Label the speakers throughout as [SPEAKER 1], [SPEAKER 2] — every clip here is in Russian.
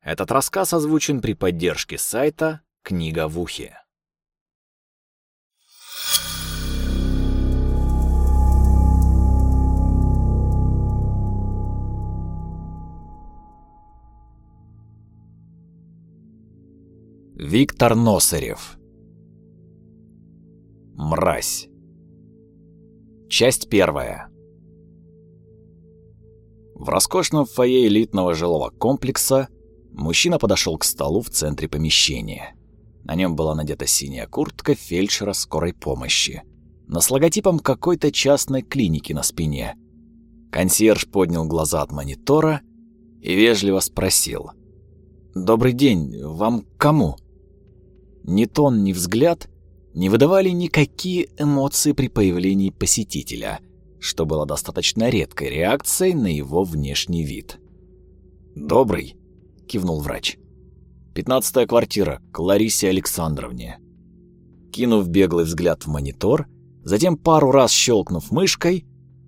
[SPEAKER 1] Этот рассказ озвучен при поддержке сайта «Книга в ухе». Виктор Носарев. Мразь. Часть первая. В роскошном фойе элитного жилого комплекса Мужчина подошел к столу в центре помещения. На нем была надета синяя куртка фельдшера скорой помощи. Но с логотипом какой-то частной клиники на спине. Консьерж поднял глаза от монитора и вежливо спросил. «Добрый день, вам к кому?» Ни тон, ни взгляд не выдавали никакие эмоции при появлении посетителя, что было достаточно редкой реакцией на его внешний вид. «Добрый», кивнул врач. «Пятнадцатая квартира, к Ларисе Александровне». Кинув беглый взгляд в монитор, затем пару раз щелкнув мышкой,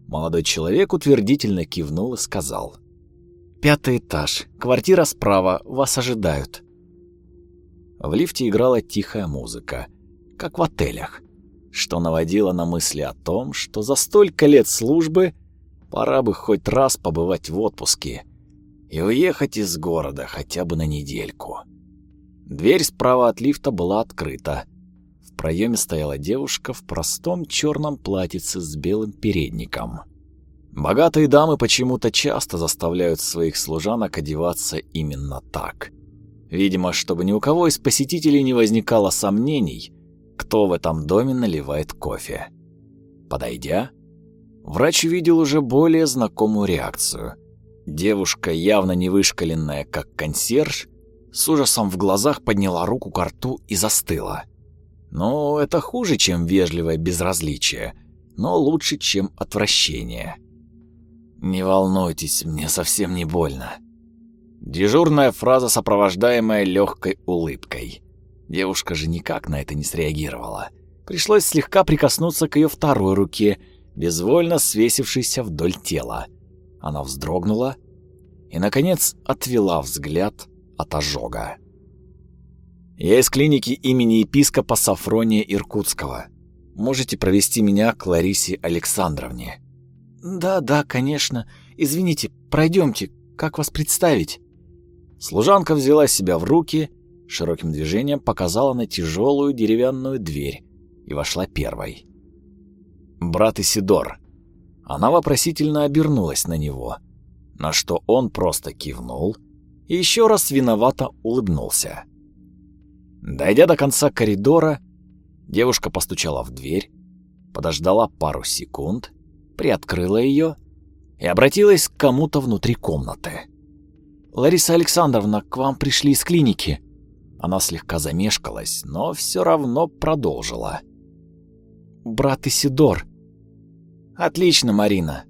[SPEAKER 1] молодой человек утвердительно кивнул и сказал. «Пятый этаж, квартира справа, вас ожидают». В лифте играла тихая музыка, как в отелях, что наводило на мысли о том, что за столько лет службы пора бы хоть раз побывать в отпуске и уехать из города хотя бы на недельку. Дверь справа от лифта была открыта. В проеме стояла девушка в простом черном платьице с белым передником. Богатые дамы почему-то часто заставляют своих служанок одеваться именно так. Видимо, чтобы ни у кого из посетителей не возникало сомнений, кто в этом доме наливает кофе. Подойдя, врач увидел уже более знакомую реакцию. Девушка, явно не вышкаленная, как консьерж, с ужасом в глазах подняла руку к рту и застыла. Ну, это хуже, чем вежливое безразличие, но лучше, чем отвращение. «Не волнуйтесь, мне совсем не больно». Дежурная фраза, сопровождаемая легкой улыбкой. Девушка же никак на это не среагировала. Пришлось слегка прикоснуться к ее второй руке, безвольно свесившейся вдоль тела. Она вздрогнула и, наконец, отвела взгляд от ожога. «Я из клиники имени епископа Сафрония Иркутского. Можете провести меня к Ларисе Александровне?» «Да, да, конечно. Извините, пройдемте. Как вас представить?» Служанка взяла себя в руки, широким движением показала на тяжелую деревянную дверь и вошла первой. «Брат Исидор», она вопросительно обернулась на него, на что он просто кивнул и еще раз виновато улыбнулся. Дойдя до конца коридора, девушка постучала в дверь, подождала пару секунд, приоткрыла ее и обратилась к кому-то внутри комнаты. «Лариса Александровна, к вам пришли из клиники». Она слегка замешкалась, но все равно продолжила. «Брат Исидор, Отлично, Марина.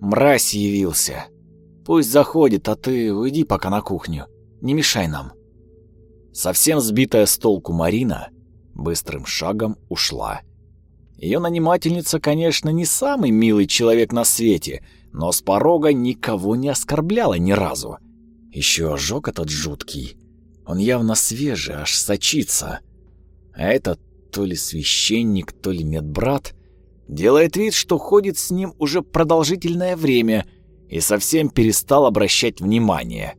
[SPEAKER 1] Мразь явился. Пусть заходит, а ты уйди пока на кухню. Не мешай нам. Совсем сбитая с толку Марина быстрым шагом ушла. Ее нанимательница, конечно, не самый милый человек на свете, но с порога никого не оскорбляла ни разу. Еще ожог этот жуткий. Он явно свежий, аж сочится. А этот то ли священник, то ли медбрат — делает вид, что ходит с ним уже продолжительное время и совсем перестал обращать внимание.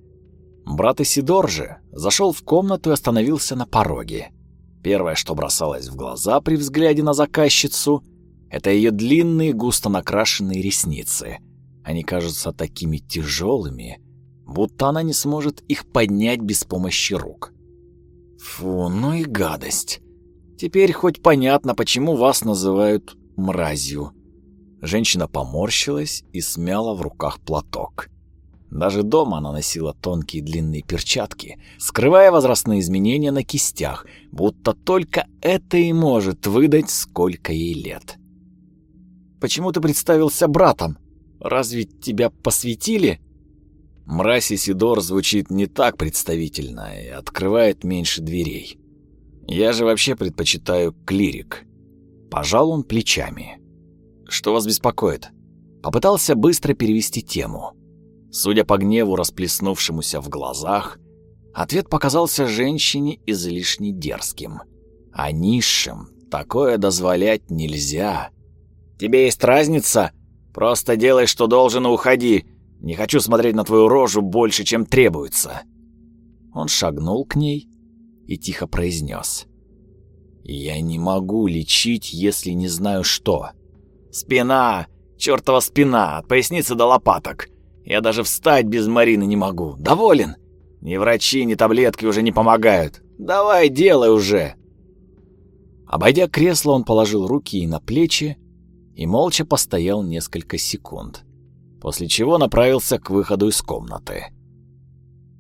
[SPEAKER 1] Брат Исидор же зашел в комнату и остановился на пороге. Первое, что бросалось в глаза при взгляде на заказчицу, это ее длинные густо накрашенные ресницы. Они кажутся такими тяжелыми, будто она не сможет их поднять без помощи рук. Фу, ну и гадость. Теперь хоть понятно, почему вас называют мразью. Женщина поморщилась и смяла в руках платок. Даже дома она носила тонкие длинные перчатки, скрывая возрастные изменения на кистях, будто только это и может выдать, сколько ей лет. «Почему ты представился братом? Разве тебя посвятили?» Мразь Исидор звучит не так представительно и открывает меньше дверей. Я же вообще предпочитаю клирик. Пожал он плечами. «Что вас беспокоит?» Попытался быстро перевести тему. Судя по гневу, расплеснувшемуся в глазах, Ответ показался женщине излишне дерзким. А низшим такое дозволять нельзя. «Тебе есть разница? Просто делай, что должен, и уходи. Не хочу смотреть на твою рожу больше, чем требуется». Он шагнул к ней и тихо произнес. «Я не могу лечить, если не знаю что». «Спина! Чёртова спина! От поясницы до лопаток! Я даже встать без Марины не могу. Доволен? Ни врачи, ни таблетки уже не помогают. Давай, делай уже!» Обойдя кресло, он положил руки ей на плечи и молча постоял несколько секунд, после чего направился к выходу из комнаты.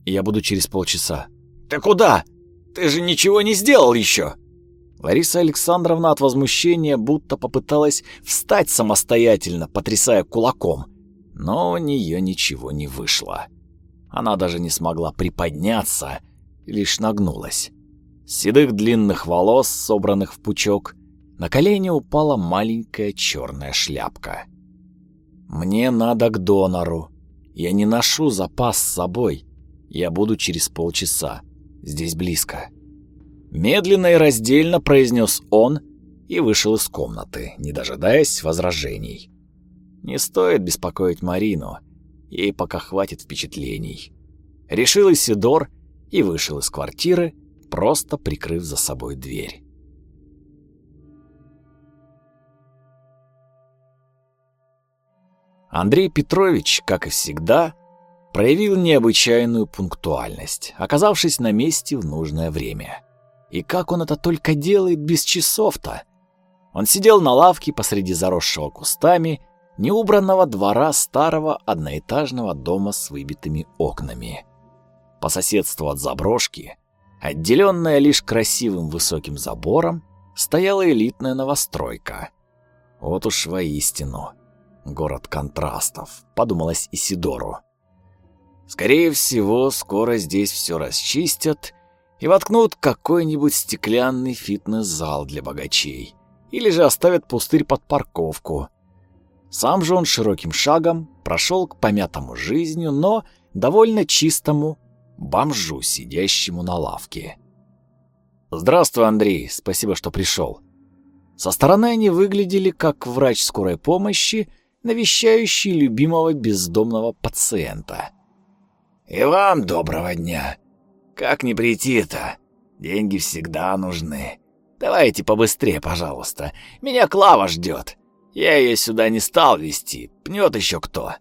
[SPEAKER 1] «Я буду через полчаса». «Ты куда? Ты же ничего не сделал еще!» Лариса Александровна от возмущения будто попыталась встать самостоятельно, потрясая кулаком, но у нее ничего не вышло. Она даже не смогла приподняться, лишь нагнулась. С седых длинных волос, собранных в пучок, на колени упала маленькая черная шляпка. «Мне надо к донору. Я не ношу запас с собой. Я буду через полчаса. Здесь близко». Медленно и раздельно произнес он и вышел из комнаты, не дожидаясь возражений. Не стоит беспокоить Марину, ей пока хватит впечатлений. Решил Исидор и вышел из квартиры, просто прикрыв за собой дверь. Андрей Петрович, как и всегда, проявил необычайную пунктуальность, оказавшись на месте в нужное время. И как он это только делает без часов-то? Он сидел на лавке посреди заросшего кустами неубранного двора старого одноэтажного дома с выбитыми окнами. По соседству от заброшки, отделенная лишь красивым высоким забором, стояла элитная новостройка. Вот уж воистину, город контрастов, подумалось Исидору. Скорее всего, скоро здесь все расчистят и воткнут какой-нибудь стеклянный фитнес-зал для богачей. Или же оставят пустырь под парковку. Сам же он широким шагом прошел к помятому жизнью, но довольно чистому бомжу, сидящему на лавке. «Здравствуй, Андрей, спасибо, что пришел». Со стороны они выглядели как врач скорой помощи, навещающий любимого бездомного пациента.
[SPEAKER 2] «И вам доброго дня!» Как не прийти-то? Деньги всегда нужны. Давайте побыстрее, пожалуйста. Меня Клава ждет. Я ее сюда не стал вести. Пнет еще кто.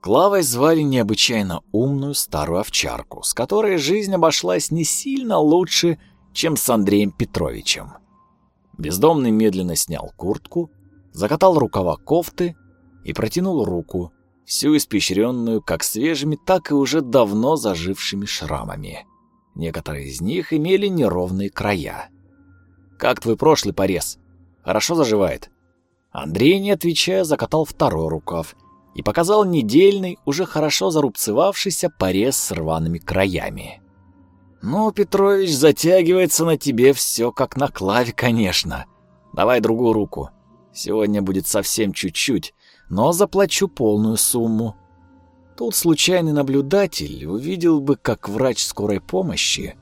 [SPEAKER 1] Клавой звали необычайно умную старую овчарку, с которой жизнь обошлась не сильно лучше, чем с Андреем Петровичем. Бездомный медленно снял куртку, закатал рукава кофты и протянул руку, всю испещренную как свежими, так и уже давно зажившими шрамами. Некоторые из них имели неровные края. «Как твой прошлый порез? Хорошо заживает?» Андрей, не отвечая, закатал второй рукав и показал недельный, уже хорошо зарубцевавшийся порез с рваными краями. «Ну, Петрович, затягивается на тебе все как на клаве, конечно. Давай другую руку. Сегодня будет совсем чуть-чуть, но заплачу полную сумму. Тут случайный наблюдатель увидел бы, как врач скорой помощи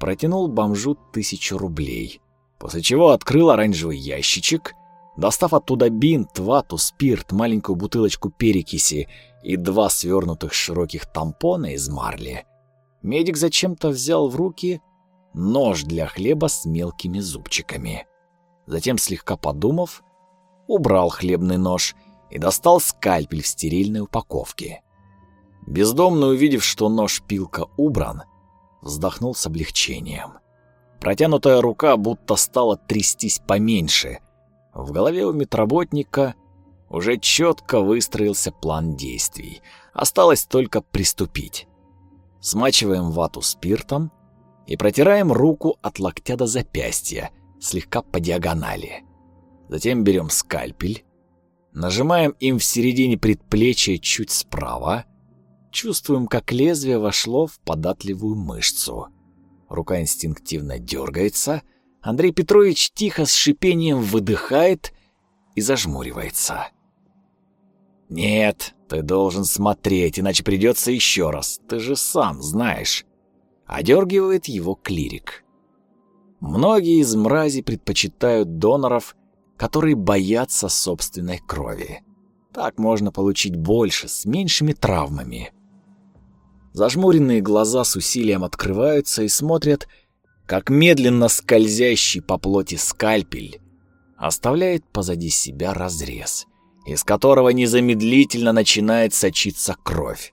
[SPEAKER 1] протянул бомжу тысячу рублей, после чего открыл оранжевый ящичек, достав оттуда бинт, вату, спирт, маленькую бутылочку перекиси и два свернутых широких тампона из марли. Медик зачем-то взял в руки нож для хлеба с мелкими зубчиками. Затем, слегка подумав, убрал хлебный нож и, и достал скальпель в стерильной упаковке. Бездомный, увидев, что нож-пилка убран, вздохнул с облегчением. Протянутая рука будто стала трястись поменьше. В голове у медработника уже четко выстроился план действий. Осталось только приступить. Смачиваем вату спиртом и протираем руку от локтя до запястья, слегка по диагонали. Затем берем скальпель, Нажимаем им в середине предплечья чуть справа. Чувствуем, как лезвие вошло в податливую мышцу. Рука инстинктивно дергается. Андрей Петрович тихо с шипением выдыхает и зажмуривается. «Нет, ты должен смотреть, иначе придется еще раз. Ты же сам знаешь. Одергивает его клирик. Многие из мрази предпочитают доноров, которые боятся собственной крови. Так можно получить больше, с меньшими травмами. Зажмуренные глаза с усилием открываются и смотрят, как медленно скользящий по плоти скальпель оставляет позади себя разрез, из которого незамедлительно начинает сочиться кровь.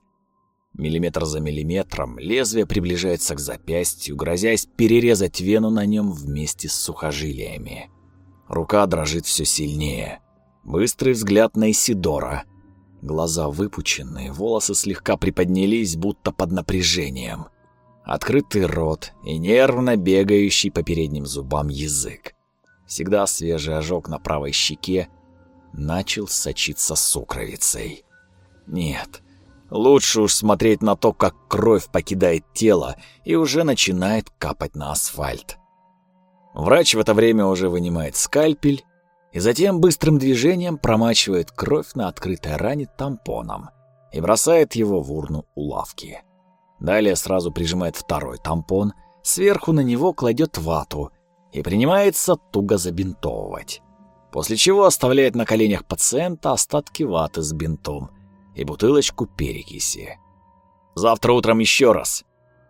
[SPEAKER 1] Миллиметр за миллиметром лезвие приближается к запястью, грозясь перерезать вену на нем вместе с сухожилиями. Рука дрожит все сильнее. Быстрый взгляд на Исидора. Глаза выпученные, волосы слегка приподнялись, будто под напряжением. Открытый рот и нервно бегающий по передним зубам язык. Всегда свежий ожог на правой щеке начал сочиться сукровицей. Нет, лучше уж смотреть на то, как кровь покидает тело и уже начинает капать на асфальт. Врач в это время уже вынимает скальпель и затем быстрым движением промачивает кровь на открытой ране тампоном и бросает его в урну у лавки. Далее сразу прижимает второй тампон, сверху на него кладет вату и принимается туго забинтовывать. После чего оставляет на коленях пациента остатки ваты с бинтом и бутылочку перекиси. Завтра утром еще раз.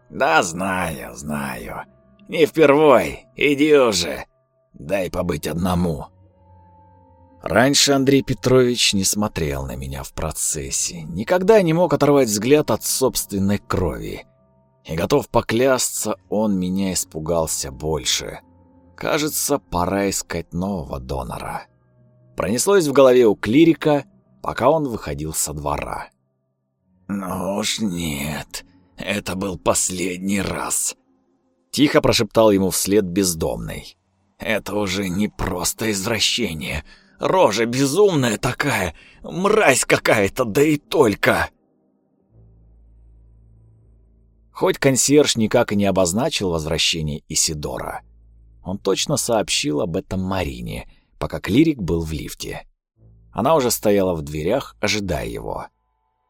[SPEAKER 2] Да, знаю, знаю. Не впервой. Иди уже. Дай побыть одному.
[SPEAKER 1] Раньше Андрей Петрович не смотрел на меня в процессе, никогда не мог оторвать взгляд от собственной крови. И готов поклясться, он меня испугался больше. Кажется, пора искать нового донора. Пронеслось в голове у клирика, пока он выходил со двора.
[SPEAKER 2] «Ну уж нет, это был последний раз», —
[SPEAKER 1] тихо прошептал ему вслед бездомный.
[SPEAKER 2] «Это уже не просто извращение, Рожа безумная такая, мразь какая-то, да и только.
[SPEAKER 1] Хоть консьерж никак и не обозначил возвращение Исидора, он точно сообщил об этом Марине, пока клирик был в лифте. Она уже стояла в дверях, ожидая его.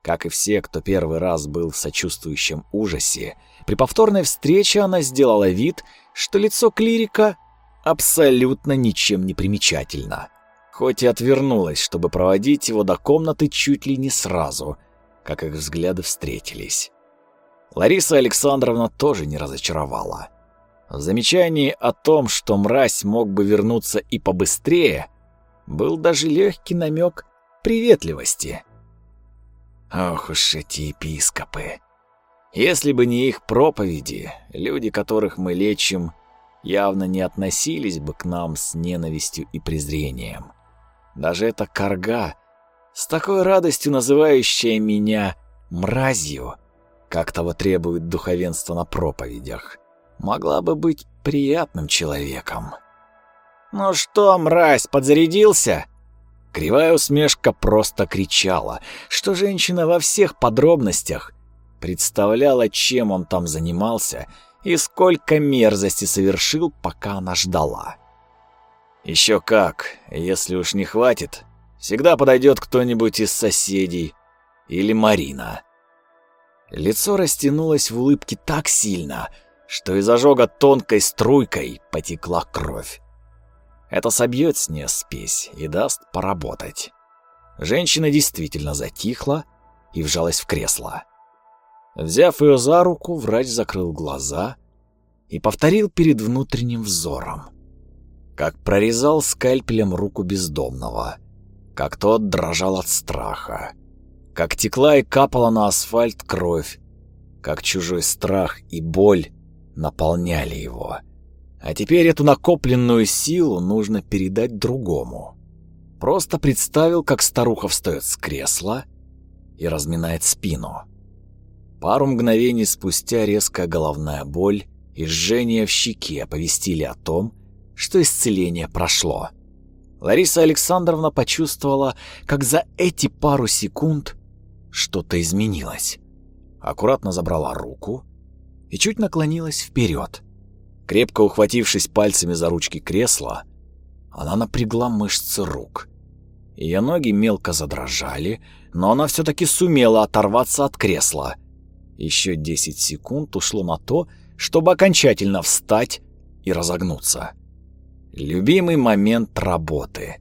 [SPEAKER 1] Как и все, кто первый раз был в сочувствующем ужасе, при повторной встрече она сделала вид, что лицо клирика абсолютно ничем не примечательно хоть и отвернулась, чтобы проводить его до комнаты чуть ли не сразу, как их взгляды встретились. Лариса Александровна тоже не разочаровала. В замечании о том, что мразь мог бы вернуться и побыстрее, был даже легкий намек приветливости. Ох уж эти епископы! Если бы не их проповеди, люди, которых мы лечим, явно не относились бы к нам с ненавистью и презрением. Даже эта корга, с такой радостью называющая меня мразью, как того требует духовенство на проповедях, могла бы быть приятным человеком. «Ну что, мразь, подзарядился?» Кривая усмешка просто кричала, что женщина во всех подробностях представляла, чем он там занимался и сколько мерзости совершил, пока она ждала. Еще как, если уж не хватит, всегда подойдет кто-нибудь из соседей или Марина. Лицо растянулось в улыбке так сильно, что из ожога тонкой струйкой потекла кровь. Это собьет с нее спесь и даст поработать. Женщина действительно затихла и вжалась в кресло. Взяв ее за руку, врач закрыл глаза и повторил перед внутренним взором как прорезал скальпелем руку бездомного, как тот дрожал от страха, как текла и капала на асфальт кровь, как чужой страх и боль наполняли его. А теперь эту накопленную силу нужно передать другому. Просто представил, как старуха встает с кресла и разминает спину. Пару мгновений спустя резкая головная боль и жжение в щеке оповестили о том, что исцеление прошло. Лариса Александровна почувствовала, как за эти пару секунд что-то изменилось. Аккуратно забрала руку и чуть наклонилась вперед. Крепко ухватившись пальцами за ручки кресла, она напрягла мышцы рук. Ее ноги мелко задрожали, но она все-таки сумела оторваться от кресла. Еще 10 секунд ушло на то, чтобы окончательно встать и разогнуться. Любимый момент работы.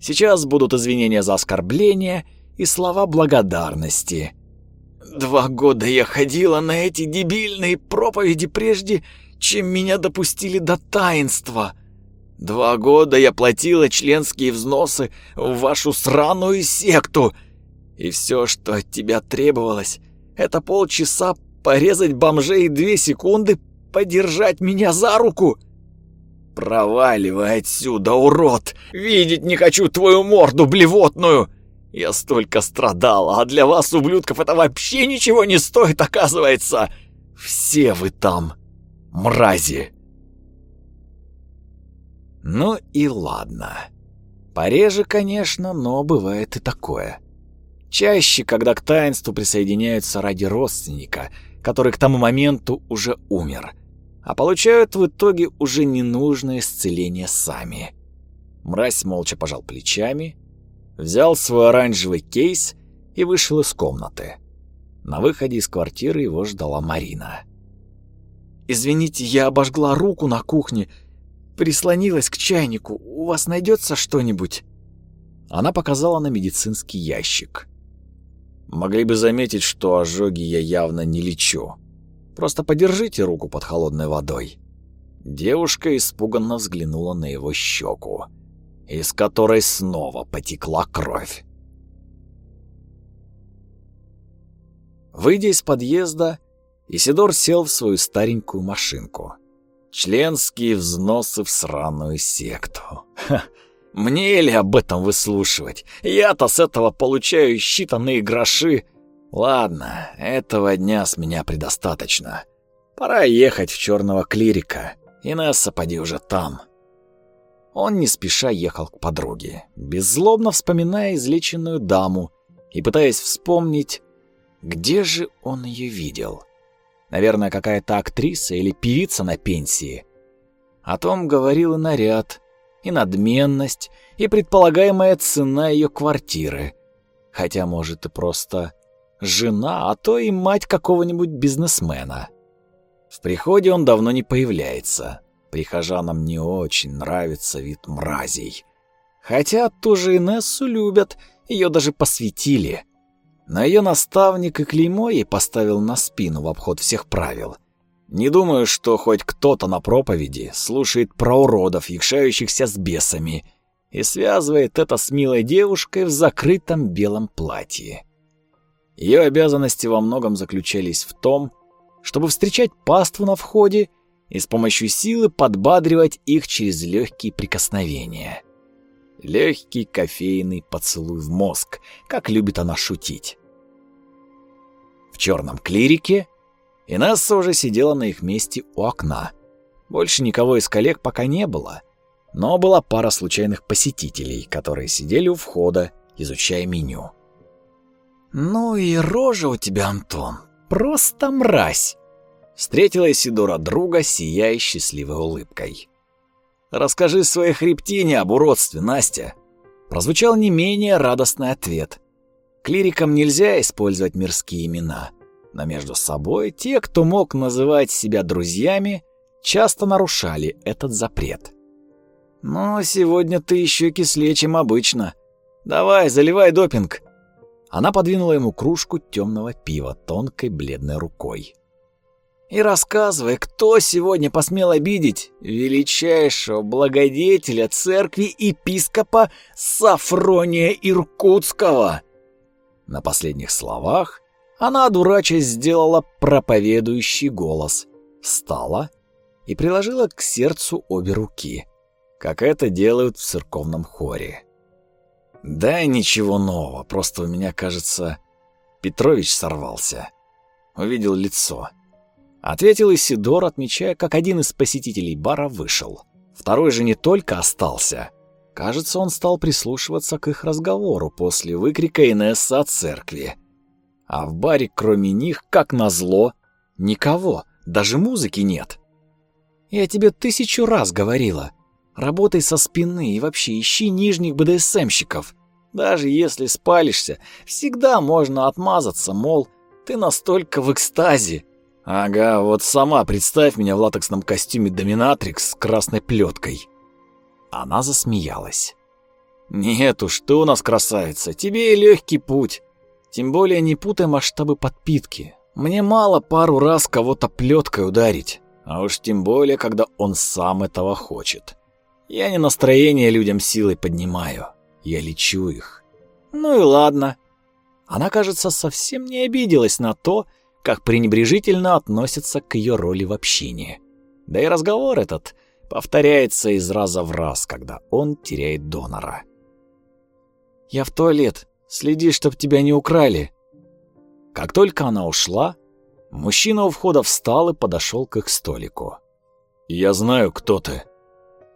[SPEAKER 1] Сейчас будут извинения за оскорбление и слова благодарности. Два года я ходила на эти дебильные проповеди прежде, чем меня допустили до таинства. Два года я платила членские взносы в вашу сраную секту. И все, что от тебя требовалось, это полчаса порезать бомжей две секунды подержать меня за руку. Проваливай отсюда, урод! Видеть не хочу твою морду блевотную! Я столько страдала, а для вас, ублюдков, это вообще ничего не стоит, оказывается! Все вы там, мрази!» Ну и ладно. Пореже, конечно, но бывает и такое. Чаще, когда к таинству присоединяются ради родственника, который к тому моменту уже умер, а получают в итоге уже ненужное исцеление сами. Мразь молча пожал плечами, взял свой оранжевый кейс и вышел из комнаты. На выходе из квартиры его ждала Марина. «Извините, я обожгла руку на кухне, прислонилась к чайнику. У вас найдется что-нибудь?» Она показала на медицинский ящик. «Могли бы заметить, что ожоги я явно не лечу. Просто подержите руку под холодной водой». Девушка испуганно взглянула на его щеку из которой снова потекла кровь. Выйдя из подъезда, Исидор сел в свою старенькую машинку. Членские взносы в сраную секту. Ха, мне ли об этом выслушивать? Я-то с этого получаю считанные гроши. Ладно, этого дня с меня предостаточно. Пора ехать в черного клирика. Инесса, поди уже там. Он не спеша ехал к подруге, беззлобно вспоминая излеченную даму и пытаясь вспомнить, где же он ее видел. Наверное, какая-то актриса или певица на пенсии. О том говорил и наряд, и надменность, и предполагаемая цена ее квартиры. Хотя, может, и просто жена, а то и мать какого-нибудь бизнесмена. В приходе он давно не появляется. Прихожанам не очень нравится вид мразей. Хотя ту же Инессу любят, ее даже посвятили. Но ее наставник и клеймо ей поставил на спину в обход всех правил. Не думаю, что хоть кто-то на проповеди слушает про уродов, якшающихся с бесами, и связывает это с милой девушкой в закрытом белом платье. Ее обязанности во многом заключались в том, чтобы встречать паству на входе и с помощью силы подбадривать их через легкие прикосновения. Легкий кофейный поцелуй в мозг, как любит она шутить. В черном клирике Инесса уже сидела на их месте у окна. Больше никого из коллег пока не было, но была пара случайных посетителей, которые сидели у входа, изучая меню. «Ну и рожа у тебя, Антон, просто мразь!» Встретила Исидора друга, сияя счастливой улыбкой. «Расскажи своей хребтине об уродстве, Настя!» Прозвучал не менее радостный ответ. Клирикам нельзя использовать мирские имена, но между собой те, кто мог называть себя друзьями, часто нарушали этот запрет. «Но сегодня ты еще кислее, чем обычно. Давай, заливай допинг!» Она подвинула ему кружку темного пива тонкой бледной рукой и рассказывай, кто сегодня посмел обидеть величайшего благодетеля церкви епископа Сафрония Иркутского. На последних словах она, дурачась, сделала проповедующий голос, встала и приложила к сердцу обе руки, как это делают в церковном хоре. Да ничего нового, просто у меня, кажется, Петрович сорвался. Увидел лицо — Ответил Исидор, отмечая, как один из посетителей бара вышел. Второй же не только остался. Кажется, он стал прислушиваться к их разговору после выкрика Инесса от церкви. А в баре, кроме них, как назло, никого, даже музыки нет. «Я тебе тысячу раз говорила. Работай со спины и вообще ищи нижних БДСМщиков. Даже если спалишься, всегда можно отмазаться, мол, ты настолько в экстазе, Ага, вот сама представь меня в латексном костюме доминатрикс с красной плеткой. Она засмеялась. Нет уж, ты у нас красавица, тебе и легкий путь. Тем более не путай масштабы подпитки. Мне мало пару раз кого-то плеткой ударить, а уж тем более, когда он сам этого хочет. Я не настроение людям силой поднимаю, я лечу их. Ну и ладно. Она, кажется, совсем не обиделась на то, как пренебрежительно относятся к ее роли в общине. Да и разговор этот повторяется из раза в раз, когда он теряет донора. «Я в туалет. Следи, чтоб тебя не украли». Как только она ушла, мужчина у входа встал и подошел к их столику. «Я знаю, кто ты».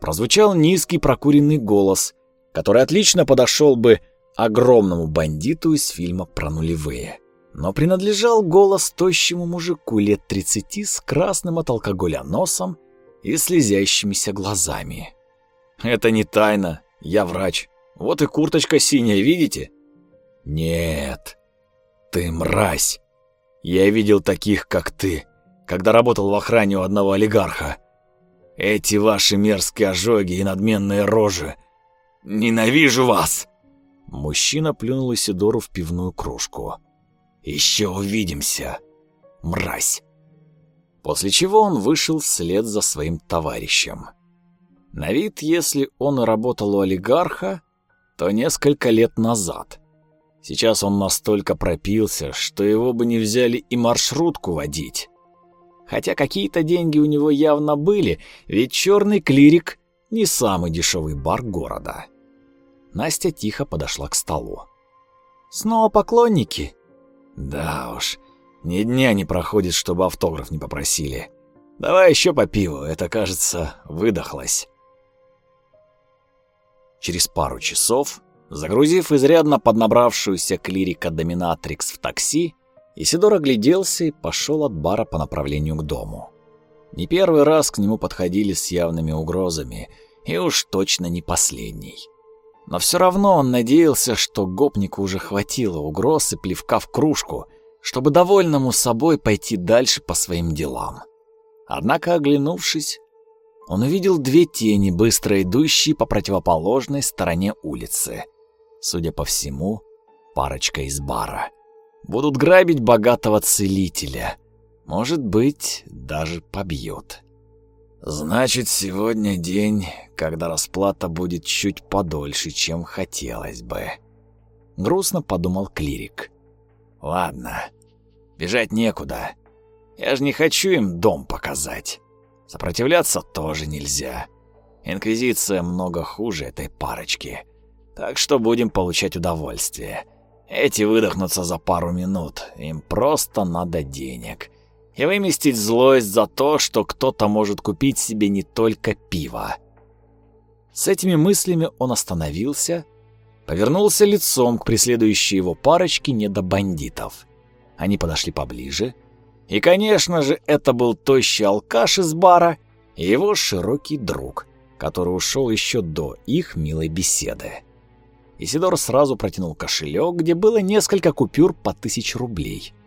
[SPEAKER 1] Прозвучал низкий прокуренный голос, который отлично подошел бы огромному бандиту из фильма про нулевые но принадлежал голос тощему мужику лет тридцати с красным от алкоголя носом и слезящимися глазами. «Это не тайна, я врач. Вот и курточка синяя, видите?» «Нет, ты мразь. Я видел таких, как ты, когда работал в охране у одного олигарха. Эти ваши мерзкие ожоги и надменные рожи. Ненавижу вас!» Мужчина плюнул Исидору в пивную кружку. Еще увидимся, мразь. После чего он вышел вслед за своим товарищем. На вид, если он работал у олигарха, то несколько лет назад. Сейчас он настолько пропился, что его бы не взяли и маршрутку водить. Хотя какие-то деньги у него явно были, ведь черный клирик не самый дешевый бар города. Настя тихо подошла к столу. «Снова поклонники?» Да уж, ни дня не проходит, чтобы автограф не попросили. Давай еще по пиву, это, кажется, выдохлось. Через пару часов, загрузив изрядно поднабравшуюся клирика Доминатрикс в такси, Исидор огляделся и пошел от бара по направлению к дому. Не первый раз к нему подходили с явными угрозами, и уж точно не последний. Но все равно он надеялся, что гопнику уже хватило угроз и плевка в кружку, чтобы довольному собой пойти дальше по своим делам. Однако, оглянувшись, он увидел две тени, быстро идущие по противоположной стороне улицы. Судя по всему, парочка из бара. Будут грабить богатого целителя. Может быть, даже побьют. Значит, сегодня день, когда расплата будет чуть подольше, чем хотелось бы. Грустно подумал клирик. Ладно, бежать некуда. Я же не хочу им дом показать. Сопротивляться тоже нельзя. Инквизиция много хуже этой парочки. Так что будем получать удовольствие. Эти выдохнутся за пару минут. Им просто надо денег и выместить злость за то, что кто-то может купить себе не только пиво. С этими мыслями он остановился, повернулся лицом к преследующей его парочке недобандитов. Они подошли поближе, и, конечно же, это был тощий алкаш из бара и его широкий друг, который ушел еще до их милой беседы. Исидор сразу протянул кошелек, где было несколько купюр по тысяч рублей –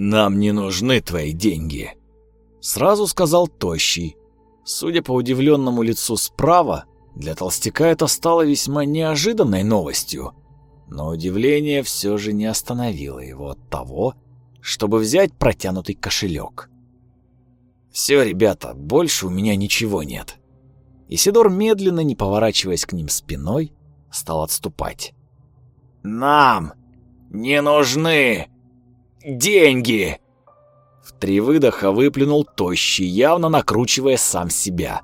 [SPEAKER 1] «Нам не нужны твои деньги», — сразу сказал Тощий. Судя по удивленному лицу справа, для толстяка это стало весьма неожиданной новостью. Но удивление все же не остановило его от того, чтобы взять протянутый кошелек. «Все, ребята, больше у меня ничего нет». Исидор, медленно, не поворачиваясь к ним спиной, стал отступать. «Нам не нужны деньги!» В три выдоха выплюнул тощий, явно накручивая сам себя.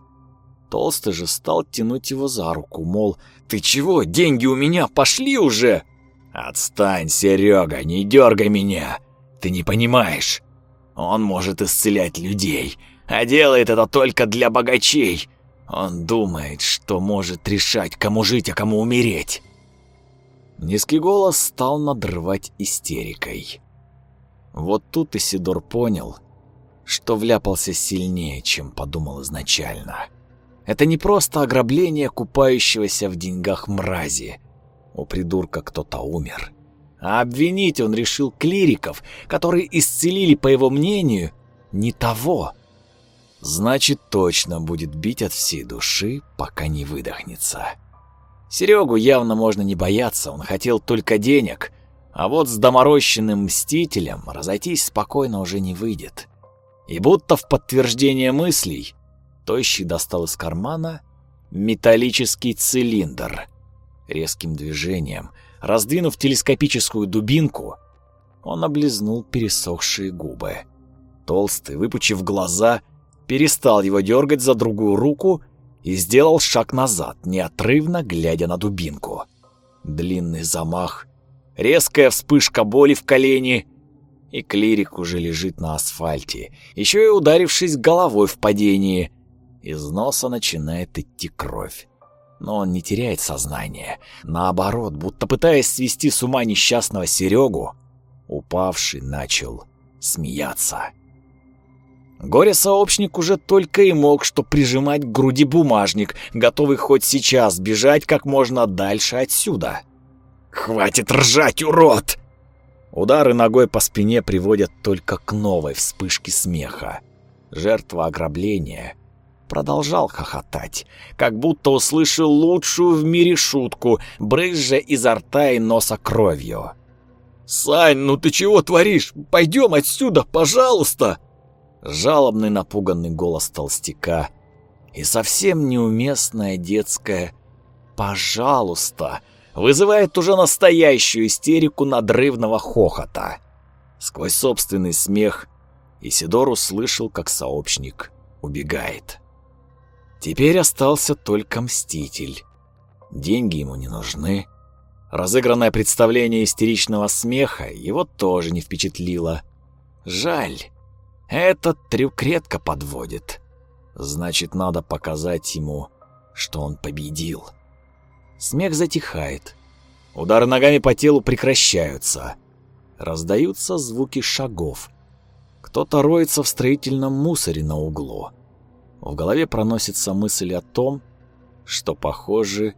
[SPEAKER 1] Толстый же стал тянуть его за руку, мол, «Ты чего, деньги у меня, пошли уже!» «Отстань, Серега, не дергай меня! Ты не понимаешь! Он может исцелять людей, а делает это только для богачей. Он думает, что может решать, кому жить, а кому умереть!» Низкий голос стал надрывать истерикой. Вот тут Исидор понял, что вляпался сильнее, чем подумал изначально. Это не просто ограбление купающегося в деньгах мрази. У придурка кто-то умер. А обвинить он решил клириков, которые исцелили, по его мнению, не того. Значит, точно будет бить от всей души, пока не выдохнется. Серегу явно можно не бояться, он хотел только денег, а вот с доморощенным мстителем разойтись спокойно уже не выйдет. И будто в подтверждение мыслей, Тощий достал из кармана металлический цилиндр. Резким движением, раздвинув телескопическую дубинку, он облизнул пересохшие губы. Толстый, выпучив глаза, перестал его дергать за другую руку и сделал шаг назад, неотрывно глядя на дубинку. Длинный замах, резкая вспышка боли в колене, и клирик уже лежит на асфальте, еще и ударившись головой в падении. Из носа начинает идти кровь. Но он не теряет сознание. Наоборот, будто пытаясь свести с ума несчастного Серегу, упавший начал смеяться. Горе-сообщник уже только и мог что прижимать к груди бумажник, готовый хоть сейчас бежать как можно дальше отсюда. «Хватит ржать, урод!» Удары ногой по спине приводят только к новой вспышке смеха. Жертва ограбления продолжал хохотать, как будто услышал лучшую в мире шутку, брызжа изо рта и носа кровью. «Сань, ну ты чего творишь? Пойдем отсюда, пожалуйста!» Жалобный напуганный голос толстяка и совсем неуместное детское «пожалуйста» вызывает уже настоящую истерику надрывного хохота. Сквозь собственный смех Исидор услышал, как сообщник убегает. Теперь остался только Мститель. Деньги ему не нужны. Разыгранное представление истеричного смеха его тоже не впечатлило. Жаль. Этот трюк редко подводит. Значит, надо показать ему, что он победил. Смех затихает. Удары ногами по телу прекращаются. Раздаются звуки шагов. Кто-то роется в строительном мусоре на углу. В голове проносится мысль о том, что, похоже,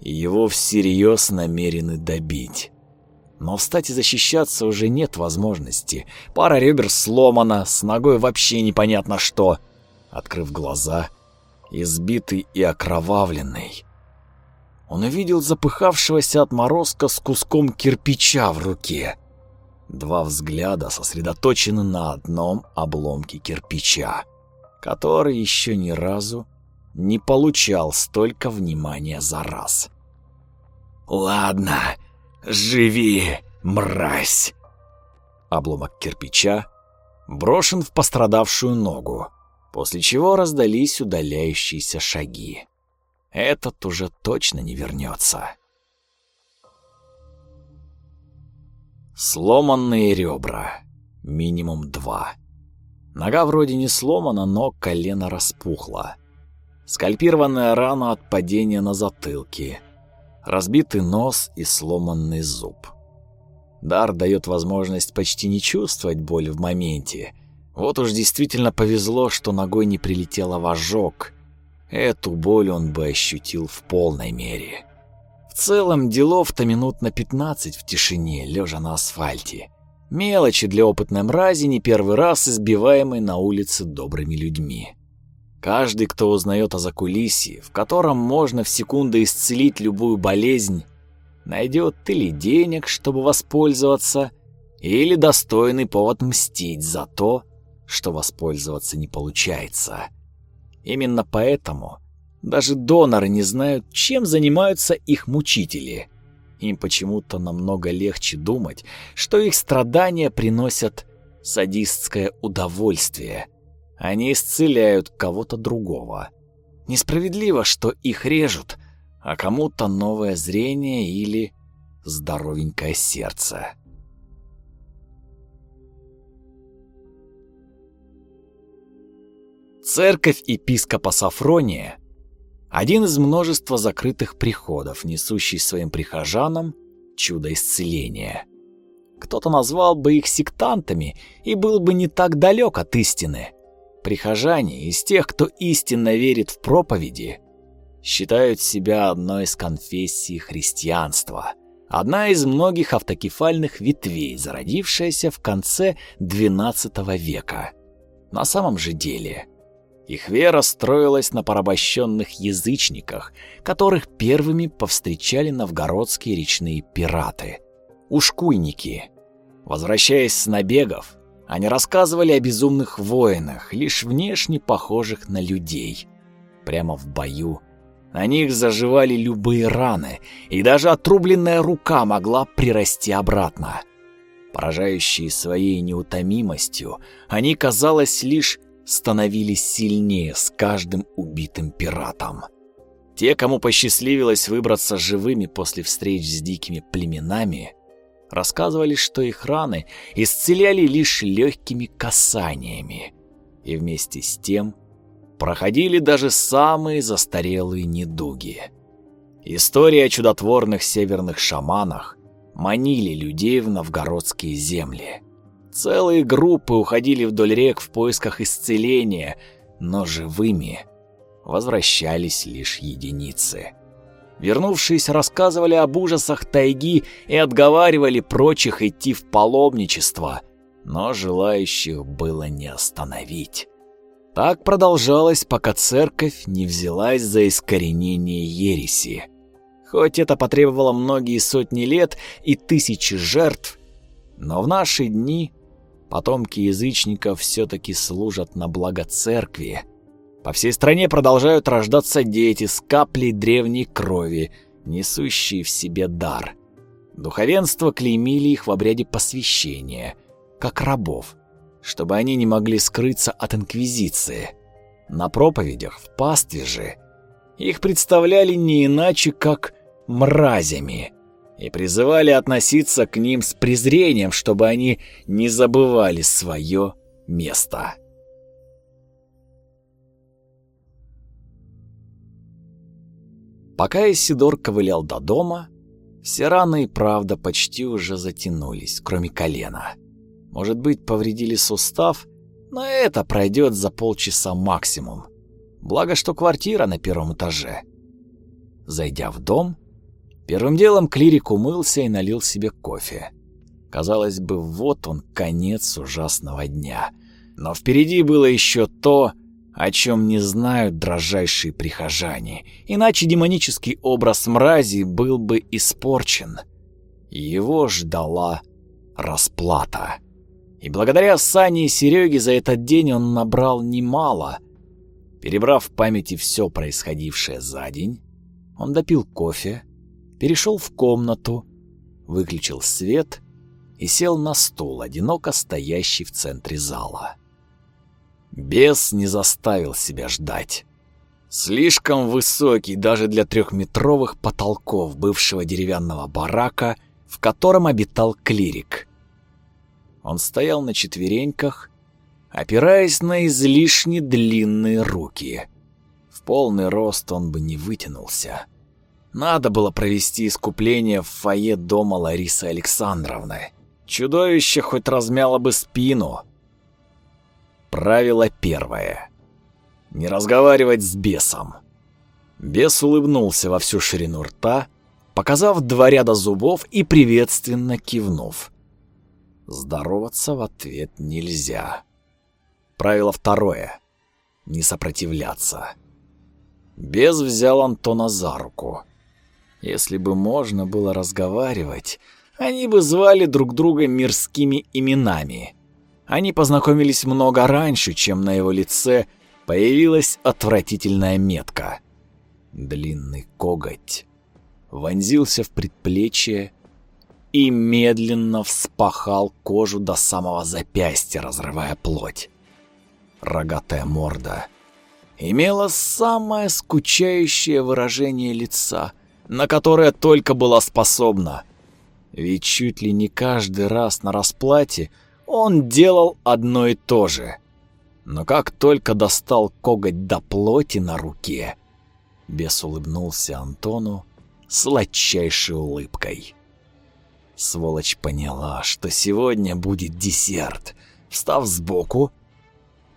[SPEAKER 1] его всерьез намерены добить. Но встать и защищаться уже нет возможности. Пара ребер сломана, с ногой вообще непонятно что. Открыв глаза, избитый и окровавленный, он увидел запыхавшегося отморозка с куском кирпича в руке. Два взгляда сосредоточены на одном обломке кирпича, который еще ни разу не получал столько внимания за раз. «Ладно, «Живи, мразь!» Обломок кирпича брошен в пострадавшую ногу, после чего раздались удаляющиеся шаги. Этот уже точно не вернется. Сломанные ребра. Минимум два. Нога вроде не сломана, но колено распухло. Скальпированная рана от падения на затылке разбитый нос и сломанный зуб. Дар дает возможность почти не чувствовать боль в моменте. Вот уж действительно повезло, что ногой не прилетело в ожог. Эту боль он бы ощутил в полной мере. В целом, делов-то минут на 15 в тишине, лежа на асфальте. Мелочи для опытной мрази, не первый раз избиваемой на улице добрыми людьми. Каждый, кто узнает о закулисье, в котором можно в секунду исцелить любую болезнь, найдет или денег, чтобы воспользоваться, или достойный повод мстить за то, что воспользоваться не получается. Именно поэтому даже доноры не знают, чем занимаются их мучители. Им почему-то намного легче думать, что их страдания приносят садистское удовольствие – они исцеляют кого-то другого. Несправедливо, что их режут, а кому-то новое зрение или здоровенькое сердце. Церковь епископа Сафрония – один из множества закрытых приходов, несущий своим прихожанам чудо исцеления. Кто-то назвал бы их сектантами и был бы не так далек от истины. Прихожане из тех, кто истинно верит в проповеди, считают себя одной из конфессий христианства. Одна из многих автокефальных ветвей, зародившаяся в конце XII века. На самом же деле, их вера строилась на порабощенных язычниках, которых первыми повстречали новгородские речные пираты, ушкуйники. Возвращаясь с набегов, они рассказывали о безумных воинах, лишь внешне похожих на людей. Прямо в бою на них заживали любые раны, и даже отрубленная рука могла прирасти обратно. Поражающие своей неутомимостью, они, казалось, лишь становились сильнее с каждым убитым пиратом. Те, кому посчастливилось выбраться живыми после встреч с дикими племенами, рассказывали, что их раны исцеляли лишь легкими касаниями, и вместе с тем проходили даже самые застарелые недуги. Истории о чудотворных северных шаманах манили людей в новгородские земли. Целые группы уходили вдоль рек в поисках исцеления, но живыми возвращались лишь единицы. Вернувшиеся рассказывали об ужасах тайги и отговаривали прочих идти в паломничество, но желающих было не остановить. Так продолжалось, пока церковь не взялась за искоренение ереси. Хоть это потребовало многие сотни лет и тысячи жертв, но в наши дни потомки язычников все-таки служат на благо церкви. По всей стране продолжают рождаться дети с каплей древней крови, несущие в себе дар. Духовенство клеймили их в обряде посвящения, как рабов – чтобы они не могли скрыться от инквизиции. На проповедях в пастве же их представляли не иначе, как мразями, и призывали относиться к ним с презрением, чтобы они не забывали свое место. Пока Исидор ковылял до дома, все раны и правда почти уже затянулись, кроме колена. Может быть, повредили сустав, но это пройдет за полчаса максимум. Благо, что квартира на первом этаже. Зайдя в дом, первым делом клирик умылся и налил себе кофе. Казалось бы, вот он, конец ужасного дня. Но впереди было еще то, о чем не знают дрожайшие прихожане, иначе демонический образ мрази был бы испорчен. Его ждала расплата. И благодаря Сане и Сереге за этот день он набрал немало. Перебрав в памяти все происходившее за день, он допил кофе, перешел в комнату, выключил свет и сел на стул, одиноко стоящий в центре зала. Бес не заставил себя ждать. Слишком высокий даже для трехметровых потолков бывшего деревянного барака, в котором обитал клирик. Он стоял на четвереньках, опираясь на излишне длинные руки. В полный рост он бы не вытянулся. Надо было провести искупление в фойе дома Ларисы Александровны. Чудовище хоть размяло бы спину. Правило первое. Не разговаривать с бесом. Бес улыбнулся во всю ширину рта, показав два ряда зубов и приветственно кивнув. Здороваться в ответ нельзя. Правило второе. Не сопротивляться. Без взял Антона за руку. Если бы можно было разговаривать, они бы звали друг друга мирскими именами. Они познакомились много раньше, чем на его лице появилась отвратительная метка. Длинный коготь вонзился в предплечье и медленно вспахал кожу до самого запястья, разрывая плоть. Рогатая морда имела самое скучающее выражение лица, на которое только была способна. Ведь чуть ли не каждый раз на расплате он делал одно и то же. Но как только достал коготь до плоти на руке, бес улыбнулся Антону сладчайшей улыбкой. Сволочь поняла, что сегодня будет десерт. Встав сбоку,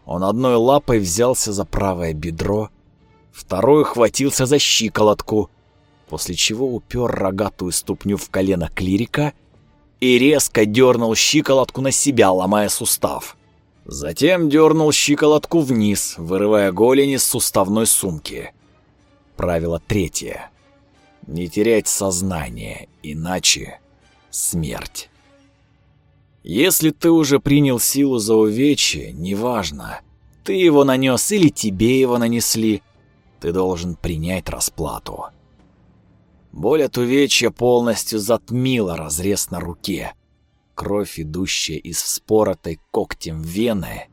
[SPEAKER 1] он одной лапой взялся за правое бедро, второй хватился за щиколотку. после чего упер рогатую ступню в колено клирика и резко дернул щиколотку на себя, ломая сустав. Затем дернул щиколотку вниз, вырывая голень из суставной сумки. Правило третье. Не терять сознание, иначе смерть. Если ты уже принял силу за увечье, неважно, ты его нанес или тебе его нанесли, ты должен принять расплату. Боль от увечья полностью затмила разрез на руке. Кровь, идущая из вспоротой когтем вены,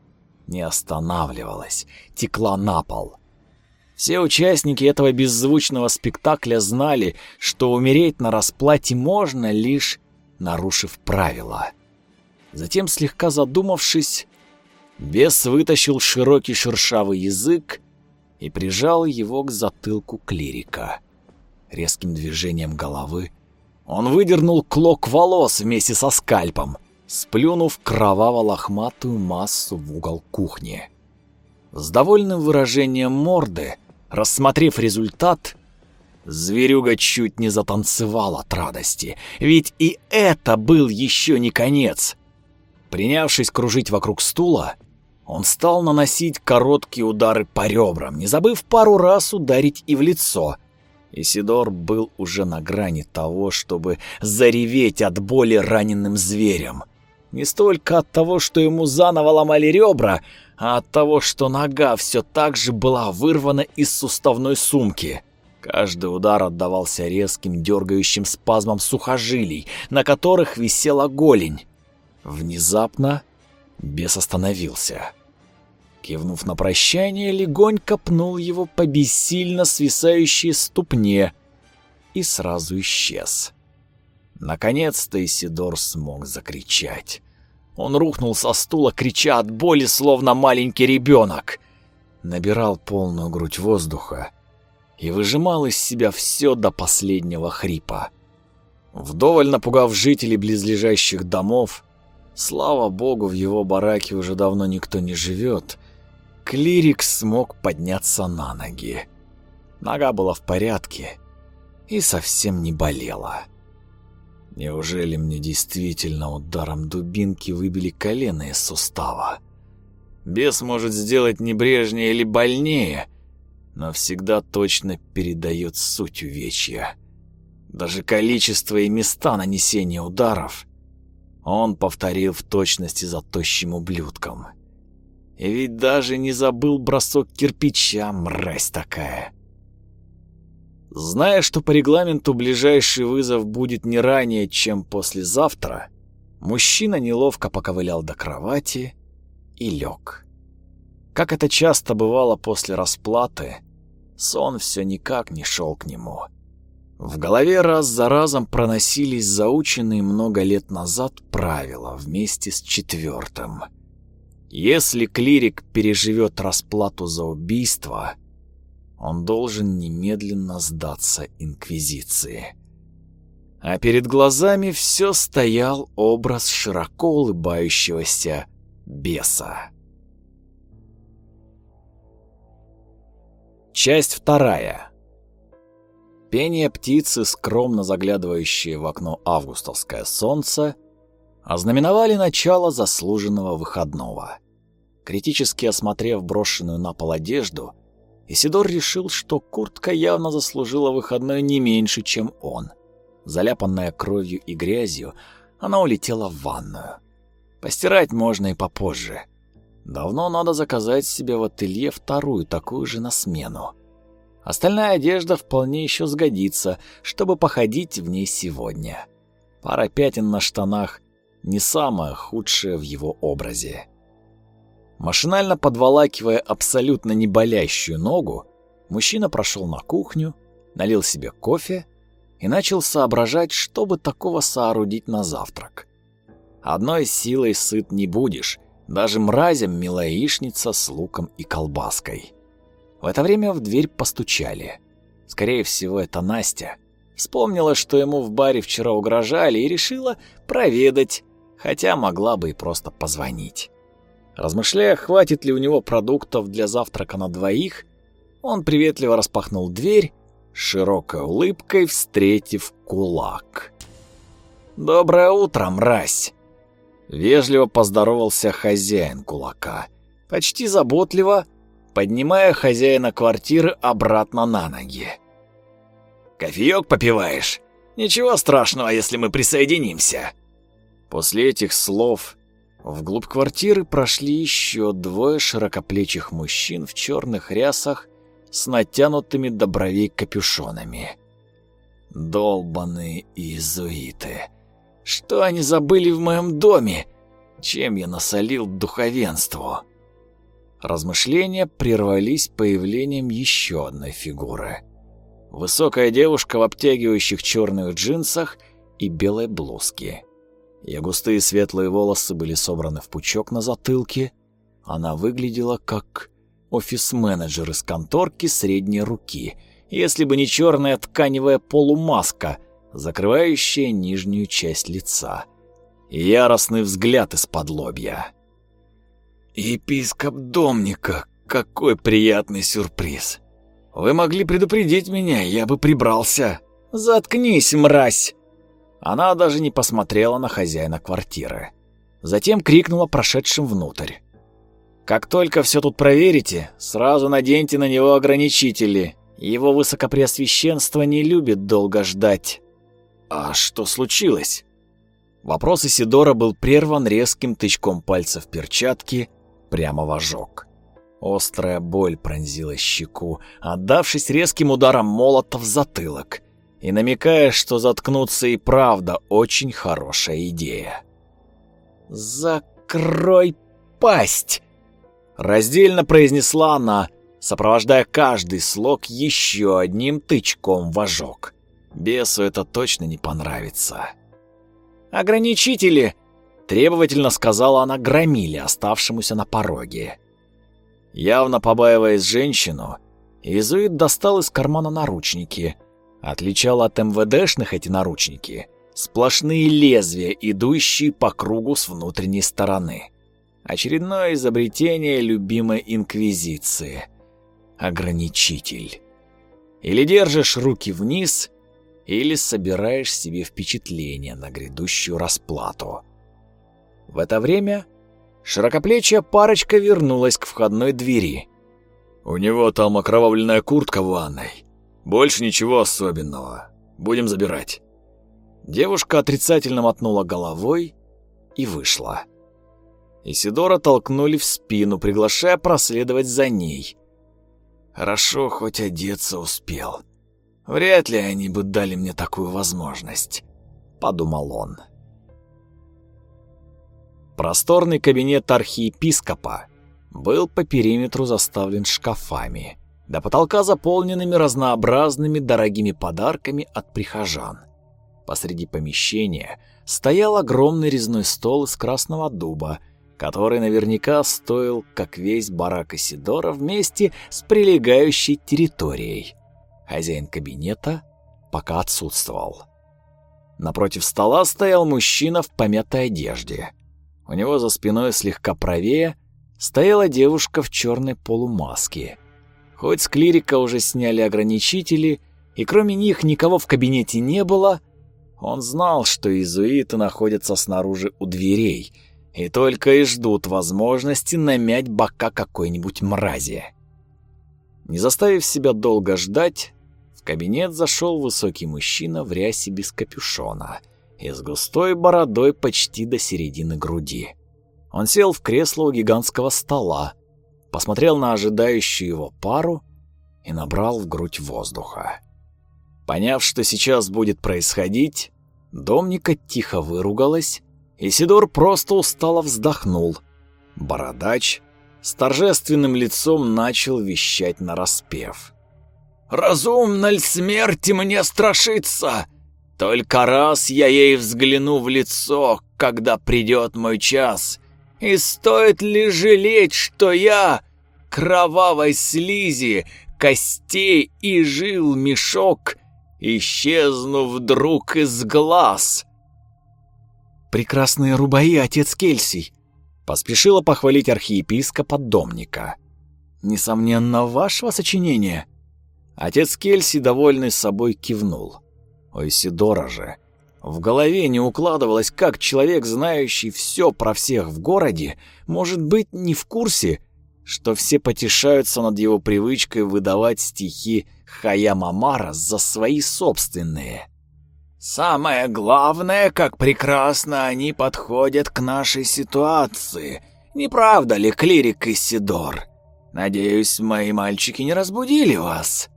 [SPEAKER 1] не останавливалась, текла на пол. Все участники этого беззвучного спектакля знали, что умереть на расплате можно, лишь нарушив правила. Затем, слегка задумавшись, бес вытащил широкий шершавый язык и прижал его к затылку клирика. Резким движением головы он выдернул клок волос вместе со скальпом, сплюнув кроваво-лохматую массу в угол кухни. С довольным выражением морды, рассмотрев результат, зверюга чуть не затанцевал от радости, ведь и это был еще не конец. Принявшись кружить вокруг стула, он стал наносить короткие удары по ребрам, не забыв пару раз ударить и в лицо. Исидор был уже на грани того, чтобы зареветь от боли раненым зверем. Не столько от того, что ему заново ломали ребра, а от того, что нога все так же была вырвана из суставной сумки. Каждый удар отдавался резким дергающим спазмом сухожилий, на которых висела голень. Внезапно бес остановился. Кивнув на прощание, легонько пнул его по бессильно свисающей ступне и сразу исчез. Наконец-то Исидор смог закричать. Он рухнул со стула, крича от боли, словно маленький ребенок. Набирал полную грудь воздуха и выжимал из себя все до последнего хрипа. Вдоволь напугав жителей близлежащих домов, слава богу, в его бараке уже давно никто не живет, клирик смог подняться на ноги. Нога была в порядке и совсем не болела. Неужели мне действительно ударом дубинки выбили колено из сустава? Бес может сделать небрежнее или больнее, но всегда точно передает суть увечья. Даже количество и места нанесения ударов он повторил в точности за тощим ублюдком. И ведь даже не забыл бросок кирпича, мразь такая. Зная, что по регламенту ближайший вызов будет не ранее, чем послезавтра, мужчина неловко поковылял до кровати и лег. Как это часто бывало после расплаты, сон все никак не шел к нему. В голове раз за разом проносились заученные много лет назад правила вместе с четвертым. Если клирик переживет расплату за убийство, он должен немедленно сдаться Инквизиции. А перед глазами все стоял образ широко улыбающегося беса. Часть вторая. Пение птицы, скромно заглядывающие в окно августовское солнце, ознаменовали начало заслуженного выходного. Критически осмотрев брошенную на пол одежду, Исидор решил, что куртка явно заслужила выходной не меньше, чем он. Заляпанная кровью и грязью, она улетела в ванную. Постирать можно и попозже. Давно надо заказать себе в ателье вторую такую же на смену. Остальная одежда вполне еще сгодится, чтобы походить в ней сегодня. Пара пятен на штанах не самое худшее в его образе. Машинально подволакивая абсолютно не болящую ногу, мужчина прошел на кухню, налил себе кофе и начал соображать, чтобы такого соорудить на завтрак. Одной силой сыт не будешь, даже мразям милая с луком и колбаской. В это время в дверь постучали. Скорее всего, это Настя. Вспомнила, что ему в баре вчера угрожали и решила проведать, хотя могла бы и просто позвонить. Размышляя, хватит ли у него продуктов для завтрака на двоих, он приветливо распахнул дверь, широкой улыбкой встретив кулак. «Доброе утро, мразь!» Вежливо поздоровался хозяин кулака, почти заботливо поднимая хозяина квартиры обратно на ноги. «Кофеёк попиваешь? Ничего страшного, если мы присоединимся!» После этих слов вглубь квартиры прошли еще двое широкоплечих мужчин в черных рясах с натянутыми до бровей капюшонами. Долбаные иезуиты! Что они забыли в моем доме? Чем я насолил духовенству? Размышления прервались появлением еще одной фигуры. Высокая девушка в обтягивающих черных джинсах и белой блузке. Ее густые светлые волосы были собраны в пучок на затылке. Она выглядела как офис-менеджер из конторки средней руки, если бы не черная тканевая полумаска, закрывающая нижнюю часть лица. И яростный взгляд из-под лобья. «Епископ Домника, какой приятный сюрприз! Вы могли предупредить меня, я бы прибрался!» «Заткнись, мразь!» Она даже не посмотрела на хозяина квартиры. Затем крикнула прошедшим внутрь. «Как только все тут проверите, сразу наденьте на него ограничители. Его высокопреосвященство не любит долго ждать». «А что случилось?» Вопрос Исидора был прерван резким тычком пальца в перчатки прямо в ожог. Острая боль пронзила щеку, отдавшись резким ударом молота в затылок и намекая, что заткнуться и правда очень хорошая идея. «Закрой пасть!» Раздельно произнесла она, сопровождая каждый слог еще одним тычком в ожог. Бесу это точно не понравится. «Ограничители!» — требовательно сказала она громиле, оставшемуся на пороге. Явно побаиваясь женщину, Изуит достал из кармана наручники. Отличал от МВДшных эти наручники сплошные лезвия, идущие по кругу с внутренней стороны. Очередное изобретение любимой инквизиции. Ограничитель. Или держишь руки вниз, или собираешь себе впечатление на грядущую расплату. В это время широкоплечья парочка вернулась к входной двери. «У него там окровавленная куртка в ванной. Больше ничего особенного. Будем забирать». Девушка отрицательно мотнула головой и вышла. Исидора толкнули в спину, приглашая проследовать за ней. Хорошо, хоть одеться успел. Вряд ли они бы дали мне такую возможность, подумал он. Просторный кабинет архиепископа был по периметру заставлен шкафами, до потолка заполненными разнообразными дорогими подарками от прихожан. Посреди помещения стоял огромный резной стол из красного дуба, который наверняка стоил, как весь барак Исидора вместе с прилегающей территорией. Хозяин кабинета пока отсутствовал. Напротив стола стоял мужчина в помятой одежде. У него за спиной слегка правее стояла девушка в черной полумаске. Хоть с клирика уже сняли ограничители, и кроме них никого в кабинете не было, он знал, что иезуиты находятся снаружи у дверей и только и ждут возможности намять бока какой-нибудь мрази. Не заставив себя долго ждать, кабинет зашел высокий мужчина в рясе без капюшона и с густой бородой почти до середины груди. Он сел в кресло у гигантского стола, посмотрел на ожидающую его пару и набрал в грудь воздуха. Поняв, что сейчас будет происходить, Домника тихо выругалась, и Сидор просто устало вздохнул. Бородач с торжественным лицом начал вещать на распев. Разумно ль смерти мне страшиться? Только раз я ей взгляну в лицо, когда придет мой час. И стоит ли жалеть, что я, кровавой слизи, костей и жил мешок, исчезну вдруг из глаз? Прекрасные рубаи, отец Кельсий, поспешила похвалить архиепископа Домника. Несомненно, вашего сочинения — Отец Кельси, довольный собой, кивнул. У Исидора же в голове не укладывалось, как человек, знающий все про всех в городе, может быть не в курсе, что все потешаются над его привычкой выдавать стихи Хаямамара за свои собственные.
[SPEAKER 2] «Самое главное, как прекрасно они подходят к нашей ситуации. Не правда ли, клирик Исидор? Надеюсь, мои мальчики не разбудили вас?»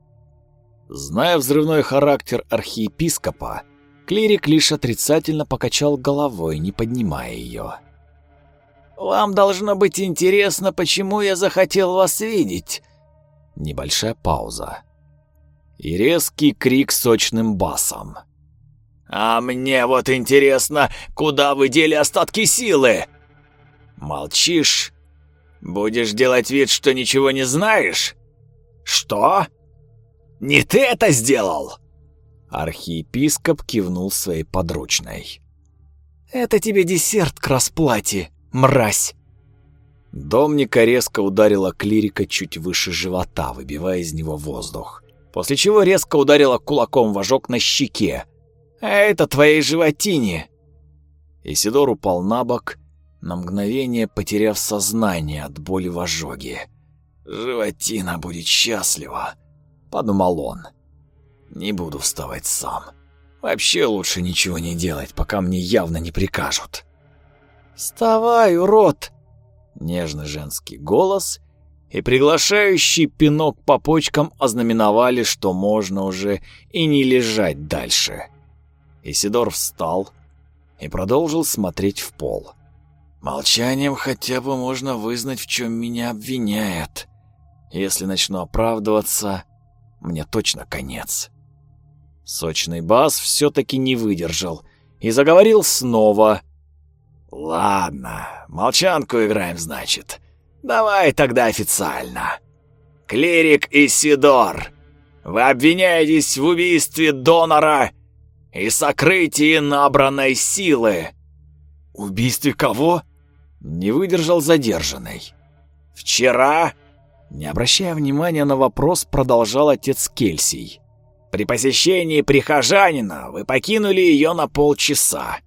[SPEAKER 1] Зная взрывной характер архиепископа, клирик лишь отрицательно покачал головой, не поднимая ее.
[SPEAKER 2] «Вам должно быть интересно, почему я захотел вас видеть».
[SPEAKER 1] Небольшая пауза. И резкий крик сочным басом.
[SPEAKER 2] «А мне вот интересно, куда вы дели остатки силы?» «Молчишь? Будешь делать вид, что ничего не знаешь?» «Что?» Не ты это сделал?»
[SPEAKER 1] Архиепископ кивнул своей подручной.
[SPEAKER 2] «Это тебе десерт к расплате, мразь!»
[SPEAKER 1] Домника резко ударила клирика чуть выше живота, выбивая из него воздух, после чего резко ударила кулаком в ожог на щеке.
[SPEAKER 2] «А это твоей животине!»
[SPEAKER 1] Исидор упал на бок, на мгновение потеряв сознание от боли в ожоге. «Животина будет счастлива!» — подумал он. «Не буду вставать сам. Вообще лучше ничего не делать, пока мне явно не прикажут».
[SPEAKER 2] «Вставай, урод!»
[SPEAKER 1] Нежный женский голос и приглашающий пинок по почкам ознаменовали, что можно уже и не лежать дальше. Исидор встал и продолжил смотреть в пол. «Молчанием хотя бы можно вызнать, в чем меня обвиняют. Если начну оправдываться, мне точно конец. Сочный бас все-таки не выдержал и заговорил снова.
[SPEAKER 2] «Ладно, молчанку играем, значит. Давай тогда официально. Клирик Исидор, вы обвиняетесь в убийстве донора и сокрытии набранной силы».
[SPEAKER 1] «Убийстве кого?» — не выдержал задержанный.
[SPEAKER 2] «Вчера
[SPEAKER 1] не обращая внимания на вопрос, продолжал отец Кельсий.
[SPEAKER 2] «При посещении прихожанина вы покинули ее на полчаса.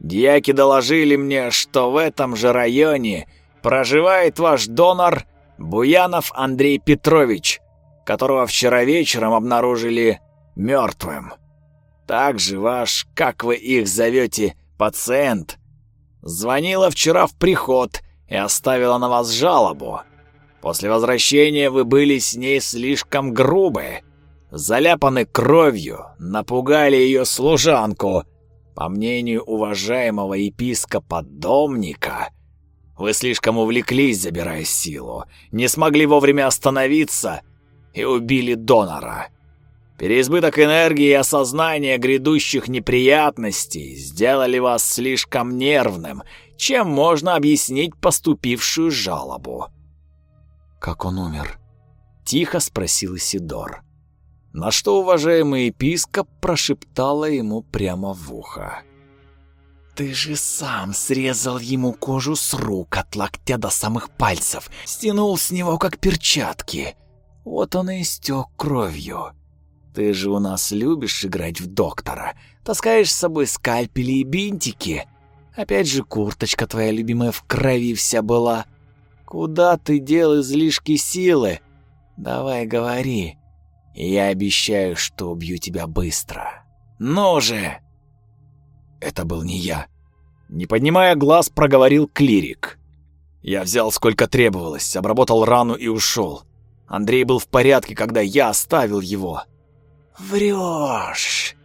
[SPEAKER 2] Дьяки доложили мне, что в этом же районе проживает ваш донор Буянов Андрей Петрович, которого вчера вечером обнаружили мертвым. Также ваш, как вы их зовете, пациент, звонила вчера в приход и оставила на вас жалобу. После возвращения вы были с ней слишком грубы, заляпаны кровью, напугали ее служанку. По мнению уважаемого епископа Домника, вы слишком увлеклись, забирая силу, не смогли вовремя остановиться и убили донора. Переизбыток энергии и осознание грядущих неприятностей сделали вас слишком нервным, чем можно объяснить поступившую жалобу.
[SPEAKER 1] «Как он умер?» — тихо спросил Исидор. На что уважаемый епископ прошептала ему прямо в ухо.
[SPEAKER 2] «Ты же сам срезал ему кожу с рук от локтя до самых пальцев, стянул с него как перчатки. Вот он и истек кровью. Ты же у нас любишь играть в доктора, таскаешь с собой скальпели и бинтики. Опять же курточка твоя любимая в крови вся была. Куда ты дел излишки силы? Давай говори. Я обещаю, что убью тебя быстро. Ну же!»
[SPEAKER 1] Это был не я. Не поднимая глаз, проговорил клирик. Я взял сколько требовалось, обработал рану и ушел. Андрей был в порядке, когда я оставил его.
[SPEAKER 2] «Врешь!»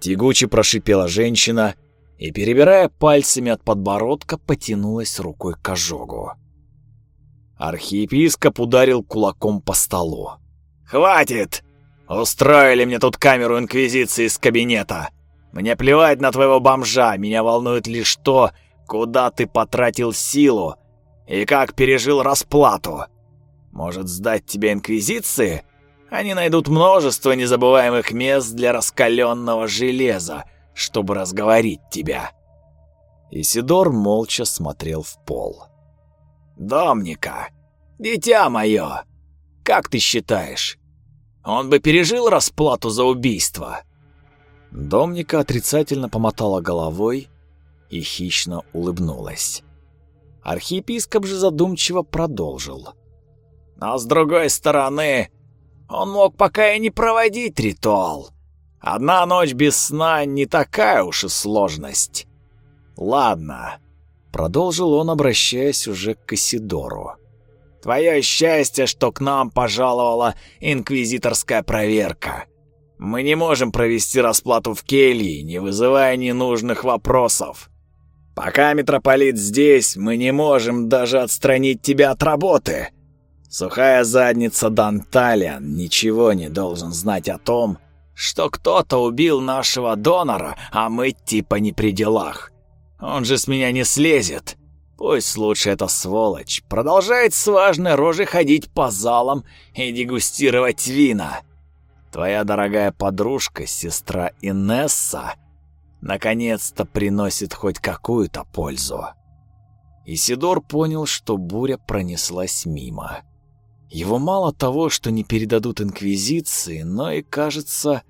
[SPEAKER 1] Тягуче прошипела женщина и, перебирая пальцами от подбородка, потянулась рукой к ожогу. Архиепископ ударил кулаком по столу.
[SPEAKER 2] «Хватит! Устроили мне тут камеру Инквизиции из кабинета. Мне плевать на твоего бомжа, меня волнует лишь то, куда ты потратил силу и как пережил расплату. Может, сдать тебя Инквизиции? Они найдут множество незабываемых мест для раскаленного железа, чтобы разговорить тебя».
[SPEAKER 1] Исидор молча смотрел в пол.
[SPEAKER 2] «Домника, дитя мое, как ты считаешь, Он бы пережил расплату за убийство.
[SPEAKER 1] Домника отрицательно помотала головой и хищно улыбнулась. Архиепископ же задумчиво продолжил.
[SPEAKER 2] Но с другой стороны, он мог пока и не проводить ритуал. Одна ночь без сна не такая уж и сложность. Ладно, продолжил он, обращаясь уже к Кассидору. Твое счастье, что к нам пожаловала инквизиторская проверка. Мы не можем провести расплату в келье, не вызывая ненужных вопросов. Пока митрополит здесь, мы не можем даже отстранить тебя от работы. Сухая задница Данталиан ничего не должен знать о том, что кто-то убил нашего донора, а мы типа не при делах. Он же с меня не слезет. Пусть лучше эта сволочь продолжает с важной рожей ходить по залам и дегустировать вина. Твоя дорогая подружка, сестра Инесса, наконец-то приносит хоть какую-то пользу. Исидор понял, что буря пронеслась мимо. Его мало того, что не передадут Инквизиции, но и, кажется,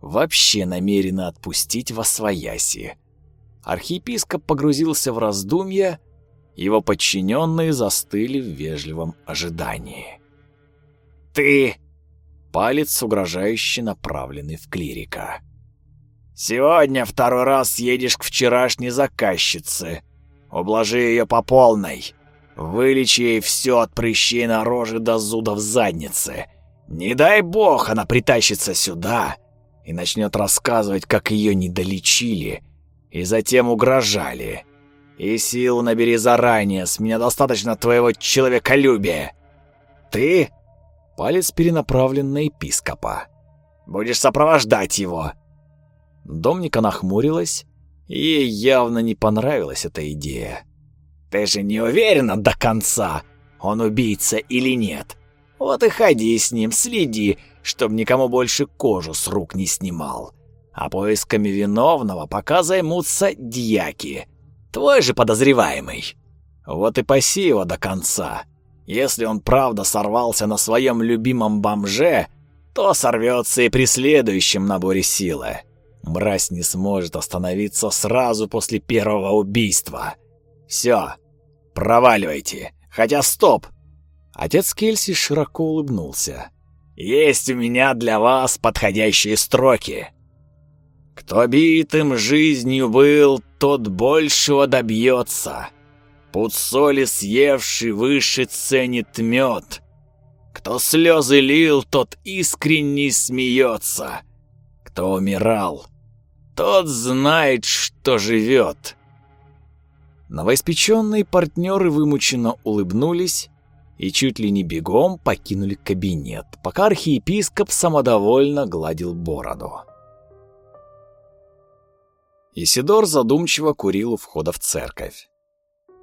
[SPEAKER 2] вообще намерены отпустить во свояси. Архиепископ погрузился в раздумья, его подчиненные застыли в вежливом ожидании. «Ты!» — палец угрожающе направленный в клирика. «Сегодня второй раз едешь к вчерашней заказчице. Ублажи ее по полной. Вылечи ей все от прыщей на роже до зуда в заднице. Не дай бог она притащится сюда и начнет рассказывать, как ее не долечили и затем угрожали. И сил набери заранее, с меня достаточно твоего человеколюбия. Ты, палец перенаправлен на епископа, будешь сопровождать его. Домника нахмурилась, ей явно не понравилась эта идея. Ты же не уверена до конца, он убийца или нет. Вот и ходи с ним, следи, чтобы никому больше кожу с рук не снимал. А поисками виновного пока займутся дьяки. Твой же подозреваемый. Вот и паси его до конца. Если он правда сорвался на своем любимом бомже, то сорвется и при следующем наборе силы. Мразь не сможет остановиться сразу после первого убийства. Все, проваливайте. Хотя стоп. Отец Кельси широко улыбнулся. Есть у меня для вас подходящие строки. Кто битым жизнью был, тот большего добьется. Пуд соли съевший выше ценит мед. Кто слезы лил, тот искренне смеется. Кто умирал, тот знает, что живет. Новоиспеченные партнеры вымученно улыбнулись и чуть ли не бегом покинули кабинет, пока архиепископ самодовольно гладил бороду. Исидор задумчиво курил у входа в церковь.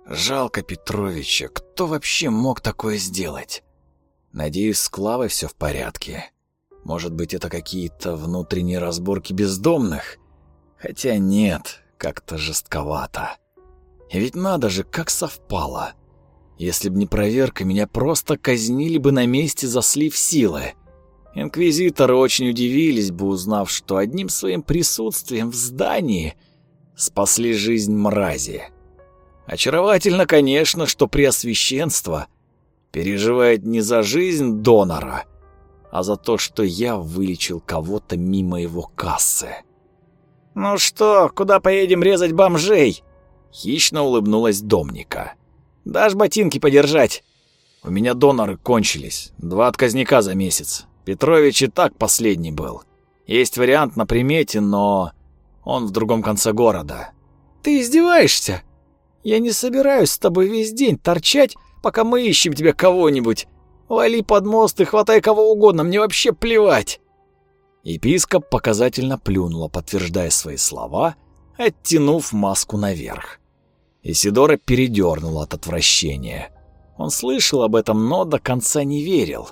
[SPEAKER 2] Жалко Петровича, кто вообще мог такое сделать? Надеюсь, с Клавой все в порядке. Может быть, это какие-то внутренние разборки бездомных? Хотя нет, как-то жестковато. И ведь надо же, как совпало. Если б не проверка, меня просто казнили бы на месте за слив силы. Инквизиторы очень удивились бы, узнав, что одним своим присутствием в здании спасли жизнь мрази. Очаровательно, конечно, что Преосвященство переживает не за жизнь донора, а за то, что я вылечил кого-то мимо его кассы. «Ну что, куда поедем резать бомжей?» Хищно улыбнулась Домника. «Дашь ботинки подержать?» «У меня доноры кончились. Два отказника за месяц. Петрович и так последний был. Есть вариант на примете, но он в другом конце города».
[SPEAKER 3] «Ты издеваешься? Я не собираюсь с тобой весь день торчать, пока мы ищем тебе кого-нибудь. Вали под мост и хватай кого угодно, мне вообще плевать».
[SPEAKER 1] Епископ показательно плюнула, подтверждая свои слова, оттянув маску наверх. Исидора передернула от отвращения. Он слышал об этом, но до конца не верил.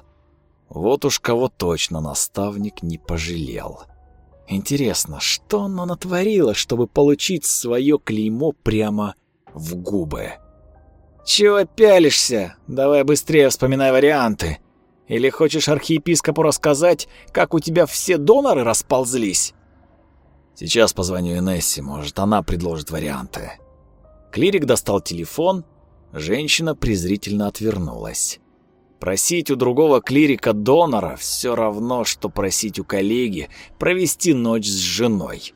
[SPEAKER 1] Вот уж кого точно наставник не пожалел. Интересно, что она натворила, чтобы получить свое клеймо прямо в губы?
[SPEAKER 3] «Чего пялишься? Давай быстрее вспоминай варианты. Или хочешь архиепископу рассказать, как у тебя все доноры расползлись?»
[SPEAKER 1] «Сейчас позвоню Инессе, может, она предложит варианты». Клирик достал телефон, женщина презрительно отвернулась. Просить у другого клирика донора все равно, что просить у коллеги провести ночь с женой.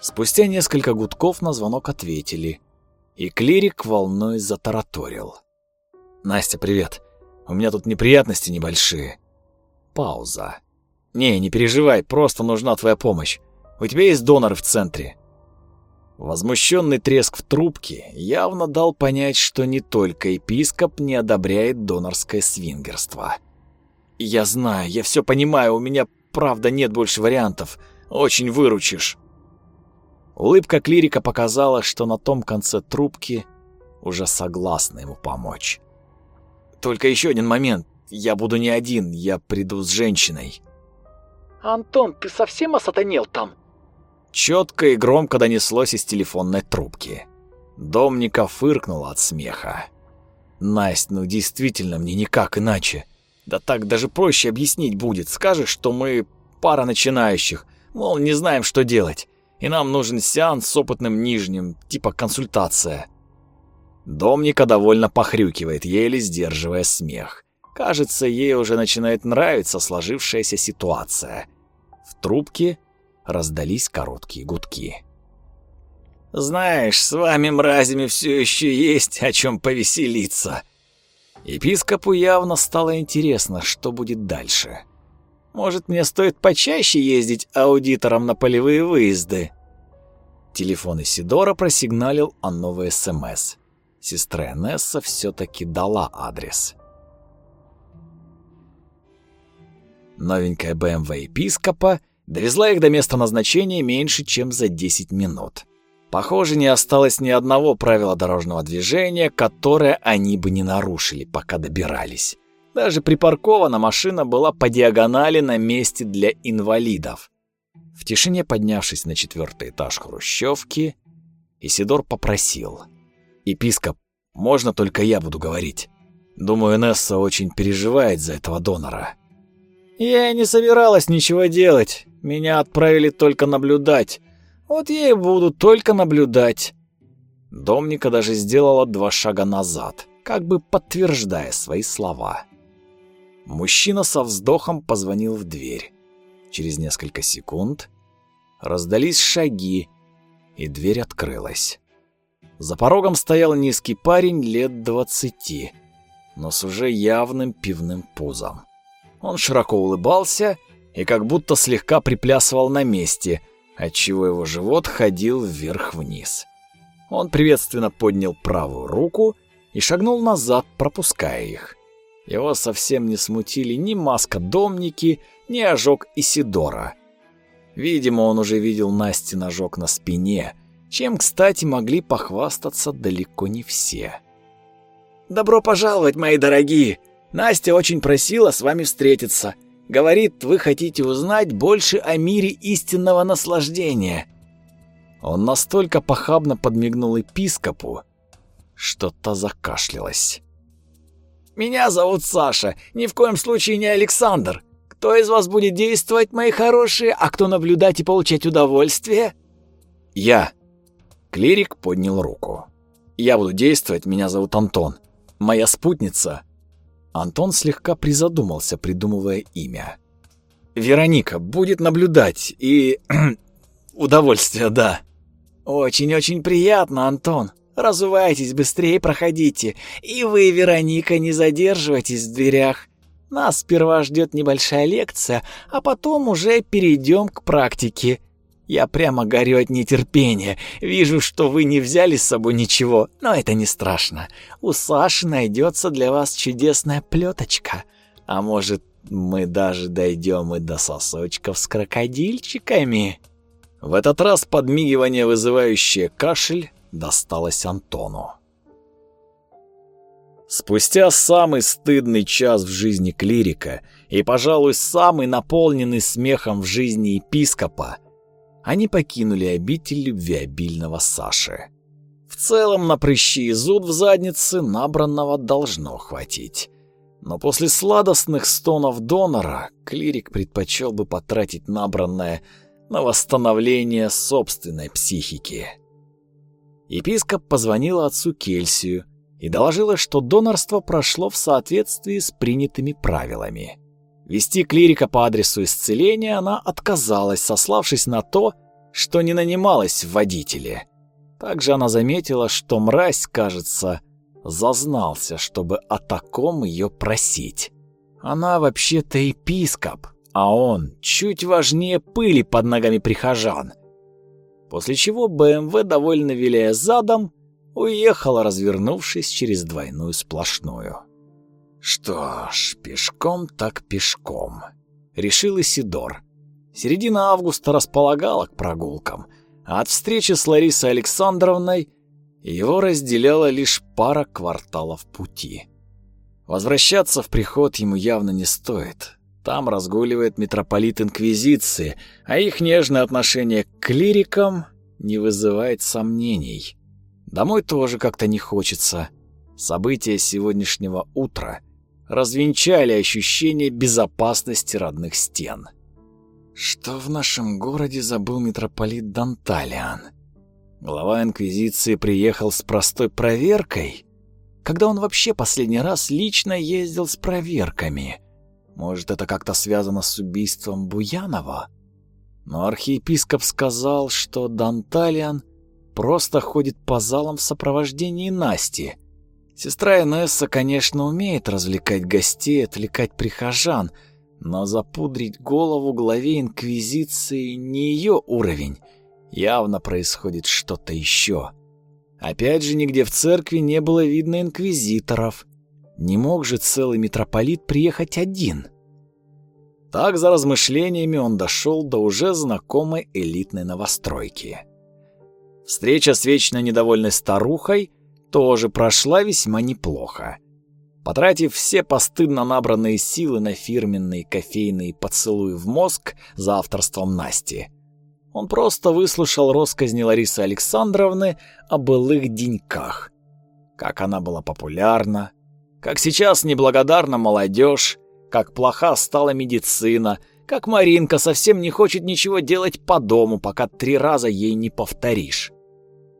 [SPEAKER 1] Спустя несколько гудков на звонок ответили, и клирик волной затараторил. «Настя, привет. У меня тут неприятности небольшие». Пауза. «Не, не переживай, просто нужна твоя помощь. У тебя есть доноры в центре?» Возмущенный треск в трубке явно дал понять, что не только епископ не одобряет донорское свингерство. «Я знаю, я все понимаю, у меня правда нет больше вариантов. Очень выручишь». Улыбка клирика показала, что на том конце трубки уже согласна ему помочь. Только еще один момент. Я буду не один, я приду с женщиной.
[SPEAKER 3] Антон, ты совсем осатанел там?
[SPEAKER 1] Четко и громко донеслось из телефонной трубки. Домника фыркнула от смеха. Настя, ну действительно, мне никак иначе. Да так даже проще объяснить будет. Скажешь, что мы пара начинающих, мол, не знаем, что делать. И нам нужен сеанс с опытным нижним, типа консультация. Домника довольно похрюкивает, еле сдерживая смех. Кажется, ей уже начинает нравиться сложившаяся ситуация. В трубке раздались короткие гудки.
[SPEAKER 2] «Знаешь, с вами, мразями, все еще есть о чем повеселиться».
[SPEAKER 1] Епископу явно стало интересно, что будет дальше. «Может, мне стоит почаще ездить аудитором на полевые выезды?» Телефон Исидора просигналил о новой СМС. Сестра Энесса все-таки дала адрес. Новенькая БМВ епископа довезла их до места назначения меньше, чем за 10 минут. Похоже, не осталось ни одного правила дорожного движения, которое они бы не нарушили, пока добирались. Даже припаркована машина была по диагонали на месте для инвалидов. В тишине поднявшись на четвертый этаж хрущевки, Исидор попросил — Епископ, можно только я буду говорить? Думаю, Несса очень переживает за этого донора.
[SPEAKER 3] Я не собиралась ничего делать. Меня отправили только наблюдать. Вот я и буду только наблюдать.
[SPEAKER 1] Домника даже сделала два шага назад, как бы подтверждая свои слова. Мужчина со вздохом позвонил в дверь. Через несколько секунд раздались шаги, и дверь открылась. За порогом стоял низкий парень лет двадцати, но с уже явным пивным пузом. Он широко улыбался и как будто слегка приплясывал на месте, отчего его живот ходил вверх-вниз. Он приветственно поднял правую руку и шагнул назад, пропуская их. Его совсем не смутили ни маска Домники, ни ожог Исидора. Видимо, он уже видел Насти ожог на спине — чем, кстати, могли похвастаться далеко не все.
[SPEAKER 3] «Добро пожаловать, мои дорогие! Настя очень просила с вами встретиться. Говорит, вы хотите узнать больше о мире истинного наслаждения».
[SPEAKER 1] Он настолько похабно подмигнул епископу, что та закашлялась.
[SPEAKER 3] «Меня зовут Саша, ни в коем случае не Александр. Кто из вас будет действовать, мои хорошие, а кто наблюдать и получать удовольствие?»
[SPEAKER 1] «Я», Клирик поднял руку. «Я буду действовать, меня зовут Антон. Моя спутница...» Антон слегка призадумался, придумывая имя. «Вероника будет наблюдать и... удовольствие, да».
[SPEAKER 3] «Очень-очень приятно, Антон. Разувайтесь, быстрее проходите. И вы, Вероника, не задерживайтесь в дверях. Нас сперва ждет небольшая лекция, а потом уже перейдем к практике. Я прямо горю от нетерпения. Вижу, что вы не взяли с собой ничего, но это не страшно. У Саши найдется для вас чудесная плеточка. А может, мы даже дойдем и до сосочков с крокодильчиками?»
[SPEAKER 1] В этот раз подмигивание, вызывающее кашель, досталось Антону. Спустя самый стыдный час в жизни клирика и, пожалуй, самый наполненный смехом в жизни епископа, они покинули обитель любвеобильного Саши. В целом на прыщи и зуд в заднице набранного должно хватить. Но после сладостных стонов донора клирик предпочел бы потратить набранное на восстановление собственной психики. Епископ позвонила отцу Кельсию и доложила, что донорство прошло в соответствии с принятыми правилами. Вести клирика по адресу исцеления она отказалась, сославшись на то, что не нанималась в водители. Также она заметила, что мразь, кажется, зазнался, чтобы о таком ее просить. Она вообще-то епископ, а он чуть важнее пыли под ногами прихожан. После чего БМВ, довольно виляя задом, уехала, развернувшись через двойную сплошную. Что ж, пешком так пешком, решил Исидор. Середина августа располагала к прогулкам, а от встречи с Ларисой Александровной его разделяла лишь пара кварталов пути. Возвращаться в приход ему явно не стоит. Там разгуливает митрополит Инквизиции, а их нежное отношение к клирикам не вызывает сомнений. Домой тоже как-то не хочется. События сегодняшнего утра развенчали ощущение безопасности родных стен. Что в нашем городе забыл митрополит Данталиан? Глава Инквизиции приехал с простой проверкой? Когда он вообще последний раз лично ездил с проверками? Может, это как-то связано с убийством Буянова? Но архиепископ сказал, что Данталиан просто ходит по залам в сопровождении Насти. Сестра Инесса, конечно, умеет развлекать гостей, отвлекать прихожан, но запудрить голову главе Инквизиции не ее уровень — Явно происходит что-то еще. Опять же, нигде в церкви не было видно инквизиторов. Не мог же целый митрополит приехать один. Так за размышлениями он дошел до уже знакомой элитной новостройки. Встреча с вечно недовольной старухой тоже прошла весьма неплохо. Потратив все постыдно набранные силы на фирменные кофейные поцелуи в мозг за авторством Насти, он просто выслушал россказни Ларисы Александровны о былых деньках. Как она была популярна, как сейчас неблагодарна молодежь, как плоха стала медицина, как Маринка совсем не хочет ничего делать по дому, пока три раза ей не повторишь.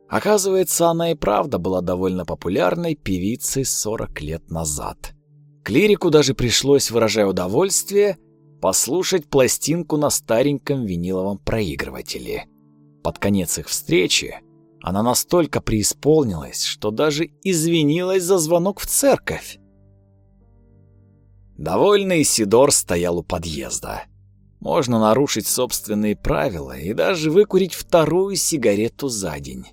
[SPEAKER 1] Оказывается, она и правда была довольно популярной певицей 40 лет назад. Клирику даже пришлось, выражая удовольствие, послушать пластинку на стареньком виниловом проигрывателе. Под конец их встречи она настолько преисполнилась, что даже извинилась за звонок в церковь. Довольный Сидор стоял у подъезда. Можно нарушить собственные правила и даже выкурить вторую сигарету за день.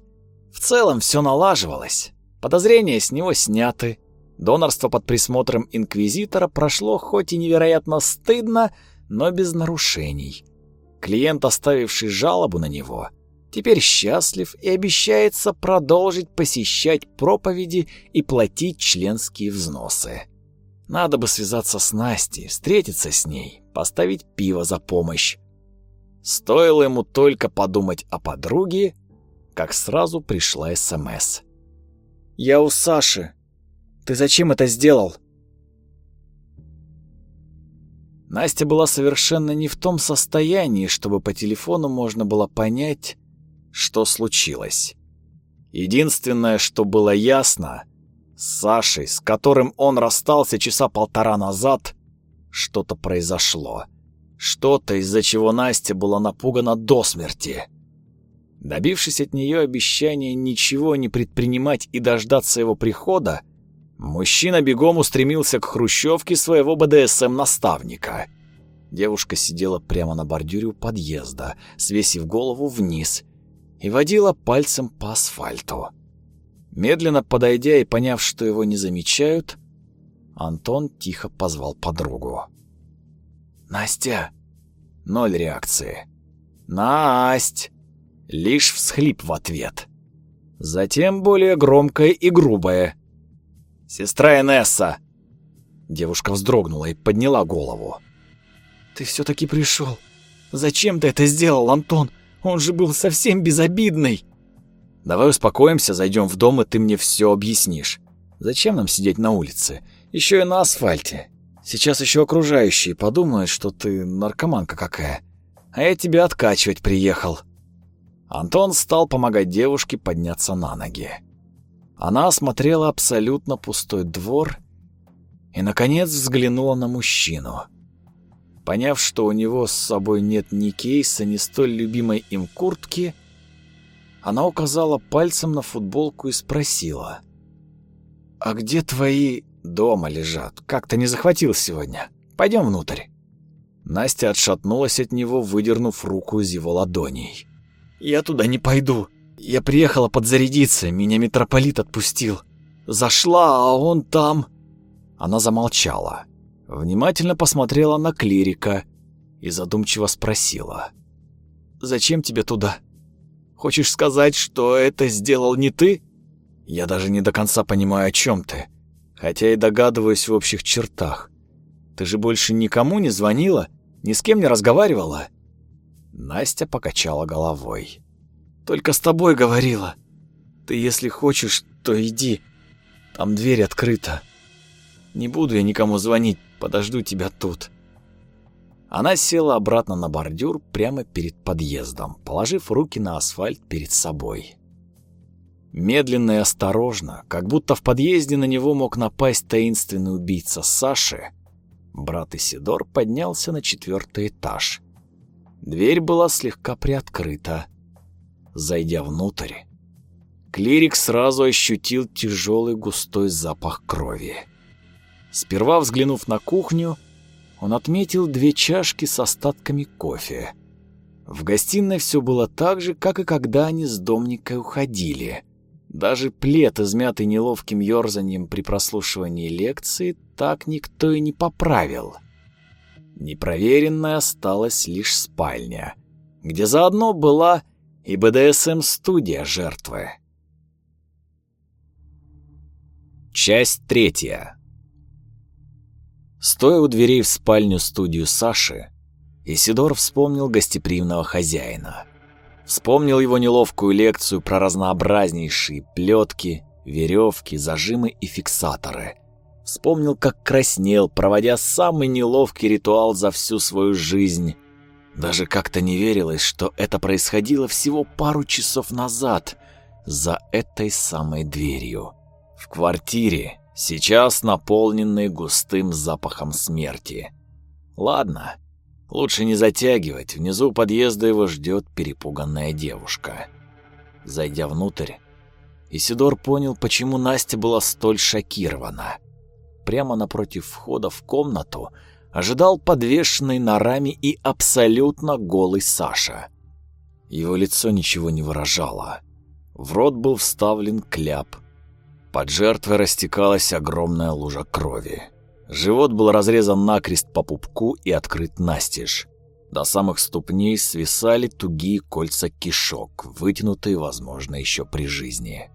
[SPEAKER 1] В целом все налаживалось. Подозрения с него сняты, Донорство под присмотром инквизитора прошло хоть и невероятно стыдно, но без нарушений. Клиент, оставивший жалобу на него, теперь счастлив и обещается продолжить посещать проповеди и платить членские взносы. Надо бы связаться с Настей, встретиться с ней, поставить пиво за помощь. Стоило ему только подумать о подруге, как сразу пришла СМС.
[SPEAKER 3] «Я у Саши. Ты зачем это сделал?»
[SPEAKER 1] Настя была совершенно не в том состоянии, чтобы по телефону можно было понять, что случилось. Единственное, что было ясно, с Сашей, с которым он расстался часа полтора назад, что-то произошло. Что-то, из-за чего Настя была напугана до смерти. Добившись от нее обещания ничего не предпринимать и дождаться его прихода, Мужчина бегом устремился к хрущевке своего БДСМ-наставника. Девушка сидела прямо на бордюре у подъезда, свесив голову вниз, и водила пальцем по асфальту. Медленно подойдя и поняв, что его не замечают, Антон тихо позвал подругу. «Настя!» Ноль реакции. «Насть!» Лишь всхлип в ответ. Затем более громкое и грубое. «Сестра Инесса!» Девушка вздрогнула и подняла голову.
[SPEAKER 3] «Ты все-таки пришел. Зачем ты это сделал, Антон? Он же был совсем безобидный!»
[SPEAKER 1] «Давай успокоимся, зайдем в дом, и ты мне все объяснишь. Зачем нам сидеть на улице? Еще и на асфальте. Сейчас еще окружающие подумают, что ты наркоманка какая. А я тебя откачивать приехал. Антон стал помогать девушке подняться на ноги. Она осмотрела абсолютно пустой двор и, наконец, взглянула на мужчину. Поняв, что у него с собой нет ни кейса, ни столь любимой им куртки, она указала пальцем на футболку и спросила. «А где твои...» «Дома лежат. Как то не захватил сегодня? Пойдем внутрь». Настя отшатнулась от него, выдернув руку из его ладоней. «Я туда не пойду. Я приехала подзарядиться, меня митрополит отпустил. Зашла, а он там...» Она замолчала, внимательно посмотрела на клирика и задумчиво спросила. «Зачем тебе туда? Хочешь сказать, что это сделал не ты?» «Я даже не до конца понимаю, о чем ты хотя и догадываюсь в общих чертах. Ты же больше никому не звонила, ни с кем не разговаривала?» Настя покачала головой. «Только с тобой говорила. Ты, если хочешь, то иди. Там дверь открыта. Не буду я никому звонить, подожду тебя тут». Она села обратно на бордюр прямо перед подъездом, положив руки на асфальт перед собой. Медленно и осторожно, как будто в подъезде на него мог напасть таинственный убийца Саши, брат Исидор поднялся на четвертый этаж. Дверь была слегка приоткрыта. Зайдя внутрь, клирик сразу ощутил тяжелый густой запах крови. Сперва взглянув на кухню, он отметил две чашки с остатками кофе. В гостиной все было так же, как и когда они с Домникой уходили. Даже плед, измятый неловким ёрзанием при прослушивании лекции, так никто и не поправил. Непроверенной осталась лишь спальня, где заодно была и БДСМ-студия жертвы. Часть третья. Стоя у дверей в спальню-студию Саши, Исидор вспомнил гостеприимного хозяина — Вспомнил его неловкую лекцию про разнообразнейшие плетки, веревки, зажимы и фиксаторы. Вспомнил, как краснел, проводя самый неловкий ритуал за всю свою жизнь. Даже как-то не верилось, что это происходило всего пару часов назад, за этой самой дверью. В квартире, сейчас наполненной густым запахом смерти. Ладно, Лучше не затягивать, внизу подъезда его ждет перепуганная девушка. Зайдя внутрь, Исидор понял, почему Настя была столь шокирована. Прямо напротив входа в комнату ожидал подвешенный на раме и абсолютно голый Саша. Его лицо ничего не выражало. В рот был вставлен кляп. Под жертвой растекалась огромная лужа крови. Живот был разрезан накрест по пупку и открыт настежь. До самых ступней свисали тугие кольца кишок, вытянутые, возможно, еще при жизни.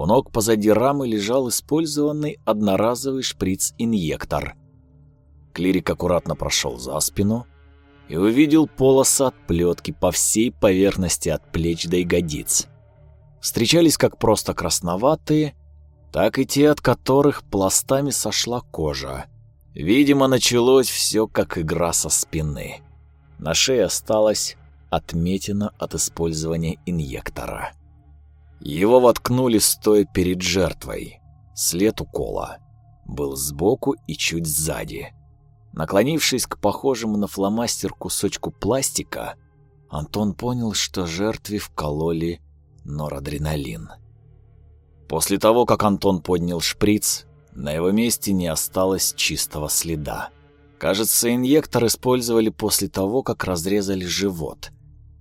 [SPEAKER 1] У ног позади рамы лежал использованный одноразовый шприц-инъектор. Клирик аккуратно прошел за спину и увидел полосы от плетки по всей поверхности от плеч до ягодиц. Встречались как просто красноватые, так и те, от которых пластами сошла кожа. Видимо, началось все как игра со спины. На шее осталась отметина от использования инъектора. Его воткнули стоя перед жертвой. След укола был сбоку и чуть сзади. Наклонившись к похожему на фломастер кусочку пластика, Антон понял, что жертве вкололи норадреналин. После того, как Антон поднял шприц, на его месте не осталось чистого следа. Кажется, инъектор использовали после того, как разрезали живот.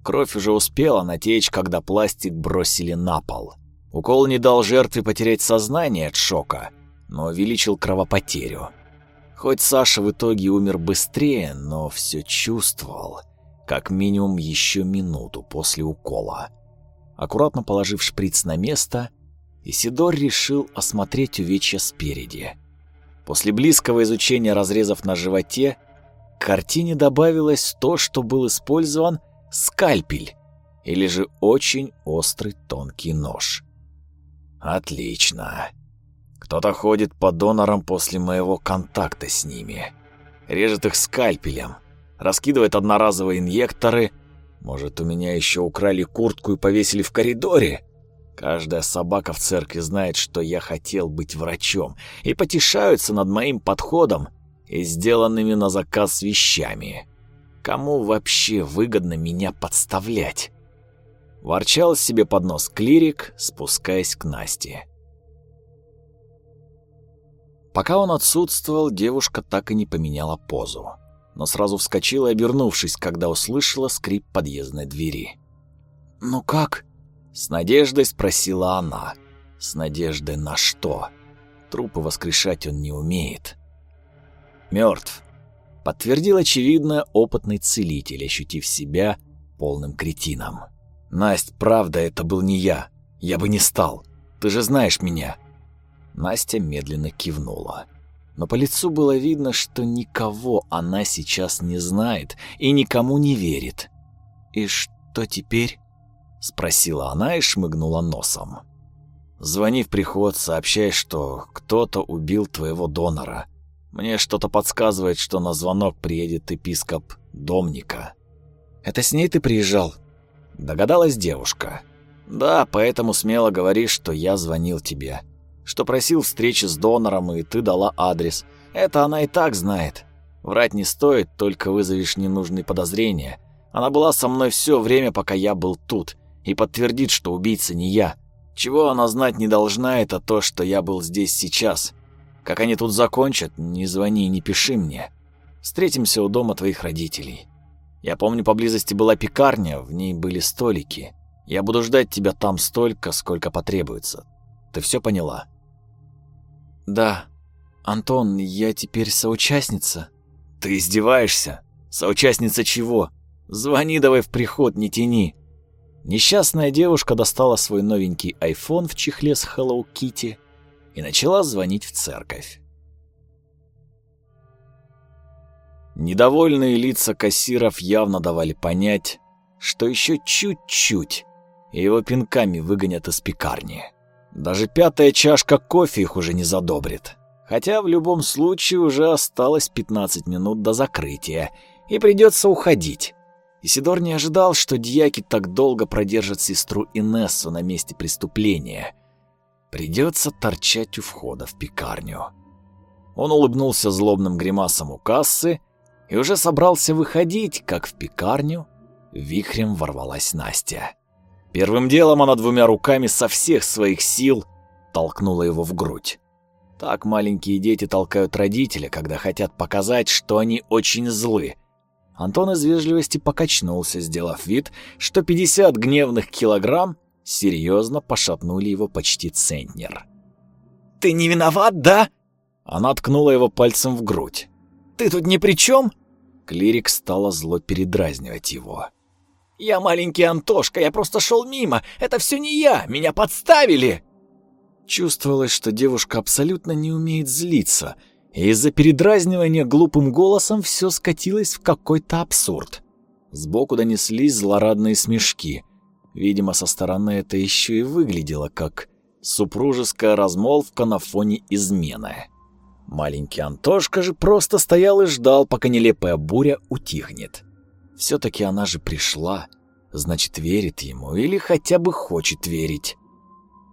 [SPEAKER 1] Кровь уже успела натечь, когда пластик бросили на пол. Укол не дал жертве потерять сознание от шока, но увеличил кровопотерю. Хоть Саша в итоге умер быстрее, но все чувствовал, как минимум еще минуту после укола. Аккуратно положив шприц на место, Исидор решил осмотреть увечья спереди. После близкого изучения разрезов на животе к картине добавилось то, что был использован скальпель или же очень острый тонкий нож. Отлично. Кто-то ходит по донорам после моего контакта с ними. Режет их скальпелем, раскидывает одноразовые инъекторы. Может, у меня еще украли куртку и повесили в коридоре? Каждая собака в церкви знает, что я хотел быть врачом, и потешаются над моим подходом и сделанными на заказ вещами. Кому вообще выгодно меня подставлять? Ворчал себе под нос клирик, спускаясь к Насте. Пока он отсутствовал, девушка так и не поменяла позу, но сразу вскочила, обернувшись, когда услышала скрип подъездной двери. «Ну как?» С надеждой спросила она. С надеждой на что? Трупы воскрешать он не умеет. Мертв. Подтвердил очевидно опытный целитель, ощутив себя полным кретином. Насть, правда, это был не я. Я бы не стал. Ты же знаешь меня. Настя медленно кивнула. Но по лицу было видно, что никого она сейчас не знает и никому не верит. И что теперь? — спросила она и шмыгнула носом. «Звони в приход, сообщай, что кто-то убил твоего донора. Мне что-то подсказывает, что на звонок приедет епископ Домника». «Это с ней ты приезжал?» — догадалась девушка. «Да, поэтому смело говори, что я звонил тебе. Что просил встречи с донором, и ты дала адрес. Это она и так знает. Врать не стоит, только вызовешь ненужные подозрения. Она была со мной все время, пока я был тут и подтвердит, что убийца не я. Чего она знать не должна, это то, что я был здесь сейчас. Как они тут закончат, не звони и не пиши мне. Встретимся у дома твоих родителей. Я помню, поблизости была пекарня, в ней были столики. Я буду ждать тебя там столько, сколько потребуется. Ты все поняла?
[SPEAKER 3] Да. Антон, я теперь соучастница.
[SPEAKER 1] Ты издеваешься? Соучастница чего? Звони давай в приход, не тяни. Несчастная девушка достала свой новенький iPhone в чехле с Hello Kitty и начала звонить в церковь. Недовольные лица кассиров явно давали понять, что еще чуть-чуть, и его пинками выгонят из пекарни. Даже пятая чашка кофе их уже не задобрит. Хотя в любом случае уже осталось 15 минут до закрытия, и придется уходить. Исидор не ожидал, что дьяки так долго продержат сестру Инессу на месте преступления. Придется торчать у входа в пекарню. Он улыбнулся злобным гримасом у кассы и уже собрался выходить, как в пекарню вихрем ворвалась Настя. Первым делом она двумя руками со всех своих сил толкнула его в грудь. Так маленькие дети толкают родителя, когда хотят показать, что они очень злы – Антон из вежливости покачнулся, сделав вид, что 50 гневных килограмм серьезно пошатнули его почти центнер.
[SPEAKER 3] «Ты не виноват, да?»
[SPEAKER 1] Она ткнула его пальцем в грудь.
[SPEAKER 3] «Ты тут ни при чем?»
[SPEAKER 1] Клирик стала зло передразнивать его.
[SPEAKER 3] «Я маленький Антошка, я просто шел мимо. Это все не я, меня подставили!»
[SPEAKER 1] Чувствовалось, что девушка абсолютно не умеет злиться — и из-за передразнивания глупым голосом все скатилось в какой-то абсурд. Сбоку донеслись злорадные смешки. Видимо, со стороны это еще и выглядело как супружеская размолвка на фоне измены. Маленький Антошка же просто стоял и ждал, пока нелепая буря утихнет. Все-таки она же пришла, значит, верит ему или хотя бы хочет верить.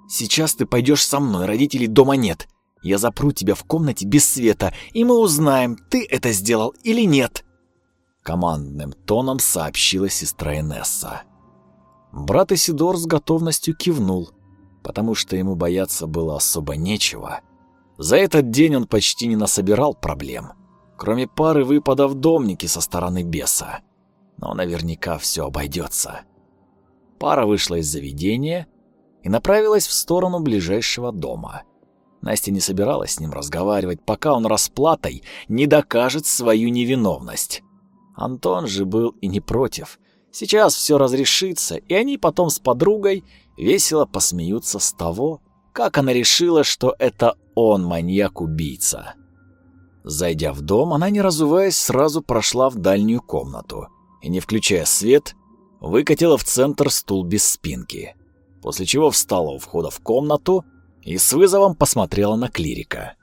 [SPEAKER 1] «Сейчас ты пойдешь со мной, родителей дома нет», я запру тебя в комнате без света, и мы узнаем, ты это сделал или нет. Командным тоном сообщила сестра Инесса. Брат Исидор с готовностью кивнул, потому что ему бояться было особо нечего. За этот день он почти не насобирал проблем, кроме пары выпадов домники со стороны беса. Но наверняка все обойдется. Пара вышла из заведения и направилась в сторону ближайшего дома – Настя не собиралась с ним разговаривать, пока он расплатой не докажет свою невиновность. Антон же был и не против. Сейчас все разрешится, и они потом с подругой весело посмеются с того, как она решила, что это он маньяк-убийца. Зайдя в дом, она, не разуваясь, сразу прошла в дальнюю комнату и, не включая свет, выкатила в центр стул без спинки, после чего встала у входа в комнату и с вызовом посмотрела на клирика.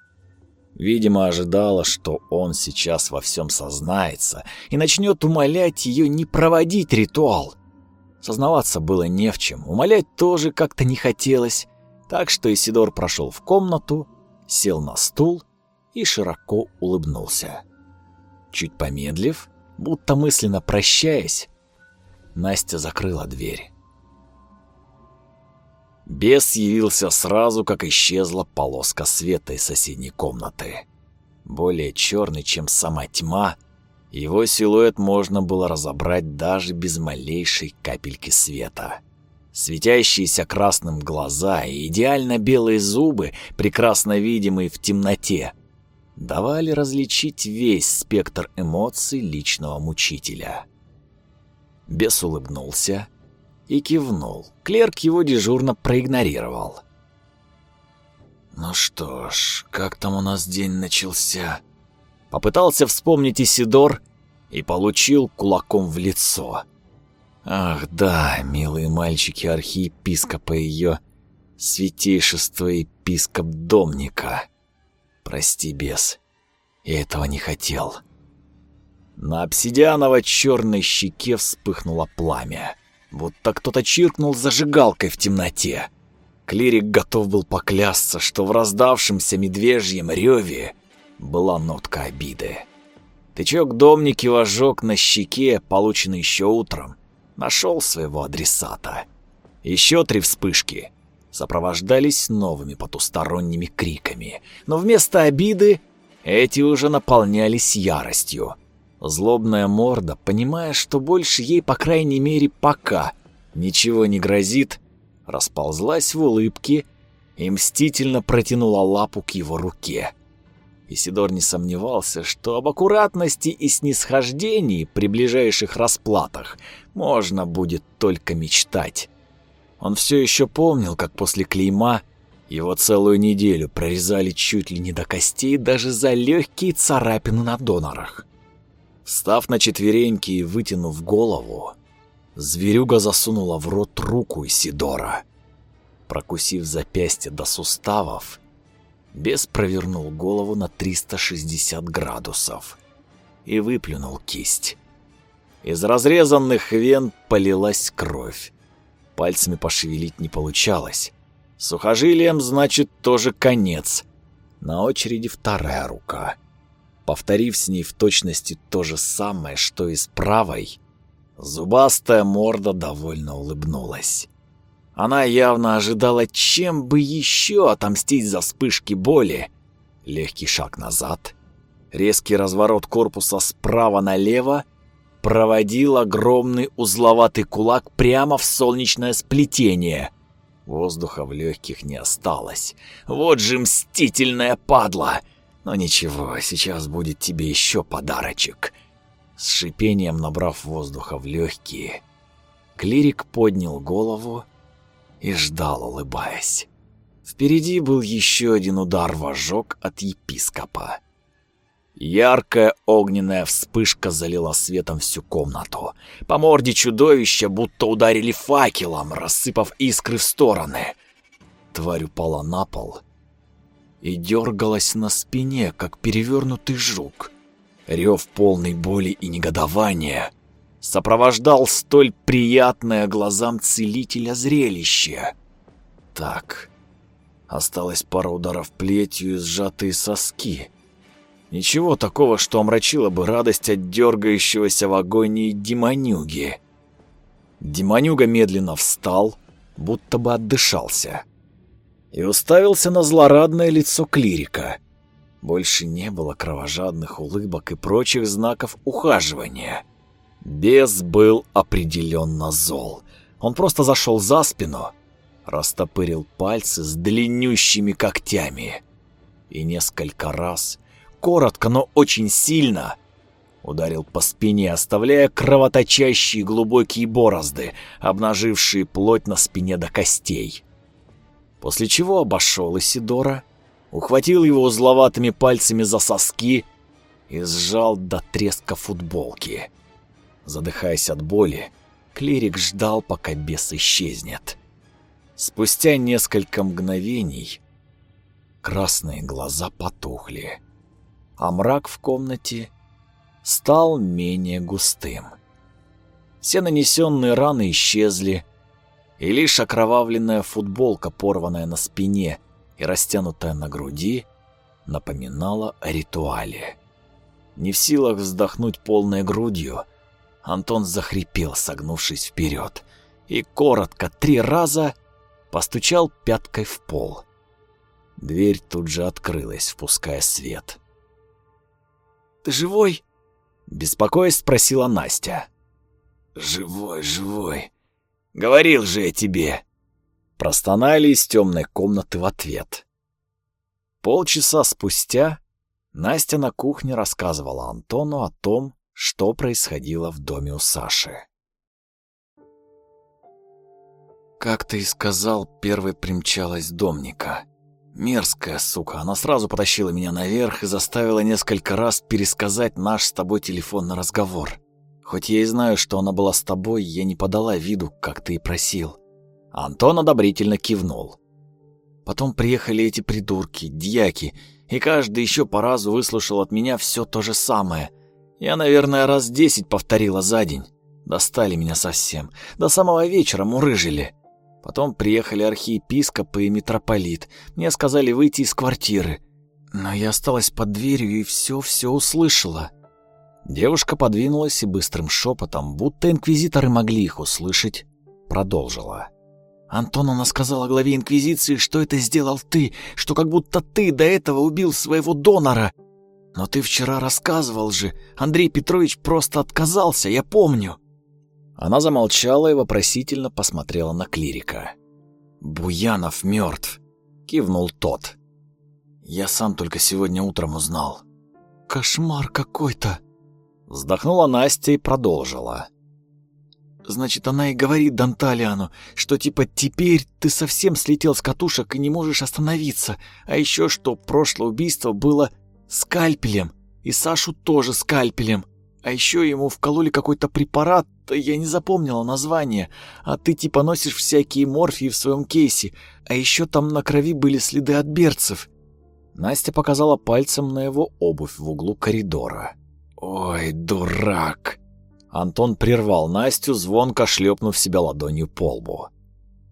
[SPEAKER 1] Видимо, ожидала, что он сейчас во всем сознается и начнет умолять ее не проводить ритуал. Сознаваться было не в чем, умолять тоже как-то не хотелось, так что Исидор прошел в комнату, сел на стул и широко улыбнулся. Чуть помедлив, будто мысленно прощаясь, Настя закрыла дверь. Бес явился сразу, как исчезла полоска света из соседней комнаты. Более черный, чем сама тьма, его силуэт можно было разобрать даже без малейшей капельки света. Светящиеся красным глаза и идеально белые зубы, прекрасно видимые в темноте, давали различить весь спектр эмоций личного мучителя. Бес улыбнулся и кивнул. Клерк его дежурно проигнорировал. «Ну что ж, как там у нас день начался?» Попытался вспомнить Исидор и получил кулаком в лицо. «Ах да, милые мальчики архиепископа ее, святейшество епископ Домника. Прости, бес, я этого не хотел». На обсидианово-черной щеке вспыхнуло пламя. Будто кто-то чиркнул зажигалкой в темноте. Клирик готов был поклясться, что в раздавшемся медвежьем реве была нотка обиды. Тычок домники ожог на щеке, полученный еще утром, нашел своего адресата. Еще три вспышки сопровождались новыми потусторонними криками, но вместо обиды эти уже наполнялись яростью. Злобная морда, понимая, что больше ей, по крайней мере, пока ничего не грозит, расползлась в улыбке и мстительно протянула лапу к его руке. Исидор не сомневался, что об аккуратности и снисхождении при ближайших расплатах можно будет только мечтать. Он все еще помнил, как после клейма его целую неделю прорезали чуть ли не до костей даже за легкие царапины на донорах. Встав на четвереньки и вытянув голову, зверюга засунула в рот руку Исидора. Прокусив запястье до суставов, бес провернул голову на 360 градусов и выплюнул кисть. Из разрезанных вен полилась кровь. Пальцами пошевелить не получалось. Сухожилием, значит, тоже конец. На очереди вторая рука. Повторив с ней в точности то же самое, что и с правой, зубастая морда довольно улыбнулась. Она явно ожидала, чем бы еще отомстить за вспышки боли. Легкий шаг назад, резкий разворот корпуса справа налево, проводил огромный узловатый кулак прямо в солнечное сплетение. Воздуха в легких не осталось. Вот же мстительная падла! Но ничего, сейчас будет тебе еще подарочек. С шипением набрав воздуха в легкие, клирик поднял голову и ждал, улыбаясь. Впереди был еще один удар в ожог от епископа. Яркая огненная вспышка залила светом всю комнату. По морде чудовища будто ударили факелом, рассыпав искры в стороны. Тварь упала на пол — и дергалась на спине, как перевернутый жук. Рев полной боли и негодования сопровождал столь приятное глазам целителя зрелище. Так, осталось пара ударов плетью и сжатые соски. Ничего такого, что омрачило бы радость от дергающегося в агонии демонюги. Демонюга медленно встал, будто бы отдышался и уставился на злорадное лицо клирика. Больше не было кровожадных улыбок и прочих знаков ухаживания. Бес был определенно зол. Он просто зашел за спину, растопырил пальцы с длиннющими когтями и несколько раз, коротко, но очень сильно, ударил по спине, оставляя кровоточащие глубокие борозды, обнажившие плоть на спине до костей после чего обошел Исидора, ухватил его узловатыми пальцами за соски и сжал до треска футболки. Задыхаясь от боли, клирик ждал, пока бес исчезнет. Спустя несколько мгновений красные глаза потухли, а мрак в комнате стал менее густым. Все нанесенные раны исчезли, и лишь окровавленная футболка, порванная на спине и растянутая на груди, напоминала о ритуале. Не в силах вздохнуть полной грудью, Антон захрипел, согнувшись вперед, и коротко три раза постучал пяткой в пол. Дверь тут же открылась, впуская свет.
[SPEAKER 3] «Ты живой?» — беспокоясь спросила Настя.
[SPEAKER 2] «Живой, живой. Говорил же я тебе!»
[SPEAKER 1] Простонали из темной комнаты в ответ. Полчаса спустя Настя на кухне рассказывала Антону о том, что происходило в доме у Саши. Как ты и сказал, первой примчалась домника. Мерзкая сука, она сразу потащила меня наверх и заставила несколько раз пересказать наш с тобой телефонный разговор. Хоть я и знаю, что она была с тобой, я не подала виду, как ты и просил. Антон одобрительно кивнул. Потом приехали эти придурки, дьяки, и каждый еще по разу выслушал от меня все то же самое. Я, наверное, раз десять повторила за день. Достали меня совсем. До самого вечера мурыжили. Потом приехали архиепископы и митрополит. Мне сказали выйти из квартиры. Но я осталась под дверью и все-все услышала. Девушка подвинулась и быстрым шепотом, будто инквизиторы могли их услышать, продолжила. Антоновна сказала главе Инквизиции, что это сделал ты, что как будто ты до этого убил своего донора. Но ты вчера рассказывал же, Андрей Петрович просто отказался, я помню». Она замолчала и вопросительно посмотрела на клирика. «Буянов мертв», — кивнул тот. «Я сам только сегодня утром узнал». «Кошмар какой-то», — вздохнула Настя и продолжила. Значит, она и говорит Данталиану, что типа теперь ты совсем слетел с катушек и не можешь остановиться, а еще что прошлое убийство было скальпелем, и Сашу тоже скальпелем. А еще ему вкололи какой-то препарат, я не запомнила название, а ты типа носишь всякие морфии в своем кейсе, а еще там на крови были следы от берцев. Настя показала пальцем на его обувь в углу коридора. «Ой, дурак!» Антон прервал Настю, звонко шлепнув себя ладонью по лбу.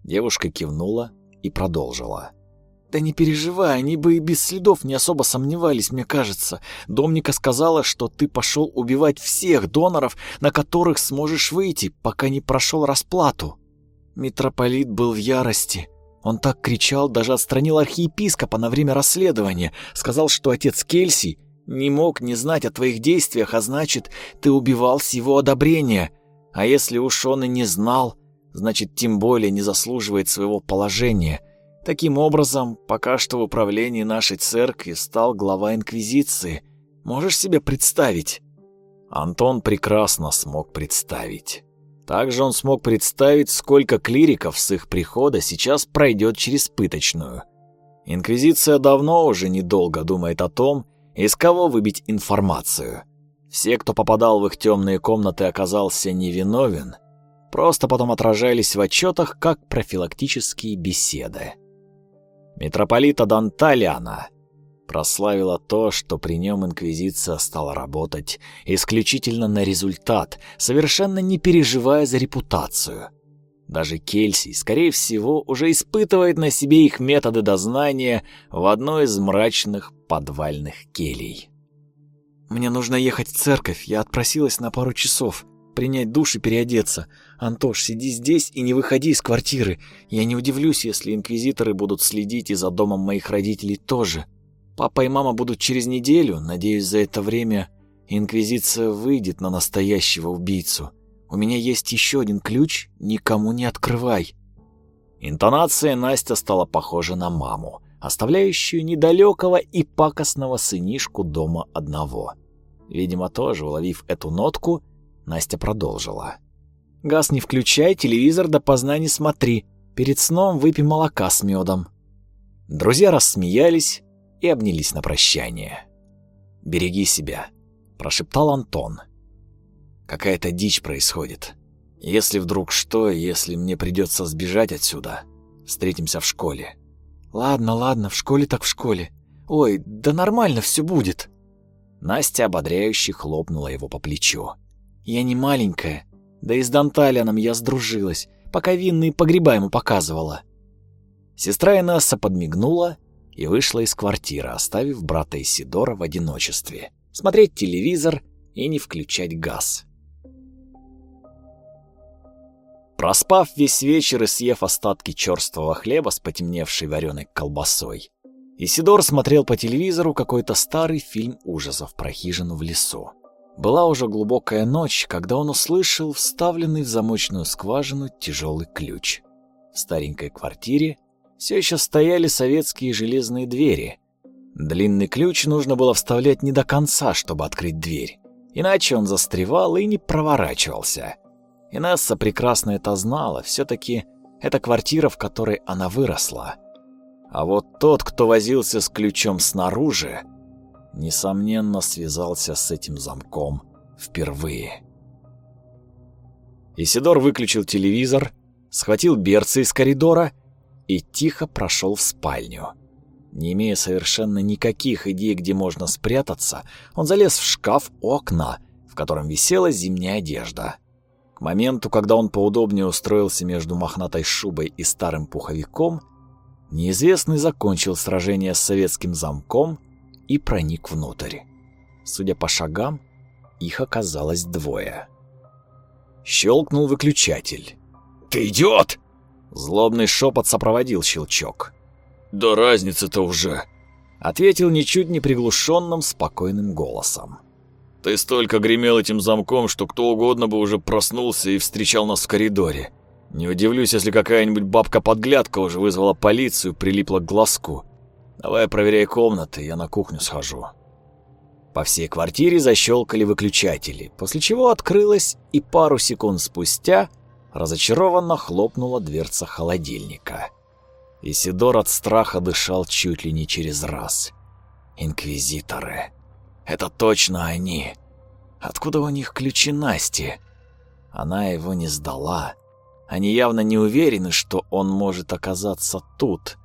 [SPEAKER 1] Девушка кивнула и продолжила. «Да не переживай, они бы и без следов не особо сомневались, мне кажется. Домника сказала, что ты пошел убивать всех доноров, на которых сможешь выйти, пока не прошел расплату». Митрополит был в ярости. Он так кричал, даже отстранил архиепископа на время расследования. Сказал, что отец Кельси не мог не знать о твоих действиях, а значит, ты убивал с его одобрения. А если уж он и не знал, значит, тем более не заслуживает своего положения. Таким образом, пока что в управлении нашей церкви стал глава Инквизиции. Можешь себе представить? Антон прекрасно смог представить. Также он смог представить, сколько клириков с их прихода сейчас пройдет через пыточную. Инквизиция давно уже недолго думает о том, из кого выбить информацию? Все, кто попадал в их темные комнаты, оказался невиновен, просто потом отражались в отчетах как профилактические беседы. Митрополита Данталиана прославила то, что при нем инквизиция стала работать исключительно на результат, совершенно не переживая за репутацию. Даже Кельси, скорее всего, уже испытывает на себе их методы дознания в одной из мрачных подвальных келей. «Мне нужно ехать в церковь, я отпросилась на пару часов, принять душ и переодеться. Антош, сиди здесь и не выходи из квартиры. Я не удивлюсь, если инквизиторы будут следить и за домом моих родителей тоже. Папа и мама будут через неделю, надеюсь, за это время инквизиция выйдет на настоящего убийцу. У меня есть еще один ключ, никому не открывай». Интонация Настя стала похожа на маму оставляющую недалекого и пакостного сынишку дома одного. Видимо, тоже уловив эту нотку, Настя продолжила. «Газ не включай, телевизор допоздна не смотри. Перед сном выпей молока с медом». Друзья рассмеялись и обнялись на прощание. «Береги себя», — прошептал Антон. «Какая-то дичь происходит. Если вдруг что, если мне придется сбежать отсюда, встретимся в школе.
[SPEAKER 3] Ладно, ладно, в школе так в школе. Ой, да нормально все будет.
[SPEAKER 1] Настя ободряюще хлопнула его по плечу.
[SPEAKER 3] Я не маленькая. Да и с Данталианом я сдружилась, пока винные погреба ему показывала.
[SPEAKER 1] Сестра Инесса подмигнула и вышла из квартиры, оставив брата Исидора в одиночестве. Смотреть телевизор и не включать газ. Проспав весь вечер и съев остатки черствого хлеба с потемневшей вареной колбасой, Исидор смотрел по телевизору какой-то старый фильм ужасов про хижину в лесу. Была уже глубокая ночь, когда он услышал вставленный в замочную скважину тяжелый ключ. В старенькой квартире все еще стояли советские железные двери. Длинный ключ нужно было вставлять не до конца, чтобы открыть дверь. Иначе он застревал и не проворачивался. Инесса прекрасно это знала, все-таки это квартира, в которой она выросла. А вот тот, кто возился с ключом снаружи, несомненно связался с этим замком впервые. Исидор выключил телевизор, схватил берцы из коридора и тихо прошел в спальню. Не имея совершенно никаких идей, где можно спрятаться, он залез в шкаф у окна, в котором висела зимняя одежда. Моменту, когда он поудобнее устроился между мохнатой шубой и старым пуховиком, неизвестный закончил сражение с советским замком и проник внутрь. Судя по шагам, их оказалось двое. Щелкнул выключатель.
[SPEAKER 2] «Ты идиот!»
[SPEAKER 1] Злобный шепот сопроводил щелчок.
[SPEAKER 2] «Да разница-то уже!»
[SPEAKER 1] Ответил ничуть не приглушенным, спокойным голосом.
[SPEAKER 2] «Ты столько гремел этим замком, что кто угодно бы уже проснулся и встречал нас в коридоре. Не удивлюсь, если какая-нибудь бабка-подглядка уже вызвала полицию, прилипла к глазку. Давай проверяй комнаты, я на кухню схожу».
[SPEAKER 1] По всей квартире защелкали выключатели, после чего открылась и пару секунд спустя разочарованно хлопнула дверца холодильника. Исидор от страха дышал чуть ли не через раз. Инквизиторы. Это точно они. Откуда у них ключи Насти? Она его не сдала. Они явно не уверены, что он может оказаться тут.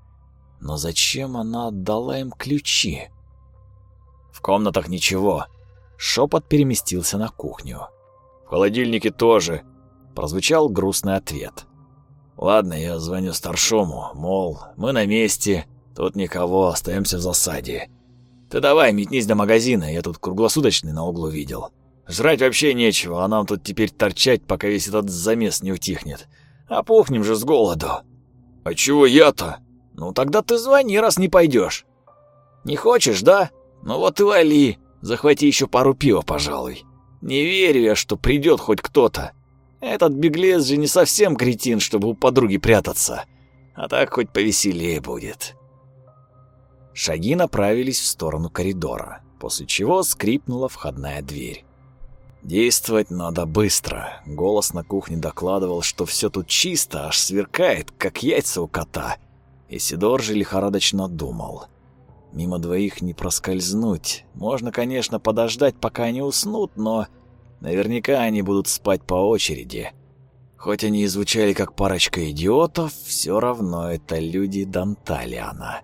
[SPEAKER 1] Но зачем она отдала им ключи? В комнатах ничего. Шепот переместился на кухню.
[SPEAKER 2] В холодильнике тоже,
[SPEAKER 1] прозвучал грустный ответ.
[SPEAKER 2] Ладно, я звоню старшому, мол, мы на месте, тут никого, остаемся в засаде. Ты давай метнись до магазина, я тут круглосуточный на углу видел. Жрать вообще нечего, а нам тут теперь торчать, пока весь этот замес не утихнет. Опухнем же с голоду.
[SPEAKER 1] А чего я-то?
[SPEAKER 2] Ну тогда ты звони, раз не пойдешь. Не хочешь, да? Ну вот и вали. Захвати еще пару пива, пожалуй. Не верю я, что придет хоть кто-то. Этот беглец же не совсем кретин, чтобы у подруги прятаться. А так хоть повеселее будет.
[SPEAKER 1] Шаги направились в сторону коридора, после чего скрипнула входная дверь. Действовать надо быстро. Голос на кухне докладывал, что все тут чисто, аж сверкает, как яйца у кота. Исидор же лихорадочно думал. Мимо двоих не проскользнуть. Можно, конечно, подождать, пока они уснут, но наверняка они будут спать по очереди. Хоть они и звучали как парочка идиотов, все равно это люди Данталиана.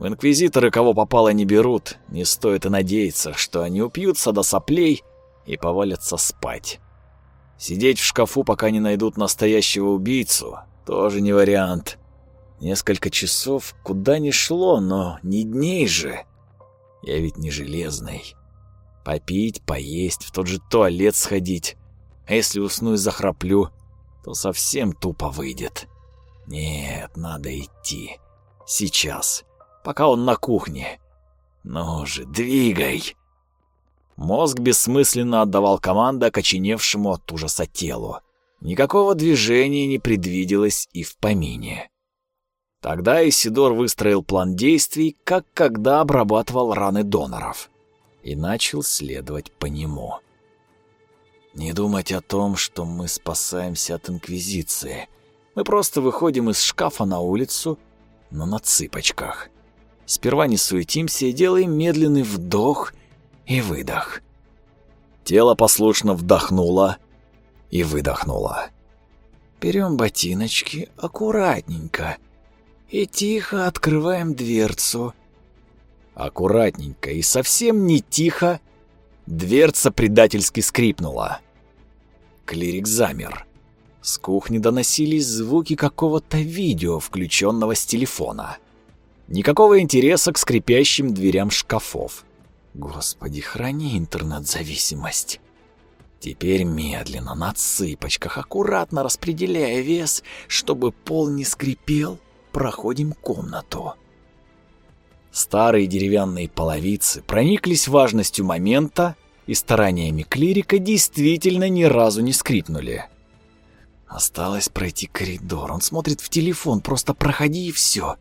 [SPEAKER 1] В инквизиторы кого попало не берут, не стоит и надеяться, что они упьются до соплей и повалятся спать. Сидеть в шкафу, пока не найдут настоящего убийцу, тоже не вариант. Несколько часов куда ни шло, но не дней же. Я ведь не железный. Попить, поесть, в тот же туалет сходить. А если усну и захраплю, то совсем тупо выйдет. Нет, надо идти. Сейчас, пока он на кухне. Ну же, двигай. Мозг бессмысленно отдавал команды окоченевшему от ужаса телу. Никакого движения не предвиделось и в помине. Тогда Исидор выстроил план действий, как когда обрабатывал раны доноров, и начал следовать по нему. Не думать о том, что мы спасаемся от Инквизиции. Мы просто выходим из шкафа на улицу, но на цыпочках. Сперва не суетимся и делаем медленный вдох и выдох. Тело послушно вдохнуло и выдохнуло. Берем ботиночки аккуратненько
[SPEAKER 3] и тихо открываем дверцу.
[SPEAKER 1] Аккуратненько и совсем не тихо дверца предательски скрипнула. Клирик замер. С кухни доносились звуки какого-то видео, включенного с телефона. Никакого интереса к скрипящим дверям шкафов. Господи, храни интернет-зависимость. Теперь медленно, на цыпочках, аккуратно распределяя вес, чтобы пол не скрипел, проходим комнату. Старые деревянные половицы прониклись важностью момента и стараниями клирика действительно ни разу не скрипнули. Осталось пройти коридор. Он смотрит в телефон. Просто проходи и все.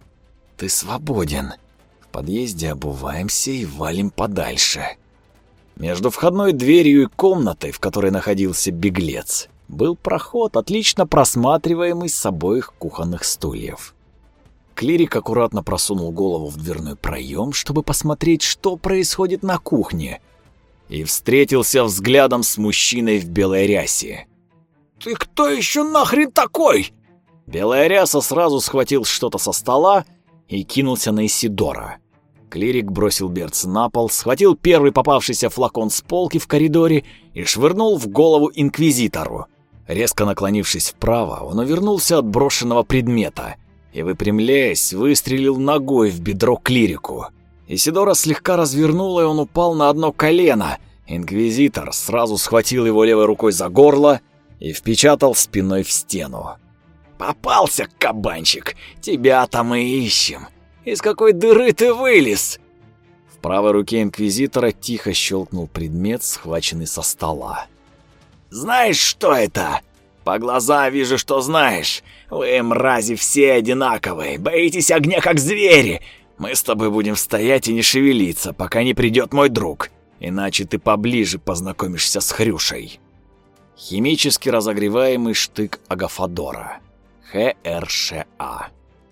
[SPEAKER 1] Ты свободен. В подъезде обуваемся и валим подальше. Между входной дверью и комнатой, в которой находился беглец, был проход, отлично просматриваемый с обоих кухонных стульев. Клирик аккуратно просунул голову в дверной проем, чтобы посмотреть, что происходит на кухне, и встретился взглядом с мужчиной в белой рясе.
[SPEAKER 2] «Ты кто еще нахрен такой?»
[SPEAKER 1] Белая ряса сразу схватил что-то со стола и кинулся на Исидора. Клирик бросил берц на пол, схватил первый попавшийся флакон с полки в коридоре и швырнул в голову инквизитору. Резко наклонившись вправо, он увернулся от брошенного предмета и, выпрямляясь, выстрелил ногой в бедро клирику. Исидора слегка развернуло, и он упал на одно колено. Инквизитор сразу схватил его левой рукой за горло и впечатал спиной в стену.
[SPEAKER 2] «Попался, кабанчик! Тебя-то мы ищем! Из какой дыры ты вылез?»
[SPEAKER 1] В правой руке Инквизитора тихо щелкнул предмет, схваченный со стола.
[SPEAKER 2] «Знаешь, что это?» «По глазам вижу, что знаешь. Вы, мрази, все одинаковые, боитесь огня, как звери. Мы с тобой будем стоять и не шевелиться, пока не придет мой друг, иначе ты поближе познакомишься с Хрюшей».
[SPEAKER 1] Химически разогреваемый штык Агафадора. ХРША.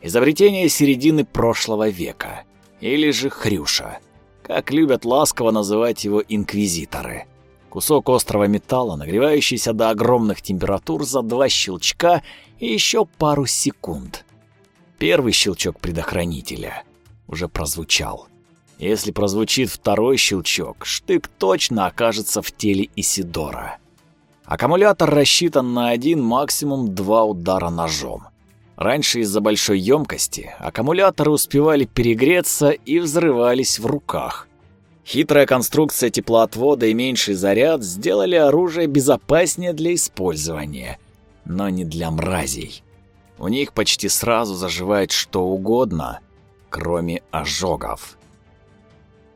[SPEAKER 1] Изобретение середины прошлого века. Или же Хрюша. Как любят ласково называть его инквизиторы. Кусок острого металла, нагревающийся до огромных температур за два щелчка и еще пару секунд. Первый щелчок предохранителя уже прозвучал. Если прозвучит второй щелчок, штык точно окажется в теле Исидора. Аккумулятор рассчитан на один, максимум два удара ножом. Раньше из-за большой емкости аккумуляторы успевали перегреться и взрывались в руках. Хитрая конструкция теплоотвода и меньший заряд сделали оружие безопаснее для использования, но не для мразей. У них почти сразу заживает что угодно, кроме ожогов.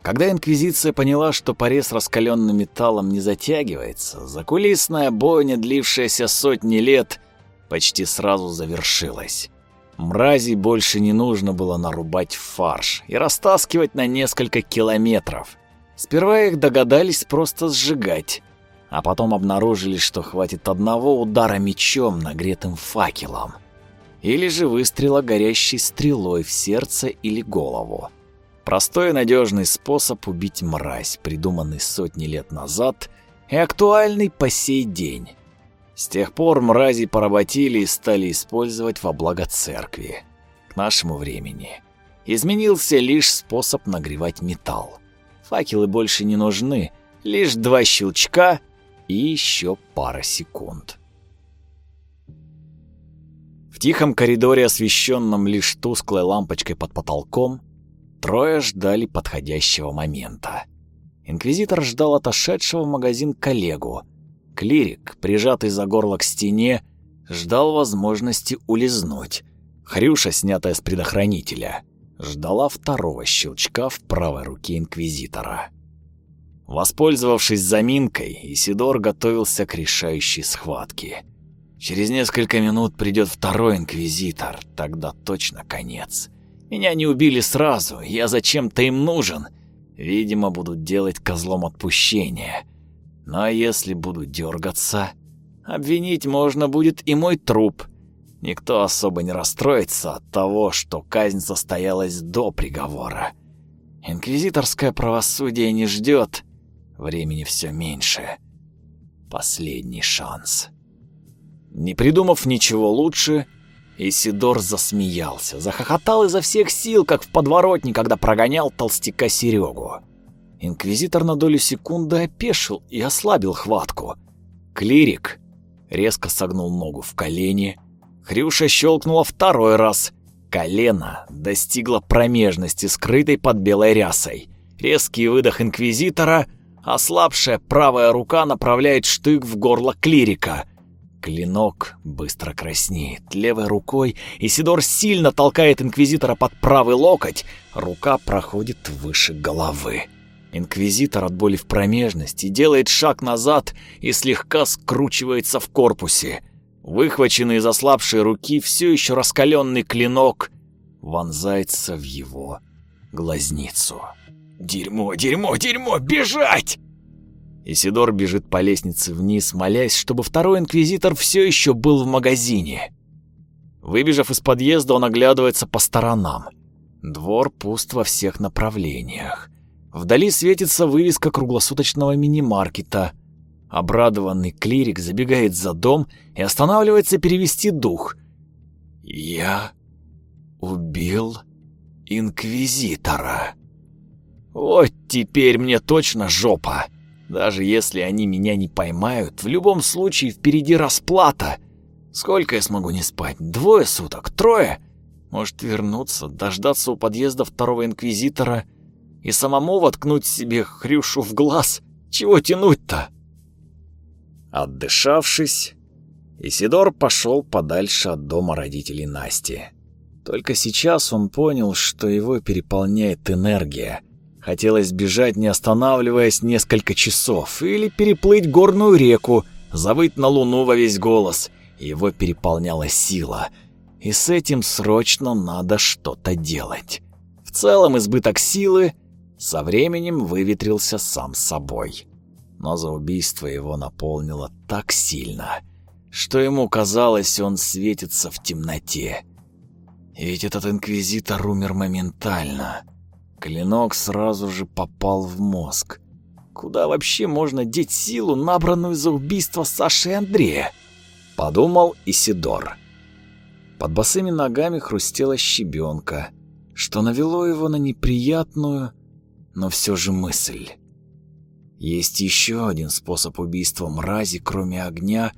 [SPEAKER 1] Когда Инквизиция поняла, что порез раскаленным металлом не затягивается, закулисная бойня, длившаяся сотни лет, почти сразу завершилась. Мразей больше не нужно было нарубать фарш и растаскивать на несколько километров. Сперва их догадались просто сжигать, а потом обнаружили, что хватит одного удара мечом, нагретым факелом, или же выстрела горящей стрелой в сердце или голову. Простой и надежный способ убить мразь, придуманный сотни лет назад и актуальный по сей день. С тех пор мрази поработили и стали использовать во благо церкви. К нашему времени изменился лишь способ нагревать металл. Факелы больше не нужны, лишь два щелчка и еще пара секунд. В тихом коридоре, освещенном лишь тусклой лампочкой под потолком, Трое ждали подходящего момента. Инквизитор ждал отошедшего в магазин коллегу. Клирик, прижатый за горло к стене, ждал возможности улизнуть. Хрюша, снятая с предохранителя, ждала второго щелчка в правой руке инквизитора. Воспользовавшись заминкой, Исидор готовился к решающей схватке. Через несколько минут придет второй инквизитор, тогда точно конец. Меня не убили сразу, я зачем-то им нужен. Видимо, будут делать козлом отпущения. Но если буду дергаться, обвинить можно будет и мой труп. Никто особо не расстроится от того, что казнь состоялась до приговора. Инквизиторское правосудие не ждет, времени все меньше. Последний шанс. Не придумав ничего лучше, Исидор засмеялся, захохотал изо всех сил, как в подворотне, когда прогонял толстяка Серегу. Инквизитор на долю секунды опешил и ослабил хватку. Клирик резко согнул ногу в колени. Хрюша щелкнула второй раз. Колено достигло промежности, скрытой под белой рясой. Резкий выдох инквизитора, ослабшая правая рука направляет штык в горло клирика. Клинок быстро краснеет. Левой рукой Исидор сильно толкает инквизитора под правый локоть. Рука проходит выше головы. Инквизитор от боли в промежности делает шаг назад и слегка скручивается в корпусе. Выхваченный из ослабшей руки все еще раскаленный клинок вонзается в его глазницу. «Дерьмо, дерьмо, дерьмо! Бежать!» Исидор бежит по лестнице вниз, молясь, чтобы второй инквизитор все еще был в магазине. Выбежав из подъезда, он оглядывается по сторонам. Двор пуст во всех направлениях. Вдали светится вывеска круглосуточного мини-маркета. Обрадованный клирик забегает за дом и останавливается перевести дух. «Я убил инквизитора. Вот теперь мне точно жопа. Даже если они меня не поймают, в любом случае впереди расплата. Сколько я смогу не спать? Двое суток? Трое? Может вернуться, дождаться у подъезда второго инквизитора — и самому воткнуть себе хрюшу в глаз. Чего тянуть-то? Отдышавшись, Исидор пошел подальше от дома родителей Насти. Только сейчас он понял, что его переполняет энергия. Хотелось бежать, не останавливаясь, несколько часов, или переплыть горную реку, завыть на луну во весь голос. Его переполняла сила, и с этим срочно надо что-то делать. В целом избыток силы со временем выветрился сам собой. Но за убийство его наполнило так сильно, что ему казалось, он светится в темноте. Ведь этот инквизитор умер моментально. Клинок сразу же попал в мозг. Куда вообще можно деть силу, набранную за убийство Саши и Андрея? Подумал Исидор. Под босыми ногами хрустела щебенка, что навело его на неприятную, но все же мысль. Есть еще один способ убийства мрази, кроме огня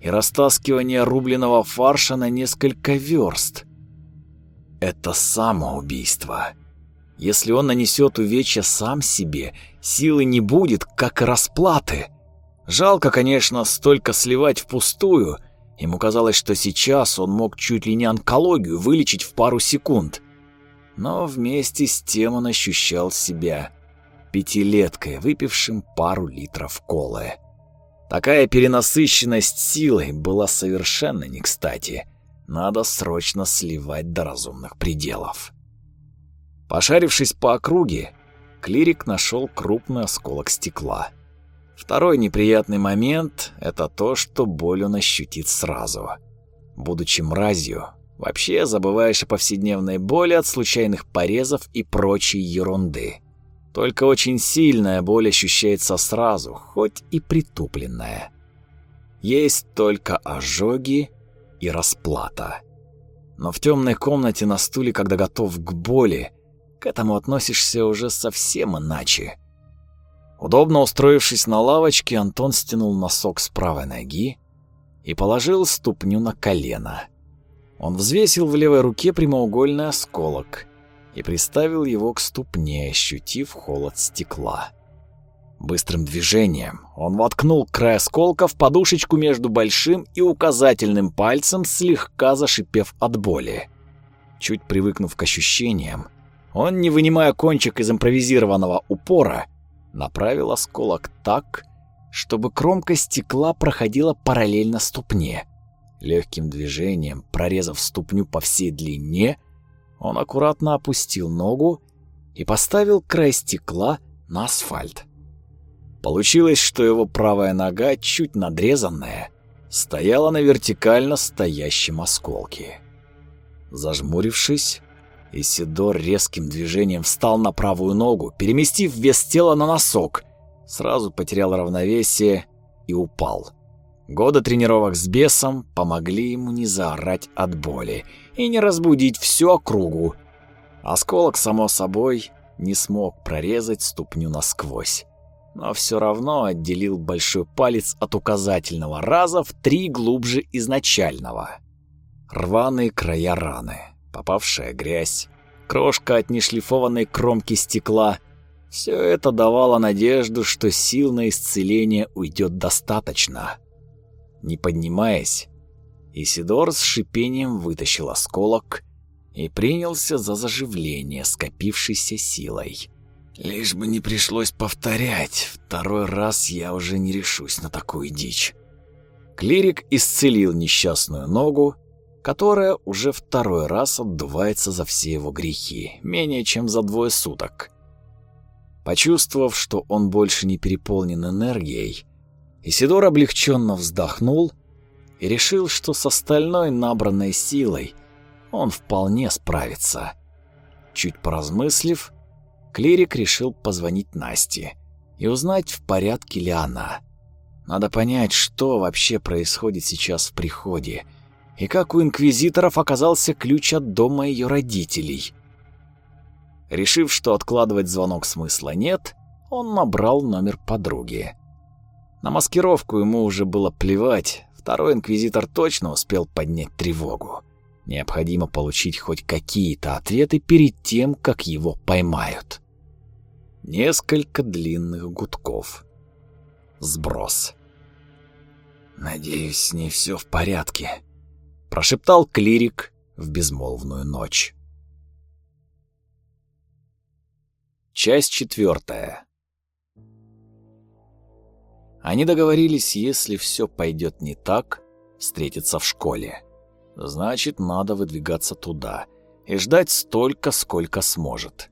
[SPEAKER 1] и растаскивания рубленого фарша на несколько верст. Это самоубийство. Если он нанесет увечья сам себе, силы не будет, как расплаты. Жалко, конечно, столько сливать впустую. Ему казалось, что сейчас он мог чуть ли не онкологию вылечить в пару секунд но вместе с тем он ощущал себя пятилеткой, выпившим пару литров колы. Такая перенасыщенность силой была совершенно не кстати. Надо срочно сливать до разумных пределов. Пошарившись по округе, клирик нашел крупный осколок стекла. Второй неприятный момент — это то, что боль он ощутит сразу. Будучи мразью, Вообще забываешь о повседневной боли от случайных порезов и прочей ерунды. Только очень сильная боль ощущается сразу, хоть и притупленная. Есть только ожоги и расплата. Но в темной комнате на стуле, когда готов к боли, к этому относишься уже совсем иначе. Удобно устроившись на лавочке, Антон стянул носок с правой ноги и положил ступню на колено. Он взвесил в левой руке прямоугольный осколок и приставил его к ступне, ощутив холод стекла. Быстрым движением он воткнул край осколка в подушечку между большим и указательным пальцем, слегка зашипев от боли. Чуть привыкнув к ощущениям, он, не вынимая кончик из импровизированного упора, направил осколок так, чтобы кромка стекла проходила параллельно ступне. Легким движением, прорезав ступню по всей длине, он аккуратно опустил ногу и поставил край стекла на асфальт. Получилось, что его правая нога, чуть надрезанная, стояла на вертикально стоящем осколке. Зажмурившись, Исидор резким движением встал на правую ногу, переместив вес тела на носок, сразу потерял равновесие и упал. Годы тренировок с бесом помогли ему не заорать от боли и не разбудить всю округу. Осколок, само собой, не смог прорезать ступню насквозь, но все равно отделил большой палец от указательного раза в три глубже изначального. Рваные края раны, попавшая грязь, крошка от нешлифованной кромки стекла — все это давало надежду, что сил на исцеление уйдет достаточно. Не поднимаясь, Исидор с шипением вытащил осколок и принялся за заживление скопившейся силой. Лишь бы не пришлось повторять, второй раз я уже не решусь на такую дичь. Клирик исцелил несчастную ногу, которая уже второй раз отдувается за все его грехи, менее чем за двое суток. Почувствовав, что он больше не переполнен энергией, Исидор облегченно вздохнул и решил, что с остальной набранной силой он вполне справится. Чуть поразмыслив, клирик решил позвонить Насте и узнать, в порядке ли она. Надо понять, что вообще происходит сейчас в приходе, и как у инквизиторов оказался ключ от дома ее родителей. Решив, что откладывать звонок смысла нет, он набрал номер подруги. На маскировку ему уже было плевать, второй инквизитор точно успел поднять тревогу. Необходимо получить хоть какие-то ответы перед тем, как его поймают. Несколько длинных гудков. Сброс. «Надеюсь, с ней все в порядке», — прошептал клирик в безмолвную ночь. Часть четвертая. Они договорились, если все пойдет не так, встретиться в школе. Значит, надо выдвигаться туда и ждать столько, сколько сможет.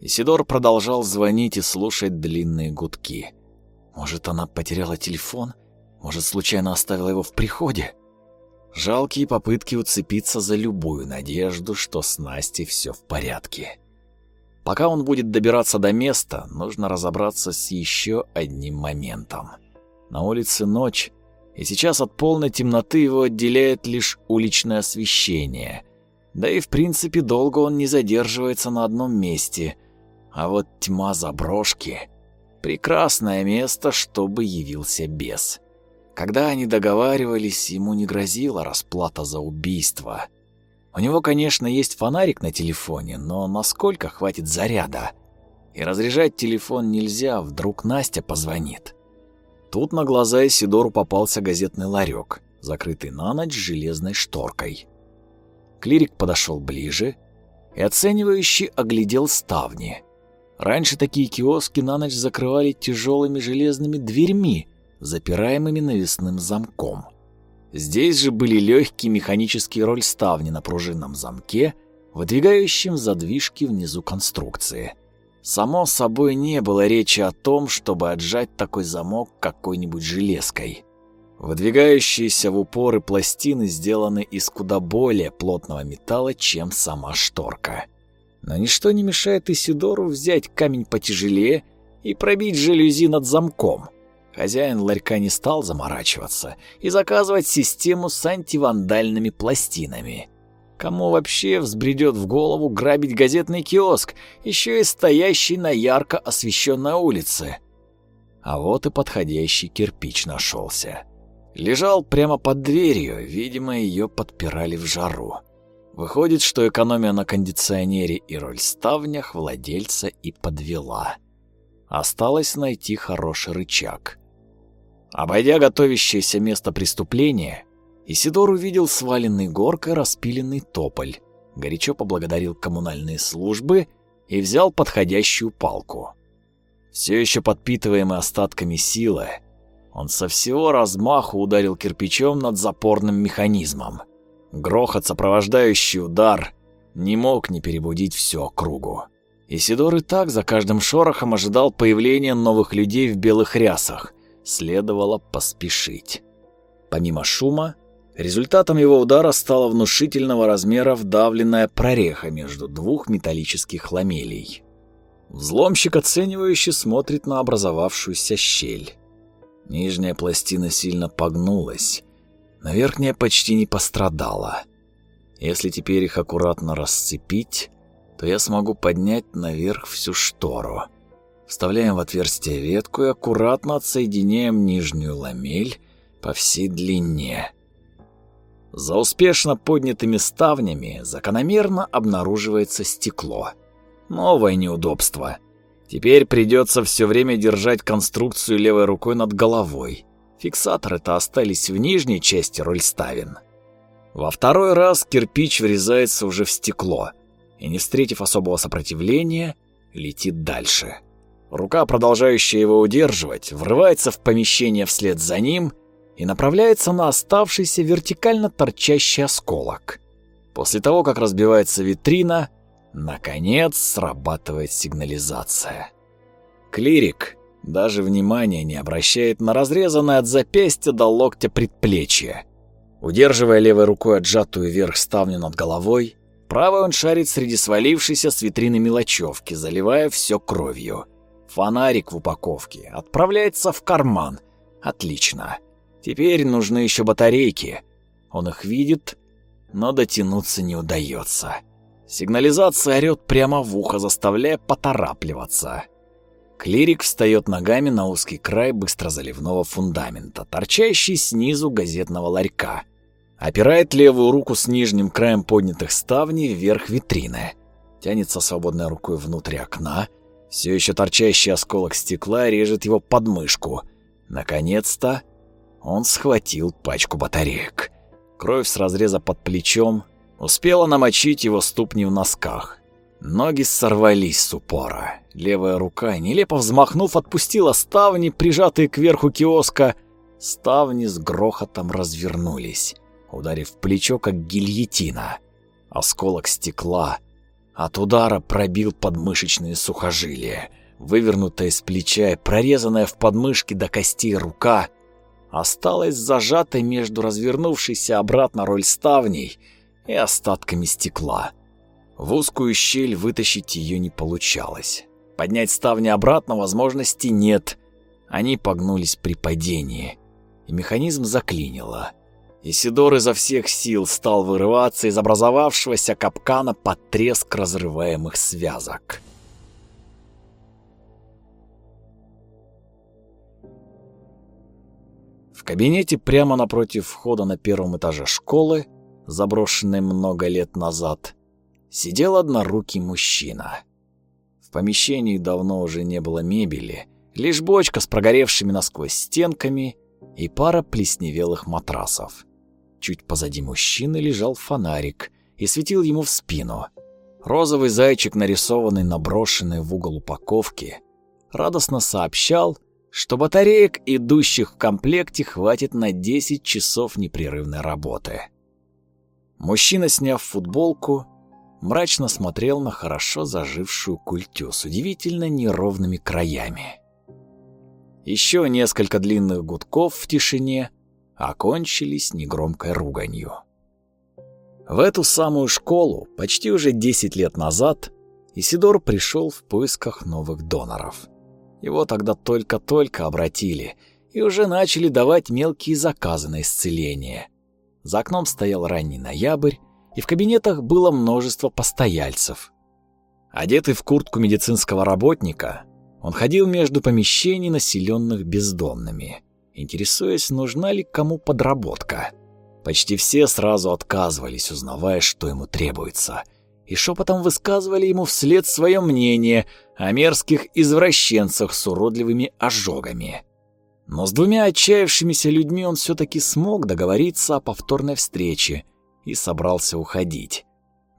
[SPEAKER 1] Исидор продолжал звонить и слушать длинные гудки. Может, она потеряла телефон? Может, случайно оставила его в приходе? Жалкие попытки уцепиться за любую надежду, что с Настей все в порядке. Пока он будет добираться до места, нужно разобраться с еще одним моментом. На улице ночь, и сейчас от полной темноты его отделяет лишь уличное освещение. Да и в принципе долго он не задерживается на одном месте. А вот тьма заброшки — прекрасное место, чтобы явился бес. Когда они договаривались, ему не грозила расплата за убийство — у него, конечно, есть фонарик на телефоне, но насколько хватит заряда? И разряжать телефон нельзя, вдруг Настя позвонит. Тут на глаза Исидору попался газетный ларек, закрытый на ночь железной шторкой. Клирик подошел ближе и оценивающий оглядел ставни. Раньше такие киоски на ночь закрывали тяжелыми железными дверьми, запираемыми навесным замком. Здесь же были легкие механические рольставни на пружинном замке, выдвигающем задвижки внизу конструкции. Само собой не было речи о том, чтобы отжать такой замок какой-нибудь железкой. Выдвигающиеся в упоры пластины сделаны из куда более плотного металла, чем сама шторка. Но ничто не мешает Исидору взять камень потяжелее и пробить жалюзи над замком – Хозяин ларька не стал заморачиваться и заказывать систему с антивандальными пластинами. Кому вообще взбредет в голову грабить газетный киоск, еще и стоящий на ярко освещенной улице? А вот и подходящий кирпич нашелся. Лежал прямо под дверью, видимо, ее подпирали в жару. Выходит, что экономия на кондиционере и роль ставнях владельца и подвела. Осталось найти хороший рычаг. Обойдя готовящееся место преступления, Исидор увидел сваленный горкой распиленный тополь, горячо поблагодарил коммунальные службы и взял подходящую палку. Все еще подпитываемый остатками силы, он со всего размаху ударил кирпичом над запорным механизмом. Грохот, сопровождающий удар, не мог не перебудить всю округу. Исидор и так за каждым шорохом ожидал появления новых людей в белых рясах, следовало поспешить. Помимо шума, результатом его удара стала внушительного размера вдавленная прореха между двух металлических ламелей. Взломщик оценивающе смотрит на образовавшуюся щель. Нижняя пластина сильно погнулась, но верхняя почти не пострадала. Если теперь их аккуратно расцепить, то я смогу поднять наверх всю штору. Вставляем в отверстие ветку и аккуратно отсоединяем нижнюю ламель по всей длине. За успешно поднятыми ставнями закономерно обнаруживается стекло. Новое неудобство. Теперь придется все время держать конструкцию левой рукой над головой. Фиксаторы-то остались в нижней части рольставин. Во второй раз кирпич врезается уже в стекло и, не встретив особого сопротивления, летит дальше. Рука, продолжающая его удерживать, врывается в помещение вслед за ним и направляется на оставшийся вертикально торчащий осколок. После того, как разбивается витрина, наконец срабатывает сигнализация. Клирик даже внимания не обращает на разрезанное от запястья до локтя предплечье. Удерживая левой рукой отжатую вверх ставню над головой, правой он шарит среди свалившейся с витрины мелочевки, заливая все кровью. Фонарик в упаковке отправляется в карман. Отлично. Теперь нужны еще батарейки. Он их видит, но дотянуться не удается. Сигнализация орёт прямо в ухо, заставляя поторапливаться. Клирик встает ногами на узкий край быстрозаливного фундамента, торчащий снизу газетного ларька. Опирает левую руку с нижним краем поднятых ставней вверх витрины. Тянется свободной рукой внутрь окна. Все еще торчащий осколок стекла режет его подмышку. Наконец-то он схватил пачку батареек. Кровь с разреза под плечом успела намочить его ступни в носках. Ноги сорвались с упора. Левая рука, нелепо взмахнув, отпустила ставни, прижатые кверху киоска. Ставни с грохотом развернулись, ударив плечо, как гильотина. Осколок стекла от удара пробил подмышечные сухожилия. Вывернутая из плеча и прорезанная в подмышке до костей рука — осталась зажатой между развернувшейся обратно роль ставней и остатками стекла. В узкую щель вытащить ее не получалось. Поднять ставни обратно возможности нет. Они погнулись при падении, и механизм заклинило. Исидор изо всех сил стал вырываться из образовавшегося капкана под треск разрываемых связок. В кабинете прямо напротив входа на первом этаже школы, заброшенной много лет назад, сидел однорукий мужчина. В помещении давно уже не было мебели, лишь бочка с прогоревшими насквозь стенками и пара плесневелых матрасов. Чуть позади мужчины лежал фонарик и светил ему в спину. Розовый зайчик, нарисованный на брошенной в угол упаковки, радостно сообщал, что батареек, идущих в комплекте, хватит на 10 часов непрерывной работы. Мужчина, сняв футболку, мрачно смотрел на хорошо зажившую культю с удивительно неровными краями. Еще несколько длинных гудков в тишине окончились негромкой руганью. В эту самую школу почти уже 10 лет назад Исидор пришел в поисках новых доноров. Его тогда только-только обратили и уже начали давать мелкие заказы на исцеление. За окном стоял ранний ноябрь, и в кабинетах было множество постояльцев. Одетый в куртку медицинского работника, он ходил между помещений, населенных бездомными, интересуясь, нужна ли кому подработка. Почти все сразу отказывались, узнавая, что ему требуется — и шепотом высказывали ему вслед свое мнение о мерзких извращенцах с уродливыми ожогами. Но с двумя отчаявшимися людьми он все-таки смог договориться о повторной встрече и собрался уходить.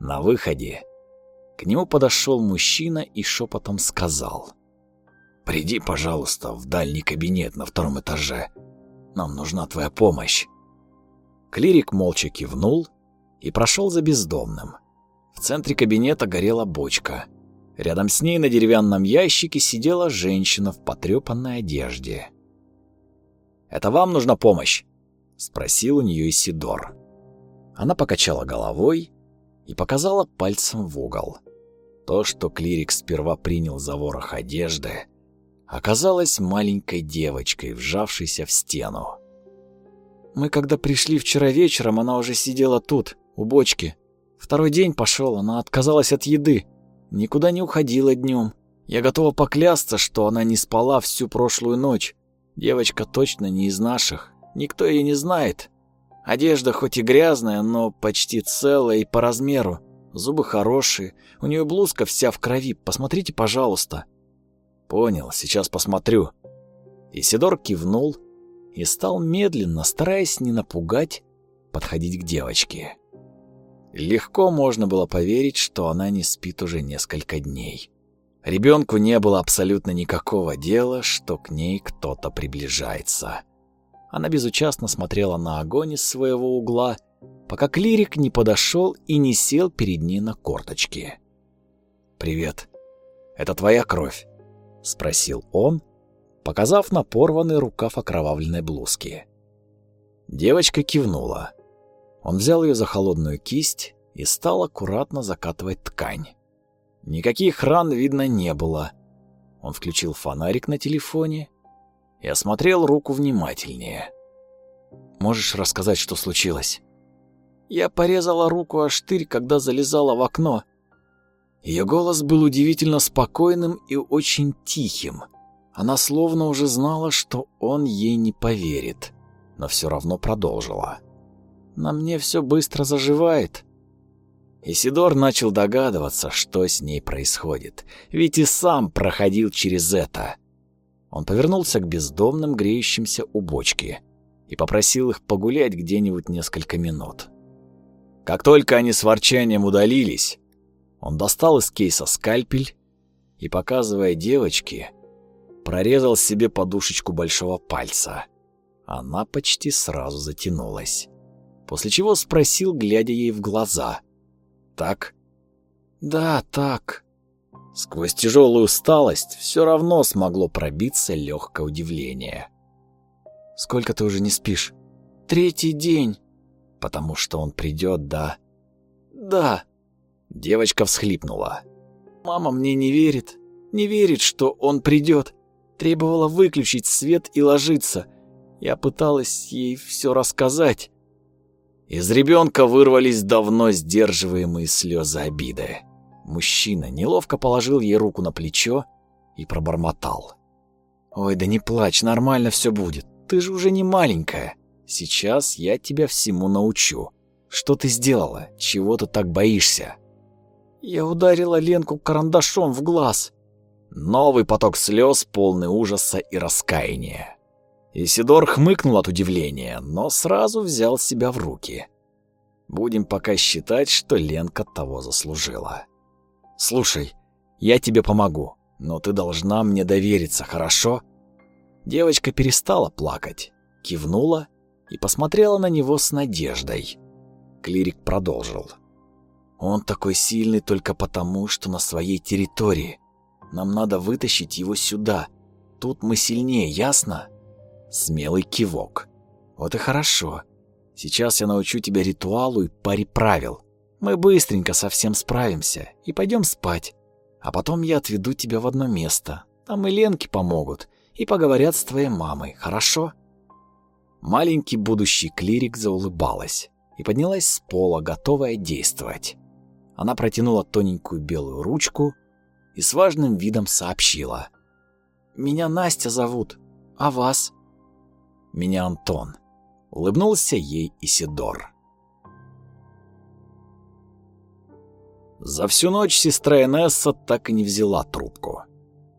[SPEAKER 1] На выходе к нему подошел мужчина и шепотом сказал. «Приди, пожалуйста, в дальний кабинет на втором этаже. Нам нужна твоя помощь». Клирик молча кивнул и прошел за бездомным. В центре кабинета горела бочка. Рядом с ней на деревянном ящике сидела женщина в потрепанной одежде. «Это вам нужна помощь?» — спросил у нее Исидор. Она покачала головой и показала пальцем в угол. То, что клирик сперва принял за ворох одежды, оказалась маленькой девочкой, вжавшейся в стену.
[SPEAKER 3] Мы когда пришли вчера вечером, она уже сидела тут, у бочки. Второй день пошел, она отказалась от еды, никуда не уходила днем. Я готова поклясться, что она не спала всю прошлую ночь. Девочка точно не из наших, никто ее не знает. Одежда хоть и грязная, но почти целая и по размеру. Зубы хорошие, у нее блузка вся в крови, посмотрите, пожалуйста.
[SPEAKER 1] Понял, сейчас посмотрю. Исидор кивнул и стал медленно, стараясь не напугать, подходить к девочке. Легко можно было поверить, что она не спит уже несколько дней. Ребенку не было абсолютно никакого дела, что к ней кто-то приближается. Она безучастно смотрела на огонь из своего угла, пока клирик не подошел и не сел перед ней на корточки. «Привет. Это твоя кровь?» — спросил он, показав на порванный рукав окровавленной блузки. Девочка кивнула. Он взял ее за холодную кисть и стал аккуратно закатывать ткань. Никаких ран видно не было. Он включил фонарик на телефоне и осмотрел руку внимательнее. «Можешь рассказать, что случилось?»
[SPEAKER 3] «Я порезала руку о штырь, когда залезала в окно».
[SPEAKER 1] Ее голос был удивительно спокойным и очень тихим. Она словно уже знала, что он ей не поверит, но все равно продолжила.
[SPEAKER 3] «На мне все быстро заживает».
[SPEAKER 1] Исидор начал догадываться, что с ней происходит, ведь и сам проходил через это. Он повернулся к бездомным, греющимся у бочки, и попросил их погулять где-нибудь несколько минут. Как только они с ворчанием удалились, он достал из кейса скальпель и, показывая девочке, прорезал себе подушечку большого пальца. Она почти сразу затянулась. После чего спросил, глядя ей в глаза. «Так?»
[SPEAKER 3] «Да, так».
[SPEAKER 1] Сквозь тяжелую усталость все равно смогло пробиться легкое удивление.
[SPEAKER 3] «Сколько ты уже не спишь?»
[SPEAKER 1] «Третий день». «Потому что он придет, да?»
[SPEAKER 3] «Да».
[SPEAKER 1] Девочка всхлипнула.
[SPEAKER 3] «Мама мне не верит. Не верит, что он придет. Требовала выключить свет и ложиться. Я пыталась ей все рассказать».
[SPEAKER 1] Из ребенка вырвались давно сдерживаемые слезы обиды. Мужчина неловко положил ей руку на плечо и пробормотал. «Ой, да не плачь, нормально все будет. Ты же уже не маленькая. Сейчас я тебя всему научу. Что ты сделала? Чего ты так боишься?»
[SPEAKER 3] «Я ударила Ленку карандашом в глаз».
[SPEAKER 1] Новый поток слез, полный ужаса и раскаяния. Исидор хмыкнул от удивления, но сразу взял себя в руки. Будем пока считать, что Ленка того заслужила. «Слушай, я тебе помогу, но ты должна мне довериться, хорошо?» Девочка перестала плакать, кивнула и посмотрела на него с надеждой. Клирик продолжил. «Он такой сильный только потому, что на своей территории. Нам надо вытащить его сюда. Тут мы сильнее, ясно?» Смелый кивок. «Вот и хорошо. Сейчас я научу тебя ритуалу и паре правил. Мы быстренько совсем справимся и пойдем спать. А потом я отведу тебя в одно место. Там и Ленки помогут, и поговорят с твоей мамой, хорошо?» Маленький будущий клирик заулыбалась и поднялась с пола, готовая действовать. Она протянула тоненькую белую ручку и с важным видом сообщила. «Меня Настя зовут, а вас?» «Меня Антон», — улыбнулся ей Исидор. За всю ночь сестра Энесса так и не взяла трубку.